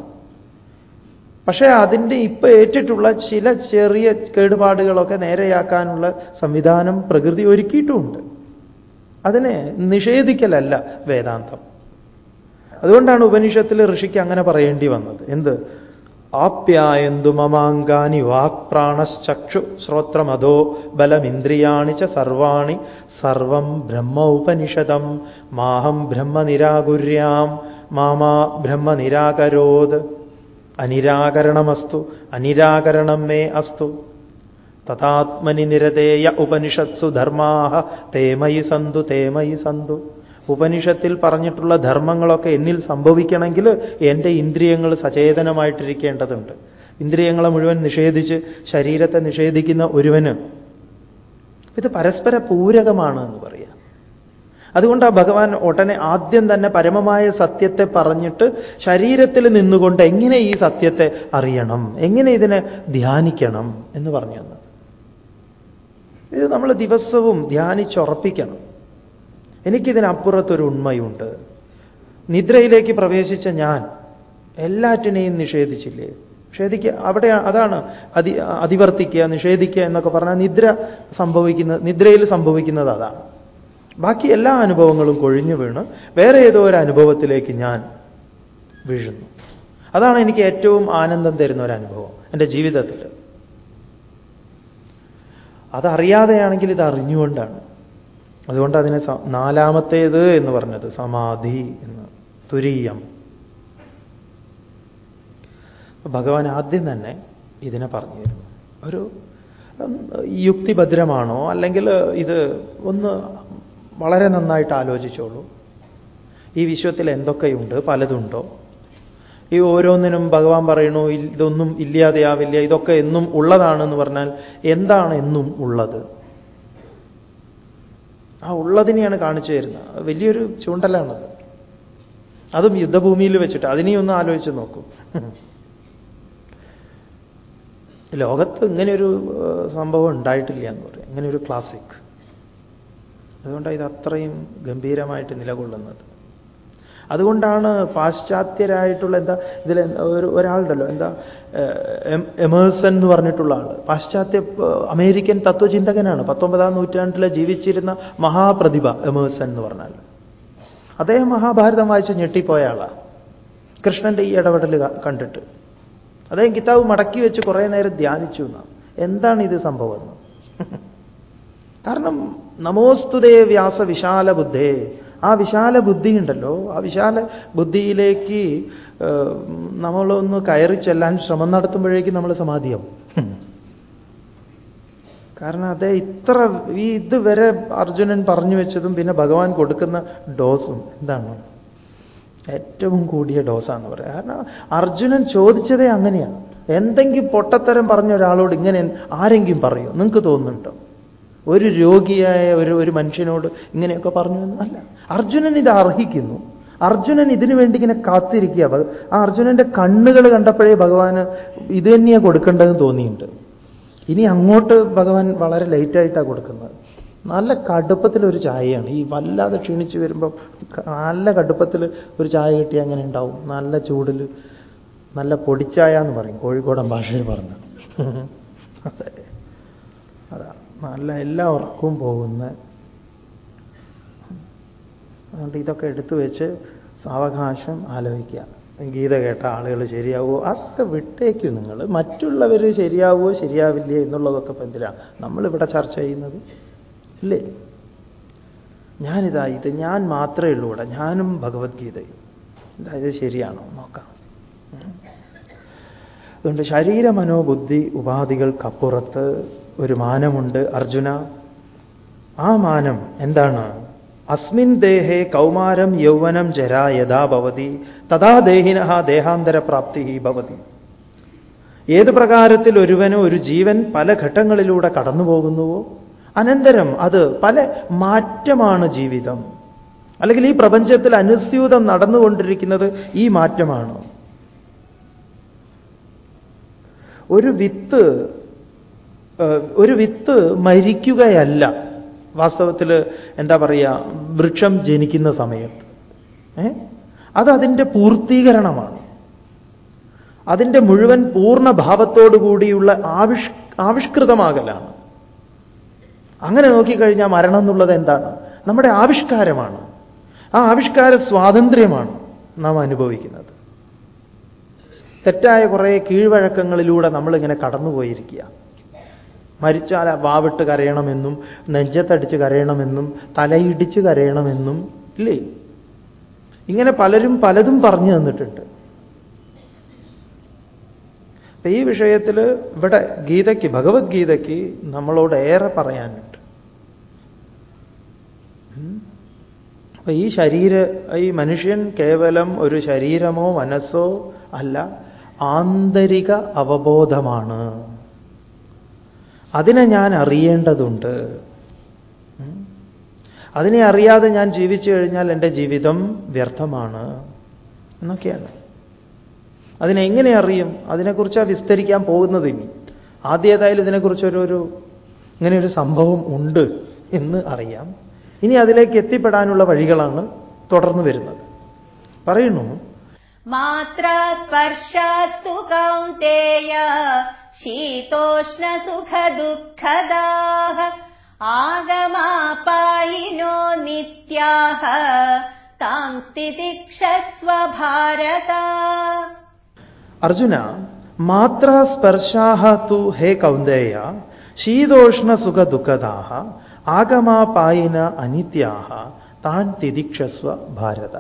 പക്ഷേ അതിന്റെ ഇപ്പൊ ഏറ്റിട്ടുള്ള ചില ചെറിയ കേടുപാടുകളൊക്കെ നേരെയാക്കാനുള്ള സംവിധാനം പ്രകൃതി ഒരുക്കിയിട്ടുമുണ്ട്. അതിനെ നിഷേധിക്കലല്ല വേദാന്തം. അതുകൊണ്ടാണ് ഉപനിഷത്തിൽ ഋഷിക്ക് അങ്ങനെ പറയേണ്ടി വന്നത്. എന്ത്? ആപ്യായന്തു മമാങ്കാനി വാക്പ്രാണശ്ചക്ഷു ശ്രോത്രമതോ ബലമിന്ദ്രിയാണി ച സർവാണി സർവം ബ്രഹ്മ ഉപനിഷതം മാഹം ബ്രഹ്മ നിരാകുര്യാം മാമാ ബ്രഹ്മ നിരാകരോത് അനിരാകരണമസ്തു അനിരാകരണം മേ അസ്തു. തഥാത്മനി നിരതേയ ഉപനിഷത്സു ധർമാ തേമയി സന്തു തേമയി സന്തു. ഉപനിഷത്തിൽ പറഞ്ഞിട്ടുള്ള ധർമ്മങ്ങളൊക്കെ എന്നിൽ സംഭവിക്കണമെങ്കിൽ എന്റെ ഇന്ദ്രിയങ്ങൾ സചേതനമായിട്ടിരിക്കേണ്ടതുണ്ട്. ഇന്ദ്രിയങ്ങളെ മുഴുവൻ നിഷേധിച്ച് ശരീരത്തെ നിഷേധിക്കുന്ന ഒരുവന് ഇത് പരസ്പര പൂരകമാണ് എന്ന് പറയാം. അതുകൊണ്ടാണ് ഭഗവാൻ ഉടനെ ആദ്യം തന്നെ പരമമായ സത്യത്തെ പറഞ്ഞിട്ട് ശരീരത്തിൽ നിന്നുകൊണ്ട് എങ്ങനെ ഈ സത്യത്തെ അറിയണം എങ്ങനെ ഇതിനെ ധ്യാനിക്കണം എന്ന് പറഞ്ഞു തന്നു. ഇത് നമ്മൾ ദിവസവും ധ്യാനിച്ചുറപ്പിക്കണം. എനിക്കിതിനപ്പുറത്തൊരു ഉണ്മയുണ്ട്. നിദ്രയിലേക്ക് പ്രവേശിച്ച ഞാൻ എല്ലാറ്റിനെയും നിഷേധിച്ചില്ലേ? നിഷേധിക്കുക അവിടെ അതാണ് അതി അതിവർത്തിക്കുക നിഷേധിക്കുക എന്നൊക്കെ പറഞ്ഞാൽ നിദ്ര സംഭവിക്കുന്ന നിദ്രയിൽ സംഭവിക്കുന്നത് അതാണ്. ബാക്കി എല്ലാ അനുഭവങ്ങളും കൊഴിഞ്ഞു വീണ് വേറെ ഏതോ ഒരു അനുഭവത്തിലേക്ക് ഞാൻ വീഴുന്നു. അതാണ് എനിക്ക് ഏറ്റവും ആനന്ദം തരുന്ന ഒരു അനുഭവം എന്റെ ജീവിതത്തിൽ. അതറിയാതെയാണെങ്കിൽ ഇത് അറിഞ്ഞുകൊണ്ടാണ്. അതുകൊണ്ട് അതിനെ നാലാമത്തേത് എന്ന് പറഞ്ഞത് സമാധി എന്ന് തുരീയം. ഭഗവാൻ ആദ്യം തന്നെ ഇതിനെ പറഞ്ഞു തരുന്നു. ഒരു യുക്തിഭദ്രമാണോ അല്ലെങ്കിൽ ഇത് ഒന്ന് വളരെ നന്നായിട്ട് ആലോചിച്ചോളൂ. ഈ വിശ്വത്തിൽ എന്തൊക്കെയുണ്ട്? പലതുണ്ടോ? ഈ ഓരോന്നിനും ഭഗവാൻ പറയണു ഇതൊന്നും ഇല്ലാതെയാവില്ല ഇതൊക്കെ എന്നും ഉള്ളതാണെന്ന് പറഞ്ഞാൽ എന്താണ് എന്നും ഉള്ളത്? ആ ഉള്ളതിനെയാണ് കാണിച്ചു തരുന്നത്. വലിയൊരു ചൂണ്ടലാണത് അതും. യുദ്ധഭൂമിയിൽ വെച്ചിട്ട്. അതിനെയൊന്ന് ആലോചിച്ച് നോക്കൂ. ലോകത്ത് ഇങ്ങനെയൊരു സംഭവം ഉണ്ടായിട്ടില്ല എന്ന് പറയും. ഇങ്ങനെയൊരു ക്ലാസിക്. അതുകൊണ്ടാണ് ഇത് അത്രയും ഗംഭീരമായിട്ട് നിലകൊള്ളുന്നത്. അതുകൊണ്ടാണ് പാശ്ചാത്യരായിട്ടുള്ള എന്താ ഇതിൽ ഒരു ഒരാളുണ്ടല്ലോ എന്താ എമേഴ്സൺ എന്ന് പറഞ്ഞിട്ടുള്ള ആൾ പാശ്ചാത്യ അമേരിക്കൻ തത്വചിന്തകനാണ്. പത്തൊമ്പതാം നൂറ്റാണ്ടിൽ ജീവിച്ചിരുന്ന മഹാപ്രതിഭ എമേഴ്സൺ എന്ന് പറഞ്ഞാൽ. അദ്ദേഹം മഹാഭാരതം വായിച്ച് ഞെട്ടിപ്പോയ ആളാണ് കൃഷ്ണന്റെ ഈ ഇടപെടൽ കണ്ടിട്ട്. അദ്ദേഹം കിതാബ് മടക്കി വെച്ച് കുറേ നേരം ധ്യാനിച്ചു എന്നാണ്. എന്താണ് ഇത് സംഭവം കാരണം നമോസ്തുതേ വ്യാസ വിശാല ബുദ്ധേ. ആ വിശാല ബുദ്ധി ഉണ്ടല്ലോ. ആ വിശാല ബുദ്ധിയിലേക്ക് നമ്മളൊന്ന് കയറി ചെല്ലാൻ ശ്രമം നടത്തുമ്പോഴേക്കും നമ്മൾ സമാധിയാവും. കാരണം അതേ ഇത്ര ഈ ഇതുവരെ അർജുനൻ പറഞ്ഞു വെച്ചതും പിന്നെ ഭഗവാൻ കൊടുക്കുന്ന ഡോസും എന്താണ്? ഏറ്റവും കൂടിയ ഡോസാന്ന് പറയാം. കാരണം അർജുനൻ ചോദിച്ചതേ അങ്ങനെയാണ്. എന്തെങ്കിലും പൊട്ടത്തരം പറഞ്ഞ ഒരാളോട് ഇങ്ങനെ ആരെങ്കിലും പറയൂ? നിങ്ങൾക്ക് തോന്നുന്നുണ്ടോ? ഒരു രോഗിയായ ഒരു ഒരു മനുഷ്യനോട് ഇങ്ങനെയൊക്കെ പറഞ്ഞു അല്ല. അർജുനൻ ഇത് അർഹിക്കുന്നു. അർജുനൻ ഇതിനു വേണ്ടി ഇങ്ങനെ കാത്തിരിക്കുക. ആ അർജുനന്റെ കണ്ണുകൾ കണ്ടപ്പോഴേ ഭഗവാന് ഇത് തന്നെയാണ് കൊടുക്കേണ്ടതെന്ന് തോന്നിയിട്ടുണ്ട്. ഇനി അങ്ങോട്ട് ഭഗവാൻ വളരെ ലേറ്റായിട്ടാണ് കൊടുക്കുന്നത്. നല്ല കടുപ്പത്തിൽ ഒരു ചായയാണ്. ഈ വല്ലാതെ ക്ഷീണിച്ച് വരുമ്പോൾ നല്ല കടുപ്പത്തിൽ ഒരു ചായ കിട്ടിയാൽ അങ്ങനെ ഉണ്ടാവും. നല്ല ചൂടിൽ നല്ല പൊടിച്ചായ എന്ന് പറയും. കോഴിക്കോടൻ ഭാഷയിൽ പറഞ്ഞു [laughs] അതാ. നല്ല എല്ലാ ഉറക്കവും പോകുന്ന അതുകൊണ്ട് ഇതൊക്കെ എടുത്തു വെച്ച് സാവകാശം ആലോചിക്കുക. ഗീത കേട്ട ആളുകൾ ശരിയാവുമോ അതൊക്കെ വിട്ടേക്കും നിങ്ങൾ. മറ്റുള്ളവർ ശരിയാവുമോ ശരിയാവില്ല എന്നുള്ളതൊക്കെ ഇപ്പം എന്തിനാണ് നമ്മളിവിടെ ചർച്ച ചെയ്യുന്നത്. ഇല്ലേ? ഞാനിതാ ഇത് ഞാൻ മാത്രമേ ഉള്ളൂ ഇവിടെ. ഞാനും ഭഗവത്ഗീതയും. ഇത് ശരിയാണോ? നോക്കാം. അതുകൊണ്ട് ശരീര മനോബുദ്ധി ഉപാധികൾക്കപ്പുറത്ത് ഒരു മാനമുണ്ട് അർജുന. ആ മാനം എന്താണ്? അസ്മിൻ ദേഹേ കൗമാരം യൗവനം ജരാ യഥാ ഭവതി തഥാ ദേഹിന ദേഹാന്തര പ്രാപ്തി ഭവതി. ഏത് പ്രകാരത്തിൽ ഒരുവനോ ഒരു ജീവൻ പല ഘട്ടങ്ങളിലൂടെ കടന്നു പോകുന്നുവോ അനന്തരം അത് പല മാറ്റമാണ് ജീവിതം. അല്ലെങ്കിൽ ഈ പ്രപഞ്ചത്തിൽ അനുസ്യൂതം നടന്നുകൊണ്ടിരിക്കുന്നത് ഈ മാറ്റമാണ്? ഒരു വിത്ത് ഒരു വിത്ത് മരിക്കുകയല്ല. വാസ്തവത്തിൽ എന്താ പറയുക വൃക്ഷം ജനിക്കുന്ന സമയത്ത് അത് അതിന്റെ പൂർത്തീകരണമാണ്. അതിന്റെ മുഴുവൻ പൂർണഭാവത്തോടുകൂടിയുള്ള ആവിഷ് ആവിഷ്കൃതമാകലാണ്. അങ്ങനെ നോക്കിക്കഴിഞ്ഞാൽ മരണം എന്നുള്ളത് എന്താണ്? നമ്മുടെ ആവിഷ്കാരമാണ്. ആ ആവിഷ്കാര സ്വാതന്ത്ര്യമാണ് നാം അനുഭവിക്കുന്നത്. തെറ്റായ കുറേ കീഴ്വഴക്കങ്ങളിലൂടെ നമ്മളിങ്ങനെ കടന്നുപോയിരിക്കുക. മരിച്ചാൽ വാവിട്ട് കരയണമെന്നും നെഞ്ചത്തടിച്ച് കരയണമെന്നും തലയിടിച്ച് കരയണമെന്നും ഇല്ലേ? ഇങ്ങനെ പലരും പലതും പറഞ്ഞു തന്നിട്ടുണ്ട്. ഈ വിഷയത്തിൽ ഇവിടെ ഗീതയ്ക്ക് ഭഗവത്ഗീതയ്ക്ക് നമ്മളോട് ഏറെ പറയാനുണ്ട്. അപ്പൊ ഈ ശരീര ഈ മനുഷ്യൻ കേവലം ഒരു ശരീരമോ മനസ്സോ അല്ല ആന്തരിക അവബോധമാണ്. അതിനെ ഞാൻ അറിയേണ്ടതുണ്ട്. അതിനെ അറിയാതെ ഞാൻ ജീവിച്ചു കഴിഞ്ഞാൽ എന്റെ ജീവിതം വ്യർത്ഥമാണ് എന്നൊക്കെയാണ്. അതിനെങ്ങനെ അറിയും? അതിനെക്കുറിച്ച് വിസ്തരിക്കാൻ പോകുന്നത് ഇനി. ആദ്യതായാലും ഇതിനെക്കുറിച്ചൊരു ഒരു ഇങ്ങനെ സംഭവം ഉണ്ട് എന്ന് അറിയാം. ഇനി അതിലേക്ക് എത്തിപ്പെടാനുള്ള വഴികളാണ് തുടർന്ന് വരുന്നത്. പറയുന്നു. മാത്രാസ്പർശാസ്തു കൗന്ദേയ शीतोष्णसुखदुःखदाः आगमापायिनो नित्याः ताम् स्थितिक्षस्व भारत അർജുന മാത്ര സ്പർശാഹ തു ഹേ കൗന്ദേയ ശീതോഷ്ണ സുഖ ദുഃഖദാഹ ആഗമാപായിന അനിത്യാഹ താൻ തിദിക്ഷസ്വ ഭാരത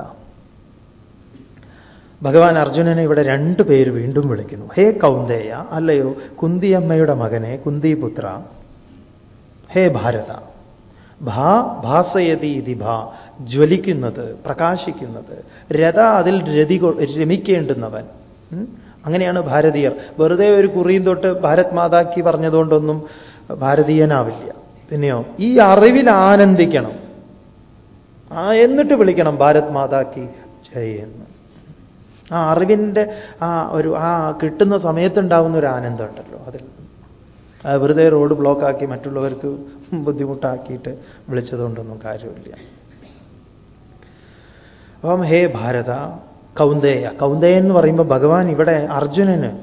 ഭഗവാൻ അർജുനനെ ഇവിടെ രണ്ടു പേര് വീണ്ടും വിളിക്കുന്നു. ഹേ കൗന്ദേയ അല്ലയോ കുന്തിയമ്മയുടെ മകനെ കുന്തിപുത്ര. ഹേ ഭാരത. ഭാ ഭാസയതി ഇതി ഭാ ജ്വലിക്കുന്നത് പ്രകാശിക്കുന്നത്. രഥ അതിൽ രതി രമിക്കേണ്ടുന്നവൻ. അങ്ങനെയാണ് ഭാരതീയർ. വെറുതെ ഒരു കുറിയും തൊട്ട് ഭാരത് മാതാക്കി പറഞ്ഞതുകൊണ്ടൊന്നും ഭാരതീയനാവില്ല. പിന്നെയോ ഈ അറിവിൽ ആനന്ദിക്കണം. ആ എന്നിട്ട് വിളിക്കണം ഭാരത് മാതാക്കി. ജയ എന്ന്. ആ അറിവിന്റെ ആ ഒരു ആ കിട്ടുന്ന സമയത്തുണ്ടാവുന്ന ഒരു ആനന്ദം ഉണ്ടല്ലോ അതിൽ വെറുതെ റോഡ് ബ്ലോക്കാക്കി മറ്റുള്ളവർക്ക് ബുദ്ധിമുട്ടാക്കിയിട്ട് വിളിച്ചതുകൊണ്ടൊന്നും കാര്യമില്ല. അപ്പം ഹേ ഭാരത കൗന്ദേയ. കൗന്ദേയ എന്ന് പറയുമ്പോൾ ഭഗവാൻ ഇവിടെ അർജുനന്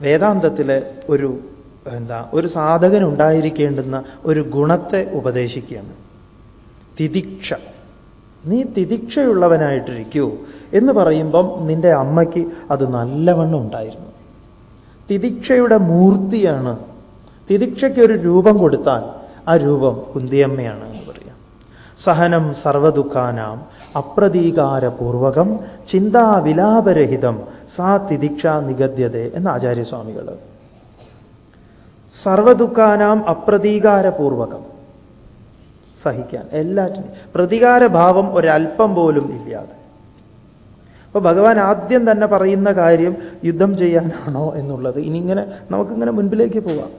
വേദാന്തത്തിലെ ഒരു എന്താ ഒരു സാധകൻ ഉണ്ടായിരിക്കേണ്ടുന്ന ഒരു ഗുണത്തെ ഉപദേശിക്കുകയാണ്. തിദിക്ഷ. നീ തിദിക്ഷയുള്ളവനായിട്ടിരിക്കൂ. എന്ന് പറയുമ്പം നിന്റെ അമ്മയ്ക്ക് അത് നല്ലവണ്ണം ഉണ്ടായിരുന്നു. തിദിക്ഷയുടെ മൂർത്തിയാണ്. തിദിക്ഷയ്ക്ക് ഒരു രൂപം കൊടുത്താൽ ആ രൂപം കുന്തിയമ്മയാണ് എന്ന് പറയാം. സഹനം സർവദുഃഖാനാം അപ്രതീകാരപൂർവകം ചിന്താവിലാപരഹിതം സാ തിദിക്ഷ നിഗദ്യത എന്ന് ആചാര്യസ്വാമികൾ. സർവദുഃഖാനാം അപ്രതീകാരപൂർവകം. സഹിക്കാൻ എല്ലാറ്റിനും. പ്രതികാരഭാവം ഒരല്പം പോലും ഇല്ലാതെ. അപ്പൊ ഭഗവാൻ ആദ്യം തന്നെ പറയുന്ന കാര്യം യുദ്ധം ചെയ്യാനാണോ എന്നുള്ളത്. ഇനി ഇങ്ങനെ നമുക്കിങ്ങനെ മുൻപിലേക്ക് പോവാം.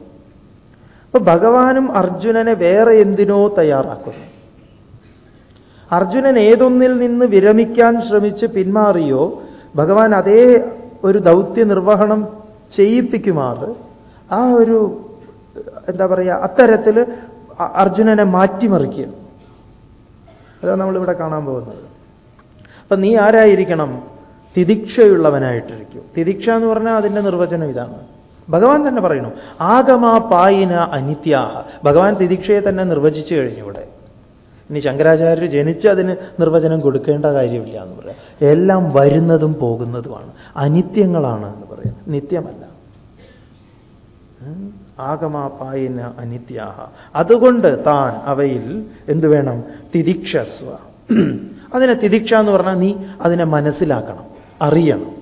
അപ്പൊ ഭഗവാനും അർജുനനെ വേറെ എന്തിനോ തയ്യാറാക്കുന്നു. അർജുനൻ ഏതൊന്നിൽ നിന്ന് വിരമിക്കാൻ ശ്രമിച്ച് പിന്മാറിയോ ഭഗവാൻ അതേ ഒരു ദൗത്യ നിർവഹണം ചെയ്യിപ്പിക്കുമാർ ആ ഒരു എന്താ പറയുക അത്തരത്തിൽ അർജുനനെ മാറ്റിമറിക്കുകയാണ്. അതാണ് നമ്മളിവിടെ കാണാൻ പോകുന്നത്. അപ്പൊ നീ ആരായിരിക്കണം? തിദിക്ഷയുള്ളവനായിട്ടിരിക്കും. തിദിക്ഷ എന്ന് പറഞ്ഞാൽ അതിന്റെ നിർവചനം ഇതാണ്. ഭഗവാൻ തന്നെ പറയുന്നു ആഗമാ പായിന അനിത്യാഹ. ഭഗവാൻ തിദിക്ഷയെ തന്നെ നിർവചിച്ചു കഴിഞ്ഞു ഇവിടെ. ഇനി ശങ്കരാചാര്യർ ജനിച്ച് അതിന് നിർവചനം കൊടുക്കേണ്ട കാര്യമില്ല എന്ന് പറയാം. എല്ലാം വരുന്നതും പോകുന്നതുമാണ്. അനിത്യങ്ങളാണ് എന്ന് പറയാം. നിത്യമല്ല. ആഗമാപായിന അനിത്യാഹ. അതുകൊണ്ട് താൻ അവയിൽ എന്തു വേണം? തിദിക്ഷസ്വ. അതിനെ തിദിക്ഷ എന്ന് പറഞ്ഞാൽ നീ അതിനെ മനസ്സിലാക്കണം അറിയണം.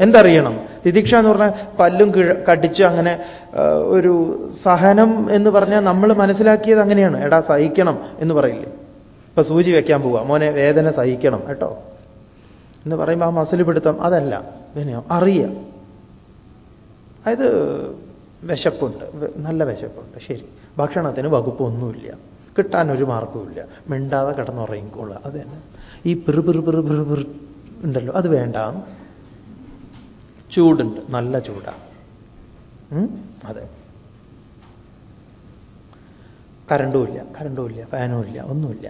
എന്തറിയണം? തിദിക്ഷ എന്ന് പറഞ്ഞാൽ പല്ലും കിഴ കടിച്ച് അങ്ങനെ ഒരു സഹനം എന്ന് പറഞ്ഞാൽ നമ്മൾ മനസ്സിലാക്കിയത് അങ്ങനെയാണ്. എടാ സഹിക്കണം എന്ന് പറയില്ലേ? ഇപ്പൊ സൂചി വെക്കാൻ പോവുക മോനെ വേദന സഹിക്കണം കേട്ടോ? എന്ന് പറയുമ്പോൾ ആ മസിൽ പിടുത്തം അതല്ല. പിന്നെയോ അറിയാം. അതായത് വിശപ്പുണ്ട്. നല്ല വിശപ്പുണ്ട്. ശരി. ഭക്ഷണത്തിന് വകുപ്പൊന്നുമില്ല. കിട്ടാൻ ഒരു മാർഗവുമില്ല മിണ്ടാതെ കിടന്നുറങ്ങിക്കോളുക. അത് തന്നെ. ഈ പിറു പിറു പിറു പിറു പിറു ഉണ്ടല്ലോ അത് വേണ്ട. ചൂടുണ്ട്. നല്ല ചൂടാ. അതെ. കരണ്ടുമില്ല. കരണ്ടുമില്ല. ഫാനുമില്ല. ഒന്നുമില്ല.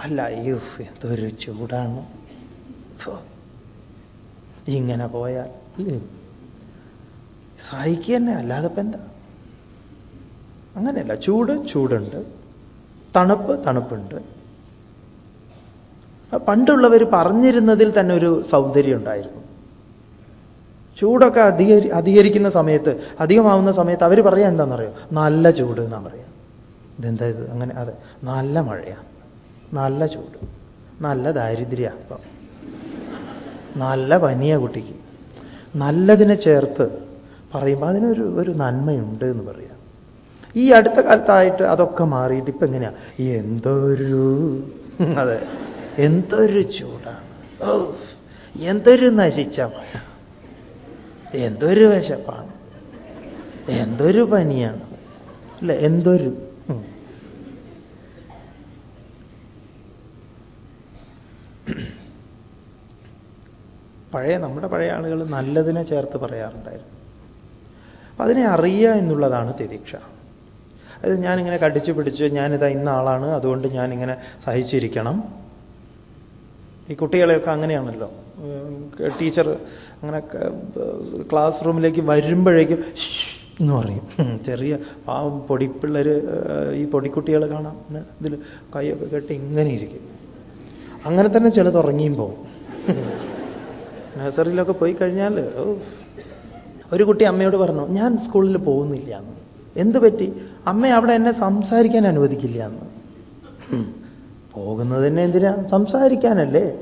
അല്ല ഈ എന്തൊരു ചൂടാണ്. ഇങ്ങനെ പോയാൽ സഹിക്കുക തന്നെ അല്ലാതെ ഇപ്പം എന്താ അങ്ങനെയല്ല. ചൂട് ചൂടുണ്ട്. തണുപ്പ് തണുപ്പുണ്ട്. പണ്ടുള്ളവർ പറഞ്ഞിരുന്നതിൽ തന്നെ ഒരു സൗന്ദര്യം ഉണ്ടായിരുന്നു. ചൂടൊക്കെ അധികരി അധികരിക്കുന്ന സമയത്ത് അധികമാവുന്ന സമയത്ത് അവർ പറയാൻ എന്താണെന്നറിയോ നല്ല ചൂട് എന്നാണ് പറയാം. ഇതെന്താ ഇത്? അങ്ങനെ അതെ. നല്ല മഴയാണ് നല്ല ചൂട്. നല്ല ദാരിദ്ര്യ അപ്പം നല്ല പനിയ കുട്ടിക്ക്. നല്ലതിനെ ചേർത്ത് പറയുമ്പോൾ അതിനൊരു ഒരു നന്മയുണ്ട് എന്ന് പറയാം. ഈ അടുത്ത കാലത്തായിട്ട് അതൊക്കെ മാറിയിട്ട് ഇപ്പം എങ്ങനെയാ? എന്തൊരു അതെ എന്തൊരു ചൂടാണ് എന്തൊരു നശിച്ച മഴ. എന്തൊരു വിശപ്പാണ്. എന്തൊരു പനിയാണ്. അല്ല? എന്തൊരു പഴയ നമ്മുടെ പഴയ ആളുകൾ നല്ലതിനെ ചേർത്ത് പറയാറുണ്ടായിരുന്നു. അതിനെ അറിയുക എന്നുള്ളതാണ് തിരീക്ഷ അത് ഞാനിങ്ങനെ കടിച്ചു പിടിച്ച് ഞാനിതാ ഇന്ന ആളാണ് അതുകൊണ്ട് ഞാനിങ്ങനെ സഹിച്ചിരിക്കണം. ഈ കുട്ടികളെയൊക്കെ അങ്ങനെയാണല്ലോ. ടീച്ചർ അങ്ങനെ ക്ലാസ് റൂമിലേക്ക് വരുമ്പോഴേക്കും എന്ന് പറയും. ചെറിയ ആ പൊടിപ്പിള്ളർ ഈ പൊടിക്കുട്ടികൾ കാണാം ഇതിൽ കൈയൊക്കെ കെട്ടി ഇങ്ങനെ ഇരിക്കും. അങ്ങനെ തന്നെ ചിലത് ഉറങ്ങിയും പോവും. നഴ്സറിയിലൊക്കെ പോയി കഴിഞ്ഞാൽ ഒരു കുട്ടി അമ്മയോട് പറഞ്ഞു ഞാൻ സ്കൂളിൽ പോകുന്നില്ല. എന്ന് എന്ത് പറ്റി? അമ്മ അവിടെ എന്നെ സംസാരിക്കാൻ അനുവദിക്കില്ല എന്ന്. പോകുന്നത് തന്നെ എന്തിനാ? സംസാരിക്കാനല്ലേ?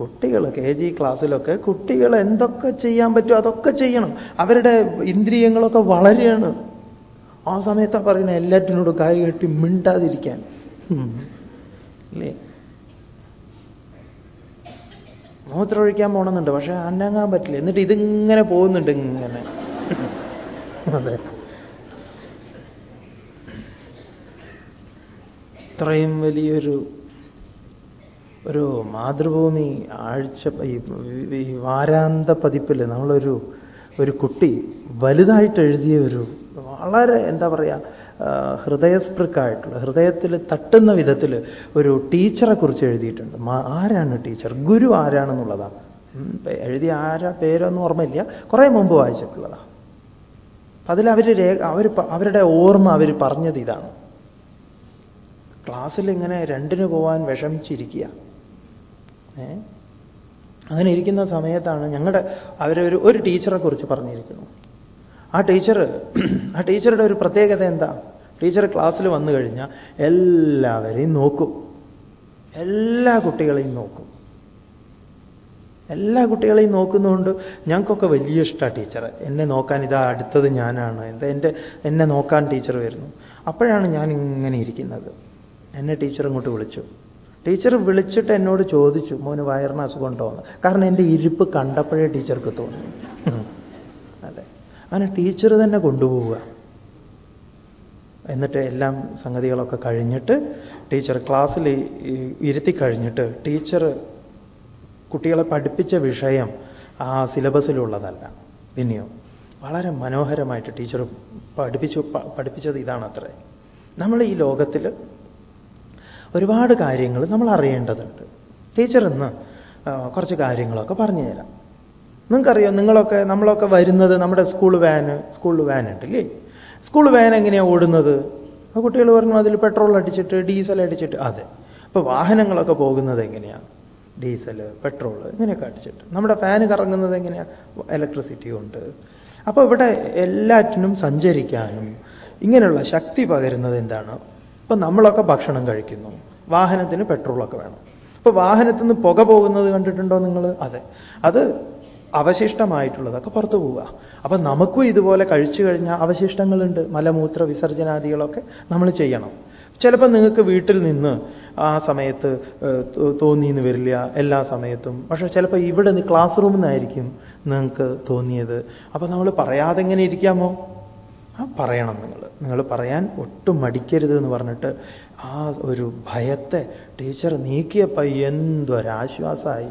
കുട്ടികൾ കെ ജി ക്ലാസ്സിലൊക്കെ കുട്ടികൾ എന്തൊക്കെ ചെയ്യാൻ പറ്റുമോ അതൊക്കെ ചെയ്യണം. അവരുടെ ഇന്ദ്രിയങ്ങളൊക്കെ വളരെയാണ് ആ സമയത്താ പറയുന്നത് എല്ലാറ്റിനോടും കൈ കെട്ടി മിണ്ടാതിരിക്കാൻ. അല്ലേ മൂത്രമൊഴിക്കാൻ പോണമെന്നുണ്ട് പക്ഷെ അനങ്ങാൻ പറ്റില്ല. എന്നിട്ട് ഇതിങ്ങനെ പോകുന്നുണ്ട് ഇങ്ങനെ. അതെ. ഇത്രയും വലിയൊരു ഒരു മാതൃഭൂമി ആഴ്ച ഈ വാരാന്ത പതിപ്പിൽ നമ്മളൊരു ഒരു കുട്ടി വലുതായിട്ട് എഴുതിയ ഒരു വളരെ എന്താ പറയുക ഹൃദയസ്പൃക്കായിട്ടുള്ള ഹൃദയത്തിൽ തട്ടുന്ന വിധത്തിൽ ഒരു ടീച്ചറെ കുറിച്ച് എഴുതിയിട്ടുണ്ട്. ആരാണ് ടീച്ചർ? ഗുരു ആരാണെന്നുള്ളതാണ്. എഴുതിയ ആരാ പേരൊന്നും ഓർമ്മയില്ല. കുറേ മുമ്പ് വായിച്ചിട്ടുള്ളതാണ് അതിൽ അവർ അവർ അവരുടെ ഓർമ്മ അവർ പറഞ്ഞത് ഇതാണ്. ക്ലാസ്സിൽ ഇങ്ങനെ രണ്ടിന് പോവാൻ വിഷമിച്ചിരിക്കുക. ഏ? അങ്ങനെ ഇരിക്കുന്ന സമയത്താണ് ഞങ്ങളുടെ അവരൊരു ഒരു ടീച്ചറെ കുറിച്ച് പറഞ്ഞിരിക്കുന്നു. ആ ടീച്ചർ [clears throat] ആ ടീച്ചറുടെ ഒരു പ്രത്യേകത എന്താ? ടീച്ചർ ക്ലാസ്സിൽ വന്നു കഴിഞ്ഞാൽ എല്ലാവരെയും നോക്കും. എല്ലാ കുട്ടികളെയും നോക്കും. എല്ലാ കുട്ടികളെയും നോക്കുന്നതുകൊണ്ട് ഞങ്ങൾക്കൊക്കെ വലിയ ഇഷ്ടമാണ് ടീച്ചർ എന്നെ നോക്കാൻ ഇതാ അടുത്തത് ഞാനാണ്. എന്താ എന്റെ എന്നെ നോക്കാൻ ടീച്ചർ വരുന്നു. അപ്പോഴാണ് ഞാൻ ഇങ്ങനെ ഇരിക്കുന്നത്. എന്നെ ടീച്ചർ ഇങ്ങോട്ട് വിളിച്ചു. ടീച്ചർ വിളിച്ചിട്ട് എന്നോട് ചോദിച്ചു മോന് വയറിന് അസുഖം ഉണ്ടോ എന്ന്? കാരണം എന്റെ ഇരിപ്പ് കണ്ടപ്പോഴേ ടീച്ചർക്ക് തോന്നി. അതെ. അങ്ങനെ ടീച്ചർ തന്നെ കൊണ്ടുപോവുക. എന്നിട്ട് എല്ലാം സംഗതികളൊക്കെ കഴിഞ്ഞിട്ട് ടീച്ചർ ക്ലാസ്സിൽ ഇരുത്തി കഴിഞ്ഞിട്ട് ടീച്ചർ കുട്ടികളെ പഠിപ്പിച്ച വിഷയം ആ സിലബസിലുള്ളതല്ല. പിന്നെയോ വളരെ മനോഹരമായിട്ട് ടീച്ചർ പഠിപ്പിച്ചു പഠിപ്പിച്ചത് ഇതാണ് അത്രേ നമ്മൾ ഈ ലോകത്തിൽ ഒരുപാട് കാര്യങ്ങൾ നമ്മൾ അറിയേണ്ടതുണ്ട്. ടീച്ചർ ഇന്ന് കുറച്ച് കാര്യങ്ങളൊക്കെ പറഞ്ഞു തരാം. നിങ്ങൾക്കറിയോ നിങ്ങളൊക്കെ നമ്മളൊക്കെ വരുന്നത് നമ്മുടെ സ്കൂൾ വാന് സ്കൂൾ വാൻ ഉണ്ടല്ലേ? സ്കൂൾ വാൻ എങ്ങനെയാണ് ഓടുന്നത്? ആ കുട്ടികൾ പറഞ്ഞു അതിൽ പെട്രോൾ അടിച്ചിട്ട് ഡീസൽ അടിച്ചിട്ട് അതെ. അപ്പോൾ വാഹനങ്ങളൊക്കെ പോകുന്നത് എങ്ങനെയാണ് ഡീസൽ പെട്രോൾ ഇങ്ങനെയൊക്കെ അടിച്ചിട്ട്. നമ്മുടെ ഫാന് കറങ്ങുന്നത് എങ്ങനെയാണ് ഇലക്ട്രിസിറ്റി ഉണ്ട് അപ്പോൾ ഇവിടെ എല്ലാറ്റിനും സഞ്ചരിക്കാനും ഇങ്ങനെയുള്ള ശക്തി പകരുന്നത് എന്താണ്? ഇപ്പം നമ്മളൊക്കെ ഭക്ഷണം കഴിക്കുന്നു. വാഹനത്തിന് പെട്രോളൊക്കെ വേണം. അപ്പോൾ വാഹനത്തിൽ നിന്ന് പുക പോകുന്നത് കണ്ടിട്ടുണ്ടോ നിങ്ങൾ അതെ. അത് അവശിഷ്ടമായിട്ടുള്ളതൊക്കെ പുറത്തു പോവുക. അപ്പം നമുക്കും ഇതുപോലെ കഴിച്ചു കഴിഞ്ഞാൽ അവശിഷ്ടങ്ങളുണ്ട്. മലമൂത്ര വിസർജനാദികളൊക്കെ നമ്മൾ ചെയ്യണം. ചിലപ്പോൾ നിങ്ങൾക്ക് വീട്ടിൽ നിന്ന് ആ സമയത്ത് തോന്നിയെന്ന് വരില്ല എല്ലാ സമയത്തും. പക്ഷെ ചിലപ്പോൾ ഇവിടെ ക്ലാസ് റൂമിൽ നിന്നായിരിക്കും നിങ്ങൾക്ക് തോന്നിയത്. അപ്പോൾ നമ്മൾ പറയാതെങ്ങനെ ഇരിക്കാമോ? പറയണം നിങ്ങൾ നിങ്ങൾ പറയാൻ ഒട്ടും മടിക്കരുത് എന്ന് പറഞ്ഞിട്ട് ആ ഒരു ഭയത്തെ ടീച്ചർ നീക്കിയപ്പോൾ എന്തൊരാശ്വാസമായി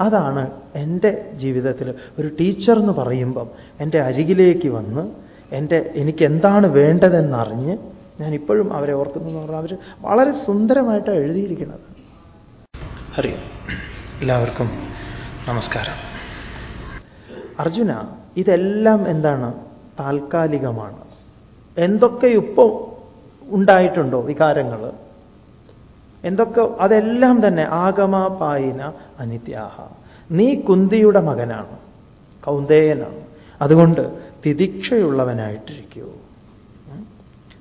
അതാണ് എന്റെ ജീവിതത്തിൽ ഒരു ടീച്ചർ എന്ന് പറയുമ്പം എന്റെ അരികിലേക്ക് വന്ന് എന്റെ എനിക്ക് എന്താണ് വേണ്ടതെന്നറിഞ്ഞ് ഞാൻ ഇപ്പോഴും അവരെ ഓർക്കുന്നതെന്ന് പറഞ്ഞാൽ അവർ വളരെ സുന്ദരമായിട്ടാണ് എഴുതിയിരിക്കുന്നത്. അറിയാം എല്ലാവർക്കും നമസ്കാരം. അർജുന ഇതെല്ലാം എന്താണ്? താൽക്കാലികമാണ്. എന്തൊക്കെ ഇപ്പോൾ ഉണ്ടായിട്ടുണ്ടോ വികാരങ്ങൾ എന്തൊക്കെ അതെല്ലാം തന്നെ ആഗമ പായിന അനിത്യാഹ. നീ കുന്തിയുടെ മകനാണ് കൗന്ദേയനാണ്. അതുകൊണ്ട് തിദീക്ഷയുള്ളവനായിട്ടിരിക്കൂ.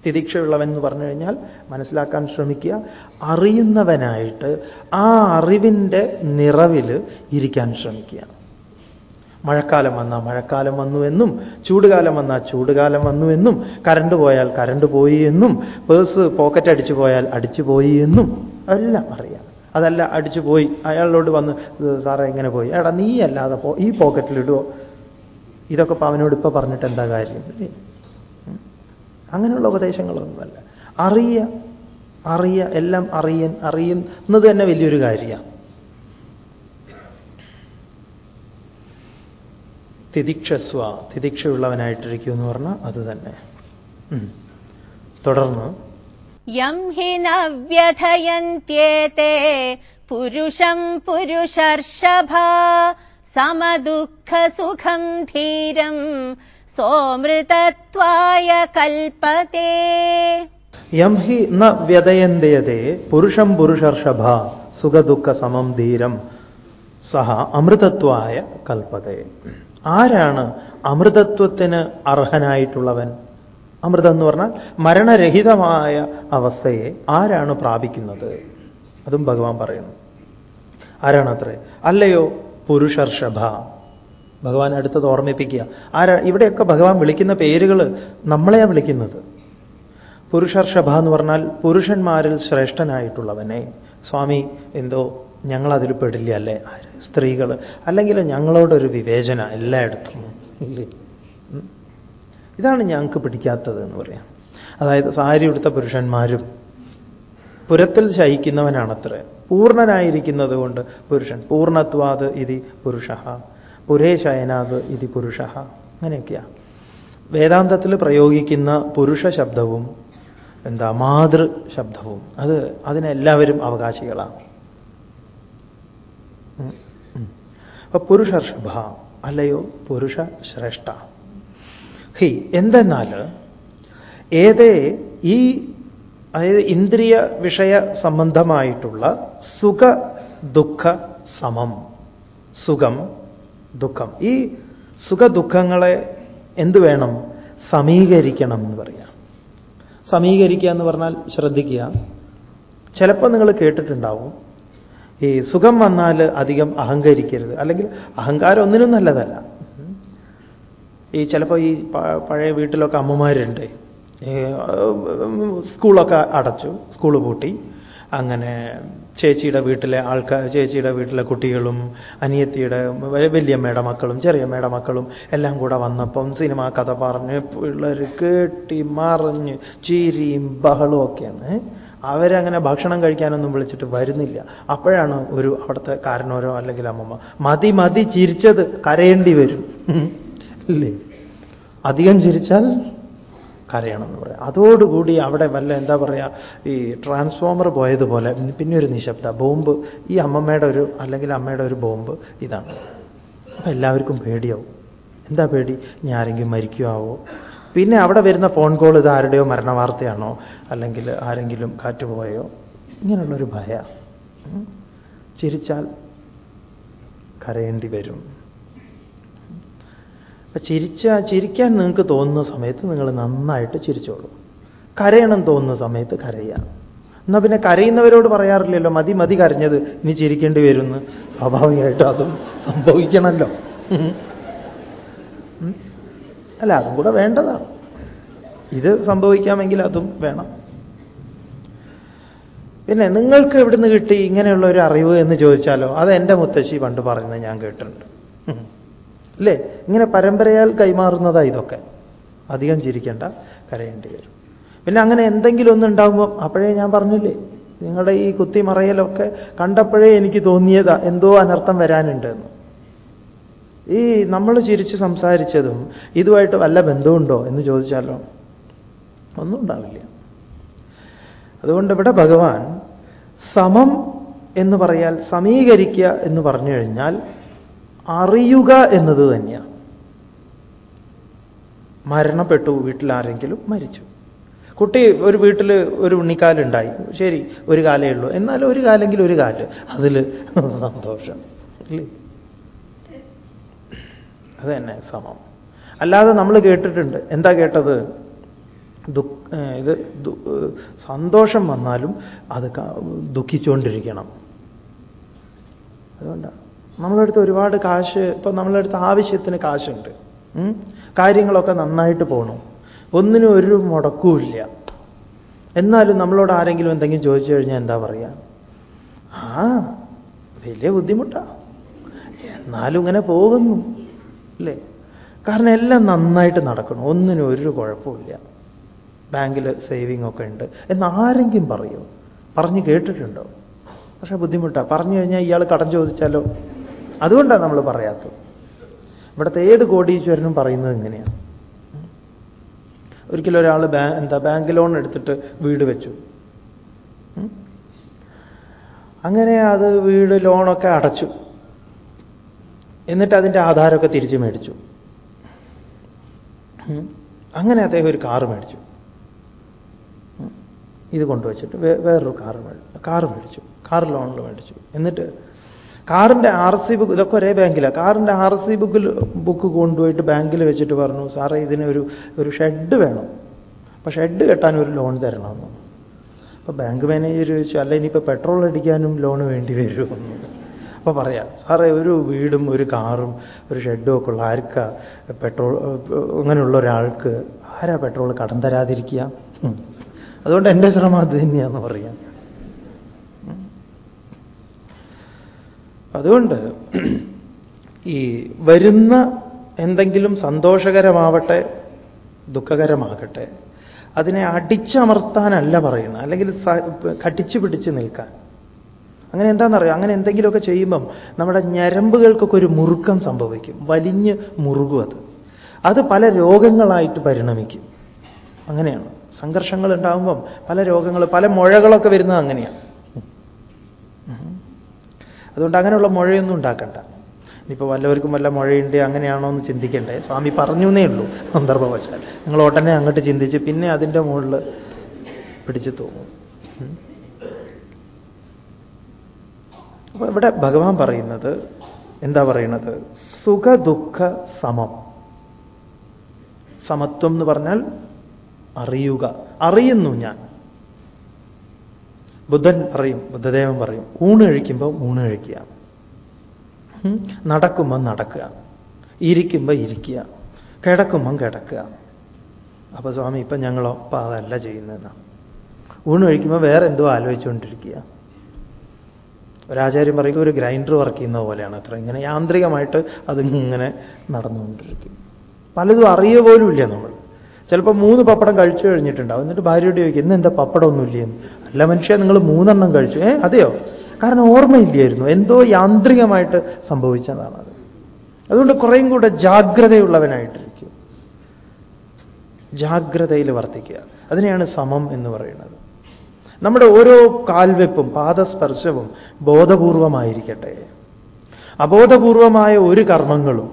തിദിക്ഷയുള്ളവൻ എന്ന് പറഞ്ഞു കഴിഞ്ഞാൽ മനസ്സിലാക്കാൻ ശ്രമിക്കുക അറിയുന്നവനായിട്ട് ആ അറിവിന്റെ നിറവിൽ ഇരിക്കാൻ ശ്രമിക്കുക. മഴക്കാലം വന്നാൽ മഴക്കാലം വന്നു എന്നും ചൂടുകാലം വന്നാൽ ചൂടുകാലം വന്നു എന്നും കരണ്ട് പോയാൽ കരണ്ട് പോയി എന്നും പേഴ്സ് പോക്കറ്റ് അടിച്ചു പോയാൽ അടിച്ചു പോയി എന്നും എല്ലാം അറിയാം. അതല്ല അടിച്ചു പോയി അയാളോട് വന്ന് സാറേ എങ്ങനെ പോയി. എടാ നീ അല്ലാതെ പോ ഈ പോക്കറ്റിലിടുവോ ഇതൊക്കെ അവനോട് ഇപ്പം പറഞ്ഞിട്ട് എന്താ കാര്യം? അങ്ങനെയുള്ള ഉപദേശങ്ങളൊന്നുമല്ല. അറിയ അറിയ എല്ലാം അറിയൻ അറിയുന്നത് തന്നെ വലിയൊരു കാര്യമാണ് തിദിക്ഷസ്വ തിദിക്ഷയുള്ളവനായിട്ടിരിക്കൂ എന്ന് പറഞ്ഞാൽ അത് തന്നെ. തുടർന്ന്. യം ഹി നവ്യഥയന്ത്യേതേ പുരുഷം പുരുഷർഷഭ സമദുഃഖസുഖം ധീരം സോമൃതത്വായ കൽപ്പത്തെ യം ഹി ന വ്യതയന്തയതേ പുരുഷം പുരുഷർഷഭ സുഖദുഃഖ സമം ധീരം സഹ അമൃതത്വായ കൽപ്പതേ ആരാണ് അമൃതത്വത്തിന് അർഹനായിട്ടുള്ളവൻ? അമൃതം എന്ന് പറഞ്ഞാൽ മരണരഹിതമായ അവസ്ഥയെ ആരാണ് പ്രാപിക്കുന്നത്? അതും ഭഗവാൻ പറയുന്നു. ആരാണത്രേ അല്ലയോ പുരുഷർഷഭ. ഭഗവാൻ അടുത്തത് ഓർമ്മിപ്പിക്കുക. ആരാ ഇവിടെയൊക്കെ ഭഗവാൻ വിളിക്കുന്ന പേരുകൾ നമ്മളെയാണ് വിളിക്കുന്നത്. പുരുഷർഷഭ എന്ന് പറഞ്ഞാൽ പുരുഷന്മാരിൽ ശ്രേഷ്ഠനായിട്ടുള്ളവനെ. സ്വാമി എന്തോ ഞങ്ങളതിൽ പെടില്ല അല്ലേ സ്ത്രീകൾ അല്ലെങ്കിൽ ഞങ്ങളോടൊരു വിവേചന എല്ലായിടത്തും ഇതാണ് ഞങ്ങൾക്ക് പിടിക്കാത്തത് എന്ന് പറയാം. അതായത് സാരി ഉടുത്ത പുരുഷന്മാരും പുരത്തിൽ ശയിക്കുന്നവനാണത്ര. പൂർണനായിരിക്കുന്നത് കൊണ്ട് പുരുഷൻ. പൂർണത്വാത് ഇതി പുരുഷ. പുരേ ശയനാത് ഇതി പുരുഷ. അങ്ങനെയൊക്കെയാ. വേദാന്തത്തിൽ പ്രയോഗിക്കുന്ന പുരുഷ ശബ്ദവും എന്താ മാതൃ ശബ്ദവും. അത് അതിനെല്ലാവരും അവകാശികളാണ്. അപ്പൊ പുരുഷർഷഭ അല്ലയോ പുരുഷ ശ്രേഷ്ഠ. ഹി എന്തെന്നാൽ ഏതേ ഈ അതായത് ഇന്ദ്രിയ വിഷയ സംബന്ധമായിട്ടുള്ള സുഖ ദുഃഖ സമം. സുഖം ദുഃഖം. ഈ സുഖ ദുഃഖങ്ങളെ എന്തു വേണം? സമീകരിക്കണം എന്ന് പറയാം. സമീകരിക്കുക എന്ന് പറഞ്ഞാൽ ശ്രദ്ധിക്കുക. ചിലപ്പോൾ നിങ്ങൾ കേട്ടിട്ടുണ്ടാവും ഈ സുഖം വന്നാൽ അധികം അഹങ്കരിക്കരുത്. അല്ലെങ്കിൽ അഹങ്കാരം ഒന്നിനും നല്ലതല്ല. ഈ ചിലപ്പോൾ ഈ പഴയ വീട്ടിലൊക്കെ അമ്മമാരുണ്ട്. സ്കൂളൊക്കെ അടച്ചു സ്കൂൾ പൂട്ടി. അങ്ങനെ ചേച്ചിയുടെ വീട്ടിലെ ആൾക്കാർ ചേച്ചിയുടെ വീട്ടിലെ കുട്ടികളും അനിയത്തിയുടെ വലിയമ്മയുടെ മക്കളും ചെറിയമ്മയുടെ മക്കളും എല്ലാം കൂടെ വന്നപ്പം സിനിമ കഥ പറഞ്ഞ് പിള്ളേർ കേട്ടി മറിഞ്ഞ് ചിരിയും ബഹളവും ഒക്കെയാണ്. അവരങ്ങനെ ഭക്ഷണം കഴിക്കാനൊന്നും വിളിച്ചിട്ട് വരുന്നില്ല. അപ്പോഴാണ് ഒരു അവിടുത്തെ കാരനോരോ അല്ലെങ്കിൽ അമ്മമ്മ മതി മതി ചിരിച്ചത് കരയേണ്ടി വരും. അല്ലേ അധികം ചിരിച്ചാൽ കരയണം എന്ന് പറയാം. അതോടുകൂടി അവിടെ വല്ല എന്താ പറയുക ഈ ട്രാൻസ്ഫോമർ പോയതുപോലെ പിന്നെ ഒരു നിശബ്ദ ബോംബ് ഈ അമ്മമ്മയുടെ ഒരു അല്ലെങ്കിൽ അമ്മയുടെ ഒരു ബോംബ് ഇതാണ്. അപ്പം എല്ലാവർക്കും പേടിയാവും. എന്താ പേടി? ഇനി ആരെങ്കിലും മരിക്കുമാവോ പിന്നെ അവിടെ വരുന്ന ഫോൺ കോൾ ഇത് ആരുടെയോ മരണവാർത്തയാണോ? അല്ലെങ്കിൽ ആരെങ്കിലും കാറ്റുപോയോ? ഇങ്ങനെയുള്ളൊരു ഭയ. ചിരിച്ചാൽ കരയേണ്ടി വരും. അപ്പൊ ചിരിച്ച ചിരിക്കാൻ നിങ്ങൾക്ക് തോന്നുന്ന സമയത്ത് നിങ്ങൾ നന്നായിട്ട് ചിരിച്ചോളൂ. കരയണം തോന്നുന്ന സമയത്ത് കരയുക. എന്നാൽ പിന്നെ കരയുന്നവരോട് പറയാറില്ലല്ലോ മതി മതി കരഞ്ഞത് ഇനി ചിരിക്കേണ്ടി വരുമെന്ന് സ്വാഭാവികമായിട്ടും അതും സംഭവിക്കണമല്ലോ അല്ല അതും കൂടെ വേണ്ടതാണ്. ഇത് സംഭവിക്കാമെങ്കിൽ അതും വേണം. പിന്നെ നിങ്ങൾക്ക് എവിടുന്ന് കിട്ടി ഇങ്ങനെയുള്ള ഒരു അറിവ് എന്ന് ചോദിച്ചാലോ അത് എന്റെ മുത്തശ്ശി പണ്ട് പറയുന്നത് ഞാൻ കേട്ടിട്ടുണ്ട്. അല്ലേ? ഇങ്ങനെ പരമ്പരയാൽ കൈമാറുന്നതാ ഇതൊക്കെ. അധികം ചിരിക്കേണ്ട കരയേണ്ടി വരും. പിന്നെ അങ്ങനെ എന്തെങ്കിലും ഒന്ന് ഉണ്ടാകുമ്പോൾ അപ്പോഴേ ഞാൻ പറഞ്ഞില്ലേ നിങ്ങളുടെ ഈ കുത്തിമറയലൊക്കെ കണ്ടപ്പോഴേ എനിക്ക് തോന്നിയതാ എന്തോ അനർത്ഥം വരാനുണ്ട് എന്ന് ഈ നമ്മൾ ചിരിച്ച് സംസാരിച്ചതും ഇതുമായിട്ട് വല്ല ബന്ധമുണ്ടോ എന്ന് ചോദിച്ചാലോ? ഒന്നും ഉണ്ടാവില്ല. അതുകൊണ്ട് ഇവിടെ ഭഗവാൻ സമം എന്ന് പറയാൽ സമീകരിക്കുക എന്ന് പറഞ്ഞു കഴിഞ്ഞാൽ അറിയുക എന്നത് തന്നെയാണ് മരണപ്പെട്ടു വീട്ടിലാരെങ്കിലും മരിച്ചു. കുട്ടി ഒരു വീട്ടിൽ ഒരു ഉണ്ണിക്കാലുണ്ടായി. ശരി ഒരു കാലേ ഉള്ളൂ. എന്നാലും ഒരു കാലെങ്കിലും ഒരു കാൽ. അതിൽ സന്തോഷം. അല്ലേ അത് തന്നെ സമം. അല്ലാതെ നമ്മൾ കേട്ടിട്ടുണ്ട്. എന്താ കേട്ടത്? ദുഃഖ ഇത് സന്തോഷം വന്നാലും അത് ദുഃഖിച്ചുകൊണ്ടിരിക്കണം അതുകൊണ്ടാണ് നമ്മളടുത്ത് ഒരുപാട് കാശ് ഇപ്പം നമ്മളടുത്ത് ആവശ്യത്തിന് കാശുണ്ട്. കാര്യങ്ങളൊക്കെ നന്നായിട്ട് പോകണം ഒന്നിനും ഒരു മുടക്കുമില്ല എന്നാലും നമ്മളോട് ആരെങ്കിലും എന്തെങ്കിലും ചോദിച്ചു കഴിഞ്ഞാൽ എന്താ പറയുക ആ വലിയ ബുദ്ധിമുട്ടാ. എന്നാലും ഇങ്ങനെ പോകുന്നു. അല്ലേ? കാരണം എല്ലാം നന്നായിട്ട് നടക്കണം. ഒന്നിനും ഒരു കുഴപ്പമില്ല ബാങ്കിൽ സേവിങ് ഒക്കെ ഉണ്ട്. എന്ന് ആരെങ്കിലും പറയും? പറഞ്ഞ് കേട്ടിട്ടുണ്ടോ? പക്ഷെ ബുദ്ധിമുട്ടാണ് പറഞ്ഞു കഴിഞ്ഞാൽ ഇയാൾ കടം ചോദിച്ചാലോ? അതുകൊണ്ടാണ് നമ്മൾ പറയാത്തത്. ഇവിടുത്തെ ഏത് കോടീശ്വരനും പറയുന്നത് ഇങ്ങനെയാണ് ഒരിക്കലും ഒരാൾ ബാ എന്താ ബാങ്ക് ലോൺ എടുത്തിട്ട് വീട് വെച്ചു. അങ്ങനെ അത് വീട് ലോണൊക്കെ അടച്ചു. എന്നിട്ട് അതിന്റെ ആധാരമൊക്കെ തിരിച്ചു മേടിച്ചു. അങ്ങനെ അദ്ദേഹം ഒരു കാറ് മേടിച്ചു. ഇത് കൊണ്ടുവച്ചിട്ട് വേറൊരു കാറ് മേടിച്ചു കാറ് മേടിച്ചു. കാർ ലോണിൽ മേടിച്ചു. എന്നിട്ട് കാറിന്റെ ആർ സി ബുക്ക് ഇതൊക്കെ ഒരേ ബാങ്കിലാണ് കാറിന്റെ ആർ സി ബുക്കിൽ ബുക്ക് കൊണ്ടുപോയിട്ട് ബാങ്കിൽ വെച്ചിട്ട് പറഞ്ഞു സാറേ ഇതിന് ഒരു ഒരു ഷെഡ് വേണം. അപ്പം ഷെഡ് കെട്ടാൻ ഒരു ലോൺ തരണമെന്ന്. അപ്പോൾ ബാങ്ക് മാനേജർ ചോദിച്ചു അല്ല ഇനിയിപ്പോൾ പെട്രോൾ അടിക്കാനും ലോൺ വേണ്ടി വരുമെന്ന് അപ്പോൾ പറയാം സാറേ ഒരു വീടും ഒരു കാറും ഒരു ഷെഡും ഒക്കെ ഉള്ള ആർക്കാ പെട്രോൾ അങ്ങനെയുള്ള ഒരാൾക്ക് ആരാ പെട്രോൾ കടം തരാതിരിക്കുക? അതുകൊണ്ട് എന്റെ ശ്രമം അത് തന്നെയാന്ന് പറയാം. അതുകൊണ്ട് ഈ വരുന്ന എന്തെങ്കിലും സന്തോഷകരമാവട്ടെ ദുഃഖകരമാകട്ടെ അതിനെ അടിച്ചമർത്താനല്ല പറയുന്നത്. അല്ലെങ്കിൽ കടിച്ചു പിടിച്ച് നിൽക്കാൻ. അങ്ങനെ എന്താണെന്നറിയോ അങ്ങനെ എന്തെങ്കിലുമൊക്കെ ചെയ്യുമ്പം നമ്മുടെ ഞരമ്പുകൾക്കൊക്കെ ഒരു മുറുക്കം സംഭവിക്കും. വലിഞ്ഞ് മുറുകും അത്. അത് പല രോഗങ്ങളായിട്ട് പരിണമിക്കും. അങ്ങനെയാണ്. സംഘർഷങ്ങൾ ഉണ്ടാകുമ്പം പല രോഗങ്ങൾ പല മുഴകളൊക്കെ വരുന്നത് അങ്ങനെയാണ്. അതുകൊണ്ട് അങ്ങനെയുള്ള മുഴയൊന്നും ഉണ്ടാക്കണ്ട. ഇനിയിപ്പോൾ വല്ലവർക്കും വല്ല മുഴയുണ്ട് അങ്ങനെയാണോ എന്ന് ചിന്തിക്കണ്ടേ? സ്വാമി പറഞ്ഞു എന്നേ ഉള്ളൂ സന്ദർഭവശാൽ. നിങ്ങൾ ഉടനെ അങ്ങോട്ട് ചിന്തിച്ച് പിന്നെ അതിന്റെ മുകളിൽ പിടിച്ചു തോന്നും അപ്പൊ ഇവിടെ ഭഗവാൻ പറയുന്നത് എന്താ പറയുന്നത്? സുഖ ദുഃഖ സമം. സമത്വം എന്ന് പറഞ്ഞാൽ അറിയുക. അറിയുന്നു ഞാൻ. ബുദ്ധൻ പറയും ബുദ്ധദേവൻ പറയും ഊണ് കഴിക്കുമ്പോൾ ഊണ് കഴിക്കുക. നടക്കുമ്പോൾ നടക്കുക. ഇരിക്കുമ്പോൾ ഇരിക്കുക. കിടക്കുമ്പം കിടക്കുക. അപ്പൊ സ്വാമി ഇപ്പം ഞങ്ങളോ അപ്പം അതല്ല ചെയ്യുന്നതെന്നാണ് ഊണ് കഴിക്കുമ്പോൾ വേറെ എന്തോ ആലോചിച്ചുകൊണ്ടിരിക്കുക. ഒരാചാര്യം പറയുന്നത് ഒരു ഗ്രൈൻഡർ വർക്ക് ചെയ്യുന്ന പോലെയാണ് അത്ര. ഇങ്ങനെ യാന്ത്രികമായിട്ട് അതിങ്ങനെ നടന്നുകൊണ്ടിരിക്കും. പലതും അറിയുക പോലും ഇല്ല നമ്മൾ. ചിലപ്പോൾ മൂന്ന് പപ്പടം കഴിച്ചു കഴിഞ്ഞിട്ടുണ്ടാവും. എന്നിട്ട് ഭാര്യയോട് ചോദിക്കും ഇന്ന് എന്താ പപ്പടമൊന്നുമില്ലേന്ന് അല്ല മനുഷ്യ നിങ്ങൾ മൂന്നെണ്ണം കഴിച്ചു. ഏ അതെയോ? കാരണം ഓർമ്മയില്ലായിരുന്നു. എന്തോ യാന്ത്രികമായിട്ട് സംഭവിച്ചതാണത് അതുകൊണ്ട് കുറേയും കൂടെ ജാഗ്രതയുള്ളവനായിട്ടിരിക്കും. ജാഗ്രതയിൽ വർത്തിക്കുക. അതിനെയാണ് സമം എന്ന് പറയുന്നത്. നമ്മുടെ ഓരോ കാൽവെപ്പും പാദസ്പർശവും ബോധപൂർവമായിരിക്കട്ടെ. അബോധപൂർവമായ ഒരു കർമ്മങ്ങളും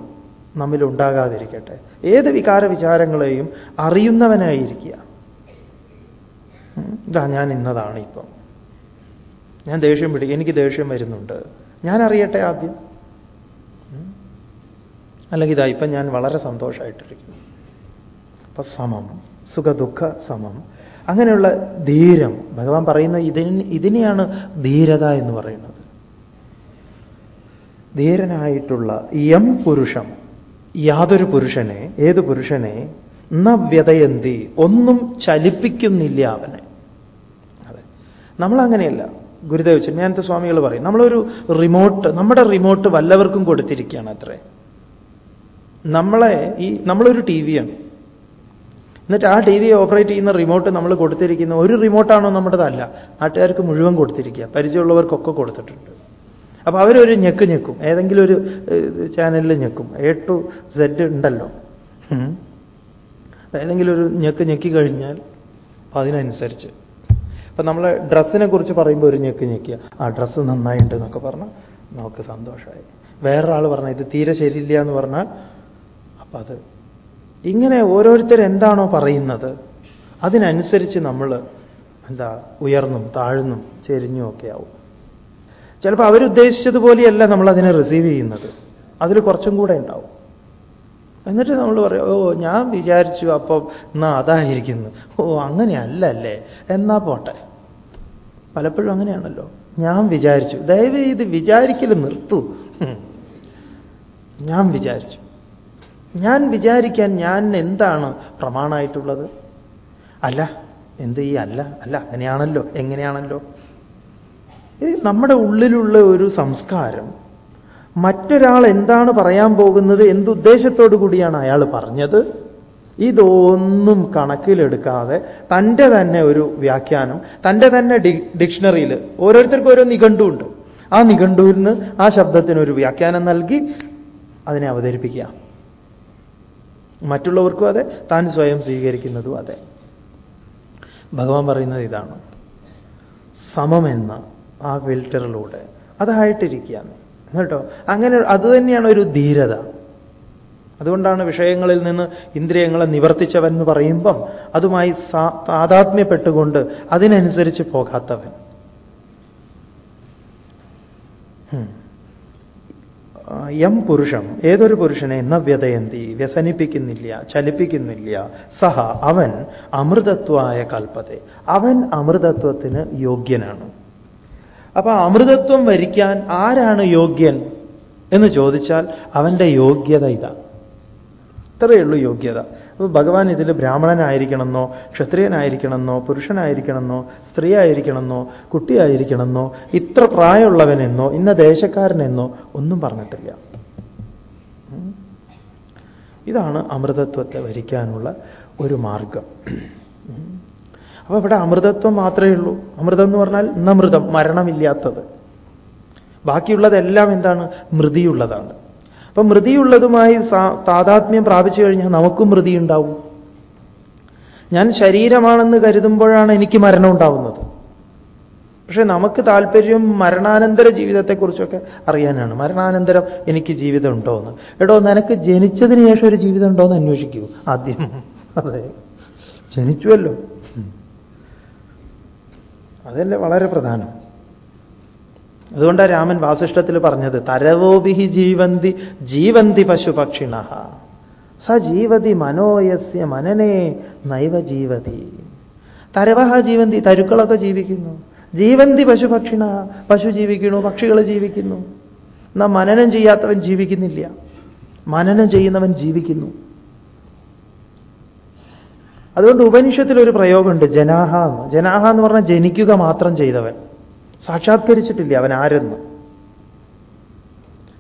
നമ്മിൽ ഉണ്ടാകാതിരിക്കട്ടെ ഏത് വികാര വിചാരങ്ങളെയും അറിയുന്നവനായിരിക്കുക ഇതാ ഞാൻ ഇന്നതാണ് ഇപ്പം. ഞാൻ ദേഷ്യം പിടിക്കും എനിക്ക് ദേഷ്യം വരുന്നുണ്ട്. ഞാൻ അറിയട്ടെ ആദ്യം. അല്ലെങ്കിൽ ഇതാ ഇപ്പം ഞാൻ വളരെ സന്തോഷമായിട്ടിരിക്കുന്നു. അപ്പൊ സമം സുഖദുഃഖ സമം. അങ്ങനെയുള്ള ധീരം. ഭഗവാൻ പറയുന്ന ഇതിന് ഇതിനെയാണ് ധീരത എന്ന് പറയുന്നത്. ധീരനായിട്ടുള്ള യം പുരുഷം യാതൊരു പുരുഷനെ ഏത് പുരുഷനെ ന വ്യതയന്തി ഒന്നും ചലിപ്പിക്കുന്നില്ല അവനെ. അതെ. നമ്മളങ്ങനെയല്ല. ഗുരുദേവ് ചിന്മയാനന്ദ സ്വാമികൾ പറയും നമ്മളൊരു റിമോട്ട് നമ്മുടെ റിമോട്ട് വല്ലവർക്കും കൊടുത്തിരിക്കുകയാണ് അത്രേ. നമ്മളെ ഈ നമ്മളൊരു ടി വിയാണ്. എന്നിട്ട് ആ ടി വി ഓപ്പറേറ്റ് ചെയ്യുന്ന റിമോട്ട് നമ്മൾ കൊടുത്തിരിക്കുന്ന ഒരു റിമോട്ടാണോ നമ്മുടേതല്ല. നാട്ടുകാർക്ക് മുഴുവൻ കൊടുത്തിരിക്കുക. പരിചയമുള്ളവർക്കൊക്കെ കൊടുത്തിട്ടുണ്ട്. അപ്പോൾ അവരൊരു ഞെക്ക് ഞെക്കും. ഏതെങ്കിലും ഒരു ചാനലിൽ ഞെക്കും. എ ടു സെഡ് ഉണ്ടല്ലോ. ഏതെങ്കിലും ഒരു ഞെക്ക് ഞെക്കി കഴിഞ്ഞാൽ അതിനനുസരിച്ച്. അപ്പം നമ്മൾ ഡ്രസ്സിനെ കുറിച്ച് പറയുമ്പോൾ ഒരു ഞെക്ക് ഞെക്കുക ആ ഡ്രസ്സ് നന്നായിട്ടുണ്ട് എന്നൊക്കെ പറഞ്ഞാൽ നമുക്ക് സന്തോഷമായി വേറൊരാൾ പറഞ്ഞാൽ ഇത് തീരെ ശരിയില്ല എന്ന് പറഞ്ഞാൽ അപ്പം അത് ഇങ്ങനെ ഓരോരുത്തർ എന്താണോ പറയുന്നത് അതിനനുസരിച്ച് നമ്മൾ എന്താ ഉയർന്നും താഴ്ന്നും ചെരിഞ്ഞും ഒക്കെ ആവും. ചിലപ്പോൾ അവരുദ്ദേശിച്ചതുപോലെയല്ല നമ്മൾ അതിനെ റിസീവ് ചെയ്യുന്നത്. അതിൽ കുറച്ചും കൂടെ ഉണ്ടാവും. എന്നിട്ട് നമ്മൾ പറയും ഓ ഞാൻ വിചാരിച്ചു അപ്പം എന്നാ അതായിരിക്കുന്നു. ഓ അങ്ങനെയല്ല അല്ലേ എന്നാ പോട്ടെ. പലപ്പോഴും അങ്ങനെയാണല്ലോ. ഞാൻ വിചാരിച്ചു. ദയവ് ഇത് വിചാരിക്കൽ നിർത്തൂ. ഞാൻ വിചാരിച്ചു. ഞാൻ വിചാരിക്കാൻ ഞാൻ എന്താണ് പ്രമാണമായിട്ടുള്ളത്? അല്ല എന്ത് ഈ അല്ല? അല്ല അങ്ങനെയാണല്ലോ എങ്ങനെയാണല്ലോ? നമ്മുടെ ഉള്ളിലുള്ള ഒരു സംസ്കാരം മറ്റൊരാൾ എന്താണ് പറയാൻ പോകുന്നത് എന്തുദ്ദേശത്തോടു കൂടിയാണ് അയാൾ പറഞ്ഞത്? ഇതൊന്നും കണക്കിലെടുക്കാതെ തന്റെ തന്നെ ഒരു വ്യാഖ്യാനം തന്റെ തന്നെ ഡിക്ഷണറിയിൽ ഓരോരുത്തർക്കും ഓരോ നിഘണ്ടുണ്ട്. ആ നിഘണ്ടുവിൽ നിന്ന് ആ ശബ്ദത്തിനൊരു വ്യാഖ്യാനം നൽകി അതിനെ അവതരിപ്പിക്കുക. മറ്റുള്ളവർക്കും അതെ താൻ സ്വയം സ്വീകരിക്കുന്നതും അതെ. ഭഗവാൻ പറയുന്നത് ഇതാണ്. സമമെന്ന ആ ഫിൽറ്ററിലൂടെ അതായിട്ടിരിക്കുകയാണ്. കേട്ടോ? അങ്ങനെ അത് തന്നെയാണ് ഒരു ധീരത. അതുകൊണ്ടാണ് വിഷയങ്ങളിൽ നിന്ന് ഇന്ദ്രിയങ്ങളെ നിവർത്തിച്ചവൻ എന്ന് പറയുമ്പം അതുമായി താതാത്മ്യപ്പെട്ടുകൊണ്ട് അതിനനുസരിച്ച് പോകാത്തവൻ. യം പുരുഷം. ഏതൊരു പുരുഷനെ എന്ന വ്യതയന്തി വ്യസനിപ്പിക്കുന്നില്ല ചലിപ്പിക്കുന്നില്ല. സഹ അവൻ അമൃതത്വായ കൽപ്പത്തെ. അവൻ അമൃതത്വത്തിന് യോഗ്യനാണ്. അപ്പൊ അമൃതത്വം വരിക്കാൻ ആരാണ് യോഗ്യൻ എന്ന് ചോദിച്ചാൽ അവന്റെ യോഗ്യത ഇതാ. ഇത്രയേ ഉള്ളൂ യോഗ്യത. അപ്പോൾ ഭഗവാൻ ഇതിൽ ബ്രാഹ്മണനായിരിക്കണമെന്നോ ക്ഷത്രിയനായിരിക്കണമെന്നോ പുരുഷനായിരിക്കണമെന്നോ സ്ത്രീ ആയിരിക്കണമെന്നോ കുട്ടിയായിരിക്കണമെന്നോ ഇത്ര പ്രായമുള്ളവനെന്നോ ഇന്ന ദേശക്കാരനെന്നോ ഒന്നും പറഞ്ഞിട്ടില്ല. ഇതാണ് അമൃതത്വത്തെ വരിക്കാനുള്ള ഒരു മാർഗം. അപ്പോൾ ഇവിടെ അമൃതത്വം മാത്രമേ ഉള്ളൂ. അമൃതം എന്ന് പറഞ്ഞാൽ ഇന്നമൃതം മരണമില്ലാത്തത്. ബാക്കിയുള്ളതെല്ലാം എന്താണ്? മൃതിയുള്ളതാണ്. അപ്പൊ മൃതിയുള്ളതുമായി താതാത്മ്യം പ്രാപിച്ചു കഴിഞ്ഞാൽ നമുക്കും മൃതി ഉണ്ടാവും. ഞാൻ ശരീരമാണെന്ന് കരുതുമ്പോഴാണ് എനിക്ക് മരണം ഉണ്ടാവുന്നത്. പക്ഷെ നമുക്ക് താല്പര്യം മരണാനന്തര ജീവിതത്തെക്കുറിച്ചൊക്കെ അറിയാനാണ്. മരണാനന്തരം എനിക്ക് ജീവിതം ഉണ്ടോ എന്ന്. എടോ നിനക്ക് ജനിച്ചതിന് ശേഷം ഒരു ജീവിതം ഉണ്ടോ എന്ന് അന്വേഷിക്കൂ. ആദ്യം. അതെ. ജനിച്ചുവല്ലോ. അതല്ലേ വളരെ പ്രധാനം. അതുകൊണ്ടാണ് രാമൻ വാസിഷ്ഠത്തിൽ പറഞ്ഞത് തരവോപിഹി ജീവന്തി ജീവന്തി പശുപക്ഷിണ. സ ജീവതി മനോയസ്യ മനനേ നൈവ ജീവതി. തരവഹ ജീവന്തി തരുക്കളൊക്കെ ജീവിക്കുന്നു. ജീവന്തി പശുപക്ഷിണ പശു ജീവിക്കുന്നു പക്ഷികൾ ജീവിക്കുന്നു. എന്നാ മനനം ചെയ്യാത്തവൻ ജീവിക്കുന്നില്ല. മനനം ചെയ്യുന്നവൻ ജീവിക്കുന്നു. അതുകൊണ്ട് ഉപനിഷത്തിൽ ഒരു പ്രയോഗമുണ്ട് ജനാഹ എന്ന്. ജനാഹ എന്ന് പറഞ്ഞാൽ ജനിക്കുക മാത്രം ചെയ്തവൻ. സാക്ഷാത്കരിച്ചിട്ടില്ല അവൻ ആരെന്ന്.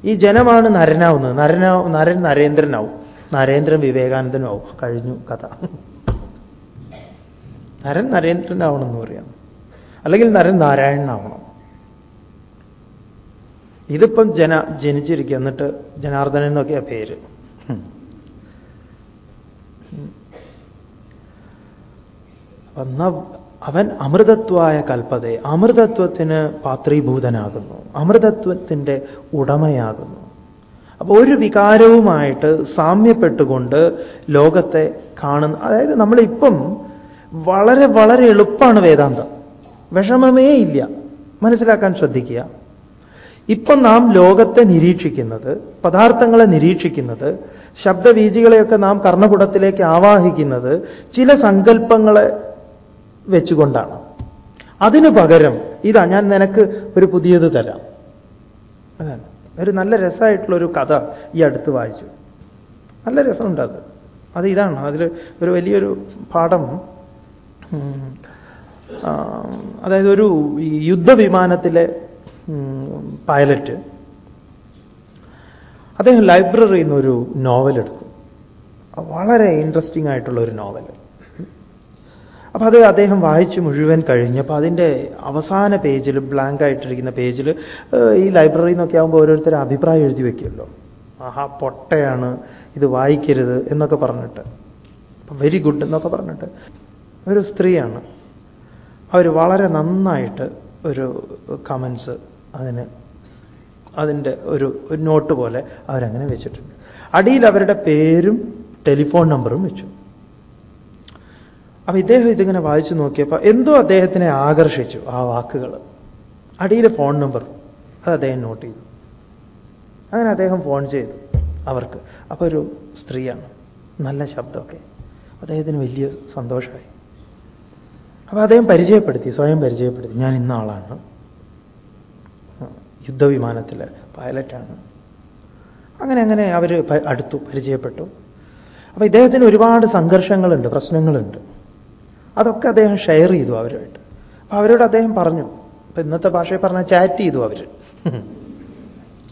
ഈ ജനമാണ് നരനാവുന്നത്. നരനാ നരൻ നരേന്ദ്രനാവും. നരേന്ദ്രൻ വിവേകാനന്ദനാവും കഴിഞ്ഞു കഥ. നരൻ നരേന്ദ്രനാവണമെന്ന് പറയാം. അല്ലെങ്കിൽ നരൻ നാരായണനാവണം. ഇതിപ്പം ജന ജനിച്ചിരിക്കുക. എന്നിട്ട് ജനാർദ്ദനൻ എന്നൊക്കെയാ പേര്. എന്നാ അവൻ അമൃതത്വായ കൽപ്പതെ അമൃതത്വത്തിന് പാത്രീഭൂതനാകുന്നു അമൃതത്വത്തിന്റെ ഉടമയാകുന്നു. അപ്പോൾ ഒരു വികാരവുമായിട്ട് സാമ്യപ്പെട്ടുകൊണ്ട് ലോകത്തെ കാണുന്ന അതായത് നമ്മളിപ്പം വളരെ വളരെ എളുപ്പമാണ് വേദാന്തം. വിഷമമേ ഇല്ല. മനസ്സിലാക്കാൻ ശ്രദ്ധിക്കുക. ഇപ്പം നാം ലോകത്തെ നിരീക്ഷിക്കുന്നത് പദാർത്ഥങ്ങളെ നിരീക്ഷിക്കുന്നത് ശബ്ദവീജികളെയൊക്കെ നാം കർണകുടത്തിലേക്ക് ആവാഹിക്കുന്നത് ചില സങ്കല്പങ്ങളെ വെച്ചുകൊണ്ടാണ്. അതിനു പകരം ഇതാ ഞാൻ നിനക്ക് ഒരു പുതിയത് തരാം. അതാണ്. ഒരു നല്ല രസമായിട്ടുള്ളൊരു കഥ ഈ അടുത്ത് വായിച്ചു. നല്ല രസമുണ്ട് അത്. അത് ഇതാണ്. അതിൽ ഒരു വലിയൊരു പാഠം അതായത് ഒരു യുദ്ധവിമാനത്തിലെ പൈലറ്റ് അദ്ദേഹം ലൈബ്രറിയിൽ നിന്നൊരു നോവൽ എടുക്കും വളരെ ഇൻട്രസ്റ്റിംഗ് ആയിട്ടുള്ള ഒരു നോവൽ അപ്പോൾ അത് അദ്ദേഹം വായിച്ചു മുഴുവൻ കഴിഞ്ഞപ്പോൾ അതിന്റെ അവസാന പേജിൽ ബ്ലാങ്ക് ആയിട്ടിരിക്കുന്ന പേജിൽ ഈ ലൈബ്രറിയിൽ നിന്നൊക്കെ ആകുമ്പോൾ ഓരോരുത്തർ അഭിപ്രായം എഴുതി വെക്കുമല്ലോ ആഹാ പൊട്ടയാണ്. ഇത് വായിക്കരുത് എന്നൊക്കെ പറഞ്ഞിട്ട്. അപ്പം വെരി ഗുഡ് എന്നൊക്കെ പറഞ്ഞിട്ട്. ഒരു സ്ത്രീയാണ്. അവർ വളരെ നന്നായിട്ട് ഒരു കമൻസ് അതിന് അതിന്റെ ഒരു നോട്ട് പോലെ അവരങ്ങനെ വെച്ചിട്ടുണ്ട്. അടിയിൽ അവരുടെ പേരും ടെലിഫോൺ നമ്പറും വെച്ചു. അപ്പൊ ഇദ്ദേഹം ഇതിങ്ങനെ വായിച്ചു നോക്കിയപ്പോൾ എന്തോ അദ്ദേഹത്തിനെ ആകർഷിച്ചു ആ വാക്കുകൾ. അടിയിലെ ഫോൺ നമ്പർ അത് അദ്ദേഹം നോട്ട് ചെയ്തു. അങ്ങനെ അദ്ദേഹം ഫോൺ ചെയ്തു അവർക്ക്. അപ്പോൾ ഒരു സ്ത്രീയാണ്. നല്ല ശബ്ദമൊക്കെ. അദ്ദേഹത്തിന് വലിയ സന്തോഷമായി. അപ്പോൾ അദ്ദേഹം പരിചയപ്പെടുത്തി സ്വയം പരിചയപ്പെടുത്തി. ഞാൻ ഇന്ന ആളാണ്. യുദ്ധവിമാനത്തിൽ പൈലറ്റാണ്. അങ്ങനെ അങ്ങനെ അവർ അടുത്തു പരിചയപ്പെട്ടു. അപ്പോൾ ഇദ്ദേഹത്തിന് ഒരുപാട് സംഘർഷങ്ങളുണ്ട് പ്രശ്നങ്ങളുണ്ട്. അതൊക്കെ അദ്ദേഹം ഷെയർ ചെയ്തു അവരുമായിട്ട്. അപ്പൊ അവരോട് അദ്ദേഹം പറഞ്ഞു ഇപ്പൊ ഇന്നത്തെ ഭാഷയിൽ പറഞ്ഞാൽ ചാറ്റ് ചെയ്തു അവർ.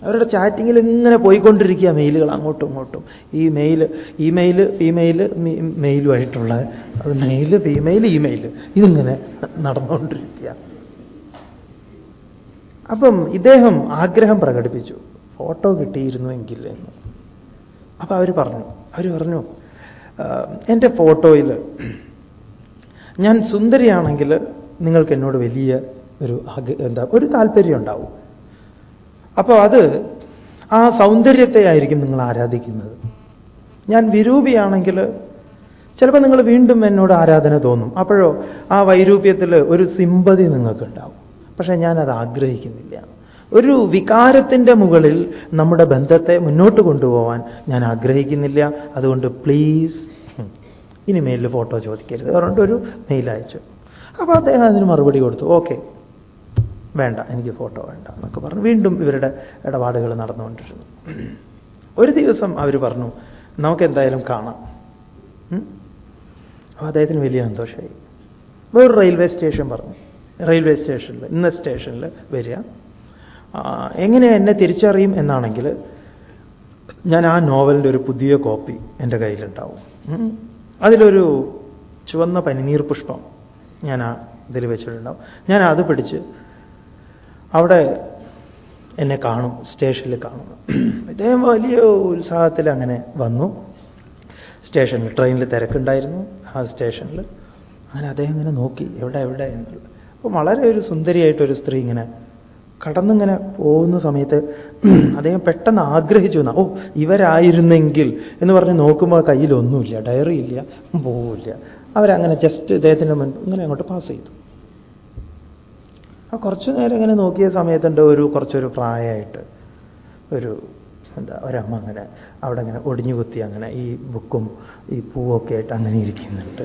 അവരുടെ ചാറ്റിങ്ങിൽ ഇങ്ങനെ പോയിക്കൊണ്ടിരിക്കുക മെയിലുകൾ അങ്ങോട്ടും ഇങ്ങോട്ടും. ഈ മെയിൽ ഇമെയിൽ ഫീമെയിൽ മെയിലുമായിട്ടുള്ള അത് മെയിൽ ഫീമെയിൽ ഇമെയിൽ ഇതിങ്ങനെ നടന്നുകൊണ്ടിരിക്കുക. അപ്പം ഇദ്ദേഹം ആഗ്രഹം പ്രകടിപ്പിച്ചു. ഫോട്ടോ കിട്ടിയിരുന്നുവെങ്കിൽ എന്ന്. അപ്പൊ അവർ പറഞ്ഞു അവർ പറഞ്ഞു എന്റെ ഫോട്ടോയിൽ ഞാൻ സുന്ദരിയാണെങ്കിൽ നിങ്ങൾക്ക് എന്നോട് വലിയ ഒരു എന്താ ഒരു താല്പര്യം ഉണ്ടാവും. അപ്പോൾ അത് ആ സൗന്ദര്യത്തെ ആയിരിക്കും നിങ്ങൾ ആരാധിക്കുന്നത്. ഞാൻ വിരൂപിയാണെങ്കിൽ ചിലപ്പോൾ നിങ്ങൾ വീണ്ടും എന്നോട് ആരാധന തോന്നും. അപ്പോഴോ ആ വൈരൂപ്യത്തിൽ ഒരു സിമ്പതി നിങ്ങൾക്കുണ്ടാവും. പക്ഷേ ഞാനത് ആഗ്രഹിക്കുന്നില്ല. ഒരു വികാരത്തിന്റെ മുകളിൽ നമ്മുടെ ബന്ധത്തെ മുന്നോട്ട് കൊണ്ടുപോകാൻ ഞാൻ ആഗ്രഹിക്കുന്നില്ല. അതുകൊണ്ട് പ്ലീസ് ഇനി മെയിലിൽ ഫോട്ടോ ചോദിക്കരുത്. പറഞ്ഞിട്ട് ഒരു മെയിൽ അയച്ചു. അപ്പോൾ അദ്ദേഹം അതിന് മറുപടി കൊടുത്തു. ഓക്കെ വേണ്ട എനിക്ക് ഫോട്ടോ വേണ്ട എന്നൊക്കെ പറഞ്ഞു. വീണ്ടും ഇവരുടെ ഇടപാടുകൾ നടന്നുകൊണ്ടിരുന്നു. ഒരു ദിവസം അവർ പറഞ്ഞു നമുക്ക് എന്തായാലും കാണാം. അപ്പോൾ അദ്ദേഹത്തിന് വലിയ സന്തോഷമായി. വേറൊരു റെയിൽവേ സ്റ്റേഷൻ പറഞ്ഞു. റെയിൽവേ സ്റ്റേഷനിൽ ഇന്ന സ്റ്റേഷനിൽ വരിക. എങ്ങനെ എന്നെ തിരിച്ചറിയും എന്നാണെങ്കിൽ ഞാൻ ആ നോവലിന്റെ ഒരു പുതിയ കോപ്പി എന്റെ കയ്യിലുണ്ടാവും. അതിലൊരു ചുവന്ന പനിനീർ പുഷ്പം ഞാൻ ആ ഇതിൽ വെച്ചിട്ടുണ്ടാവും. ഞാൻ അത് പിടിച്ച് അവിടെ എന്നെ കാണും സ്റ്റേഷനിൽ കാണും. ഇദ്ദേഹം വലിയ ഉത്സാഹത്തിൽ അങ്ങനെ വന്നു. സ്റ്റേഷനിൽ ട്രെയിനിൽ തിരക്കുണ്ടായിരുന്നു. ആ സ്റ്റേഷനിൽ അങ്ങനെ അദ്ദേഹം ഇങ്ങനെ നോക്കി എവിടെ എവിടെ എന്നുള്ളത്. അപ്പോൾ വളരെ ഒരു സുന്ദരിയായിട്ടൊരു സ്ത്രീ ഇങ്ങനെ കടന്നിങ്ങനെ പോകുന്ന സമയത്ത് അദ്ദേഹം പെട്ടെന്ന് ആഗ്രഹിച്ചു എന്നാ ഓ ഇവരായിരുന്നെങ്കിൽ എന്ന് പറഞ്ഞ് നോക്കുമ്പോൾ കയ്യിലൊന്നുമില്ല ഡയറി ഇല്ല പോവില്ല അവരങ്ങനെ ജസ്റ്റ് ഇദ്ദേഹത്തിന്റെ മുൻപ് ഇങ്ങനെ അങ്ങോട്ട് പാസ് ചെയ്തു. ആ കുറച്ചു നേരം ഇങ്ങനെ നോക്കിയ സമയത്തുണ്ട് ഒരു കുറച്ചൊരു പ്രായമായിട്ട് ഒരു എന്താ ഒരമ്മ അങ്ങനെ അവിടെ അങ്ങനെ ഒടിഞ്ഞു കുത്തി അങ്ങനെ ഈ ബുക്കും ഈ പൂവൊക്കെ ആയിട്ട് അങ്ങനെ ഇരിക്കുന്നുണ്ട്.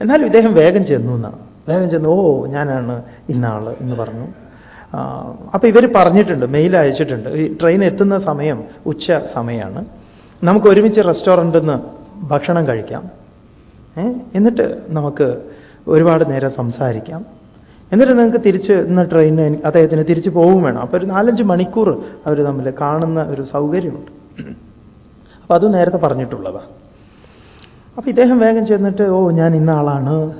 എന്നാലും ഇദ്ദേഹം വേഗം ചെന്നു എന്നാണ് വേഗം ചെന്നു ഓ ഞാനാണ് ഇന്നാൾ എന്ന് പറഞ്ഞു. അപ്പൊ ഇവർ പറഞ്ഞിട്ടുണ്ട് മെയിൽ അയച്ചിട്ടുണ്ട്. ഈ ട്രെയിൻ എത്തുന്ന സമയം ഉച്ച സമയമാണ് നമുക്ക് ഒരുമിച്ച് റെസ്റ്റോറന്റിൽ നിന്ന് ഭക്ഷണം കഴിക്കാം. എന്നിട്ട് നമുക്ക് ഒരുപാട് നേരം സംസാരിക്കാം. എന്നിട്ട് നിങ്ങൾക്ക് തിരിച്ച് ഇന്ന് ട്രെയിനിന് അദ്ദേഹത്തിന് തിരിച്ച് പോവും വേണം. അപ്പോൾ ഒരു നാലഞ്ച് മണിക്കൂർ അവർ തമ്മിൽ കാണുന്ന ഒരു സൗകര്യമുണ്ട്. അപ്പോൾ അത് നേരത്തെ പറഞ്ഞിട്ടുള്ളതാണ് അപ്പൊ ഇദ്ദേഹം വേഗം ചെന്നിട്ട് ഓ ഞാൻ ഇന്ന ആളാണ്.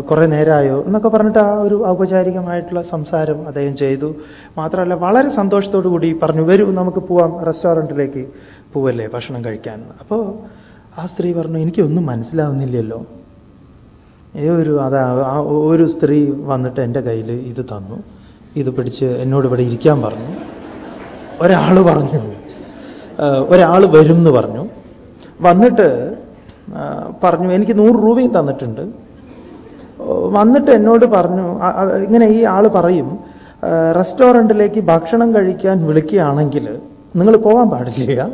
കുറേ നേരമായോ എന്നൊക്കെ പറഞ്ഞിട്ട് ആ ഒരു ഔപചാരികമായിട്ടുള്ള സംസാരം അദ്ദേഹം ചെയ്തു. മാത്രമല്ല വളരെ സന്തോഷത്തോടു കൂടി പറഞ്ഞു വരൂ നമുക്ക് പോവാം റെസ്റ്റോറന്റിലേക്ക് പോവല്ലേ ഭക്ഷണം കഴിക്കാൻ? അപ്പോൾ ആ സ്ത്രീ പറഞ്ഞു എനിക്കൊന്നും മനസ്സിലാവുന്നില്ലല്ലോ. ഒരു അതാ ആ ഒരു സ്ത്രീ വന്നിട്ട് എന്റെ കയ്യിൽ ഇത് തന്നു. ഇത് പിടിച്ച് എന്നോട് ഇവിടെ ഇരിക്കാൻ പറഞ്ഞു. ഒരാൾ പറഞ്ഞു. ഒരാൾ വരും എന്ന് പറഞ്ഞു. വന്നിട്ട് പറഞ്ഞു എനിക്ക് നൂറ് രൂപയും തന്നിട്ടുണ്ട്. വന്നിട്ട് എന്നോട് പറഞ്ഞു ഇങ്ങനെ ഈ ആൾ പറയും റെസ്റ്റോറന്റിലേക്ക് ഭക്ഷണം കഴിക്കാൻ വിളിക്കുകയാണെങ്കിൽ നിങ്ങൾ പോകാൻ പാടില്ല.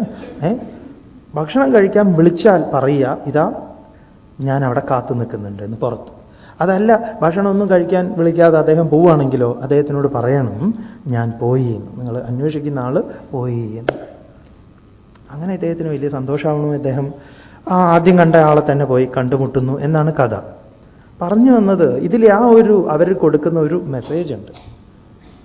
ഭക്ഷണം കഴിക്കാൻ വിളിച്ചാൽ പറയുക ഇതാ ഞാൻ അവിടെ കാത്തു നിൽക്കുന്നുണ്ട് എന്ന് പുറത്ത്. അതല്ല ഭക്ഷണമൊന്നും കഴിക്കാൻ വിളിക്കാതെ അദ്ദേഹം പോവുകയാണെങ്കിലോ അദ്ദേഹത്തിനോട് പറയണം ഞാൻ പോയി എന്ന് നിങ്ങൾ അന്വേഷിക്കുന്ന ആൾ പോയി എന്ന്. അങ്ങനെ അദ്ദേഹത്തിന് വലിയ സന്തോഷമാവണം അദ്ദേഹം ആ ആദ്യം കണ്ട ആളെ തന്നെ പോയി കണ്ടുമുട്ടുന്നു എന്നാണ് കഥ. പറഞ്ഞു വന്നത് ഇതിൽ ആ ഒരു അവർ കൊടുക്കുന്ന ഒരു മെസ്സേജ് ഉണ്ട്.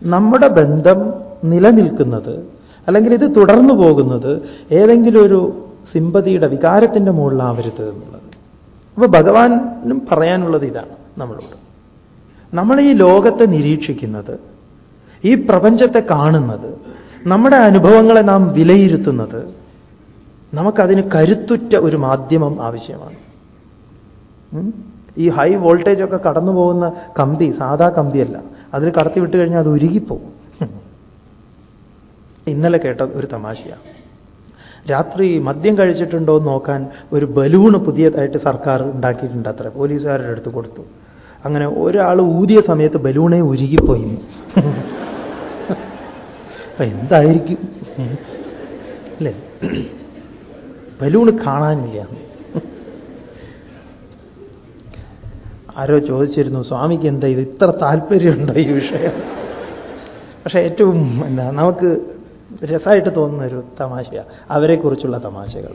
നമ്മുടെ ബന്ധം നിലനിൽക്കുന്നത് അല്ലെങ്കിൽ ഇത് തുടർന്നു പോകുന്നത് ഏതെങ്കിലും ഒരു സിമ്പതിയുടെ വികാരത്തിന്റെ മുകളിലാവരുത് എന്നുള്ളത്. അപ്പൊ ഭഗവാനും പറയാനുള്ളത് ഇതാണ് നമ്മളോട്. നമ്മൾ ഈ ലോകത്തെ നിരീക്ഷിക്കുന്നത് ഈ പ്രപഞ്ചത്തെ കാണുന്നത് നമ്മുടെ അനുഭവങ്ങളെ നാം വിലയിരുത്തുന്നത് നമുക്കതിന് കരുത്തുറ്റ ഒരു മാധ്യമം ആവശ്യമാണ്. ഈ ഹൈ വോൾട്ടേജ് ഒക്കെ കടന്നു പോകുന്ന കമ്പി സാധാ കമ്പിയല്ല. അതിൽ കടത്തി വിട്ട് കഴിഞ്ഞാൽ അത് ഉരുകിപ്പോവും. [laughs] ഇന്നലെ കേട്ട ഒരു തമാശയാണ് രാത്രി മദ്യം കഴിച്ചിട്ടുണ്ടോ എന്ന് നോക്കാൻ ഒരു ബലൂണ് പുതിയതായിട്ട് സർക്കാർ ഉണ്ടാക്കിയിട്ടുണ്ട് അത്ര. പോലീസുകാരുടെ അടുത്ത് കൊടുത്തു. അങ്ങനെ ഒരാൾ ഊതിയ സമയത്ത് ബലൂണെ ഉരുകിപ്പോയി. [laughs] എന്തായിരിക്കും? അല്ലേ? ബലൂണ് കാണാനില്ല. ആരോ ചോദിച്ചിരുന്നു സ്വാമിക്ക് എന്താ ഇത്? ഇത്ര താല്പര്യമുണ്ടോ ഈ വിഷയം? പക്ഷേ ഏറ്റവും എന്താ നമുക്ക് രസമായിട്ട് തോന്നുന്ന ഒരു തമാശയാണ് അവരെക്കുറിച്ചുള്ള തമാശകൾ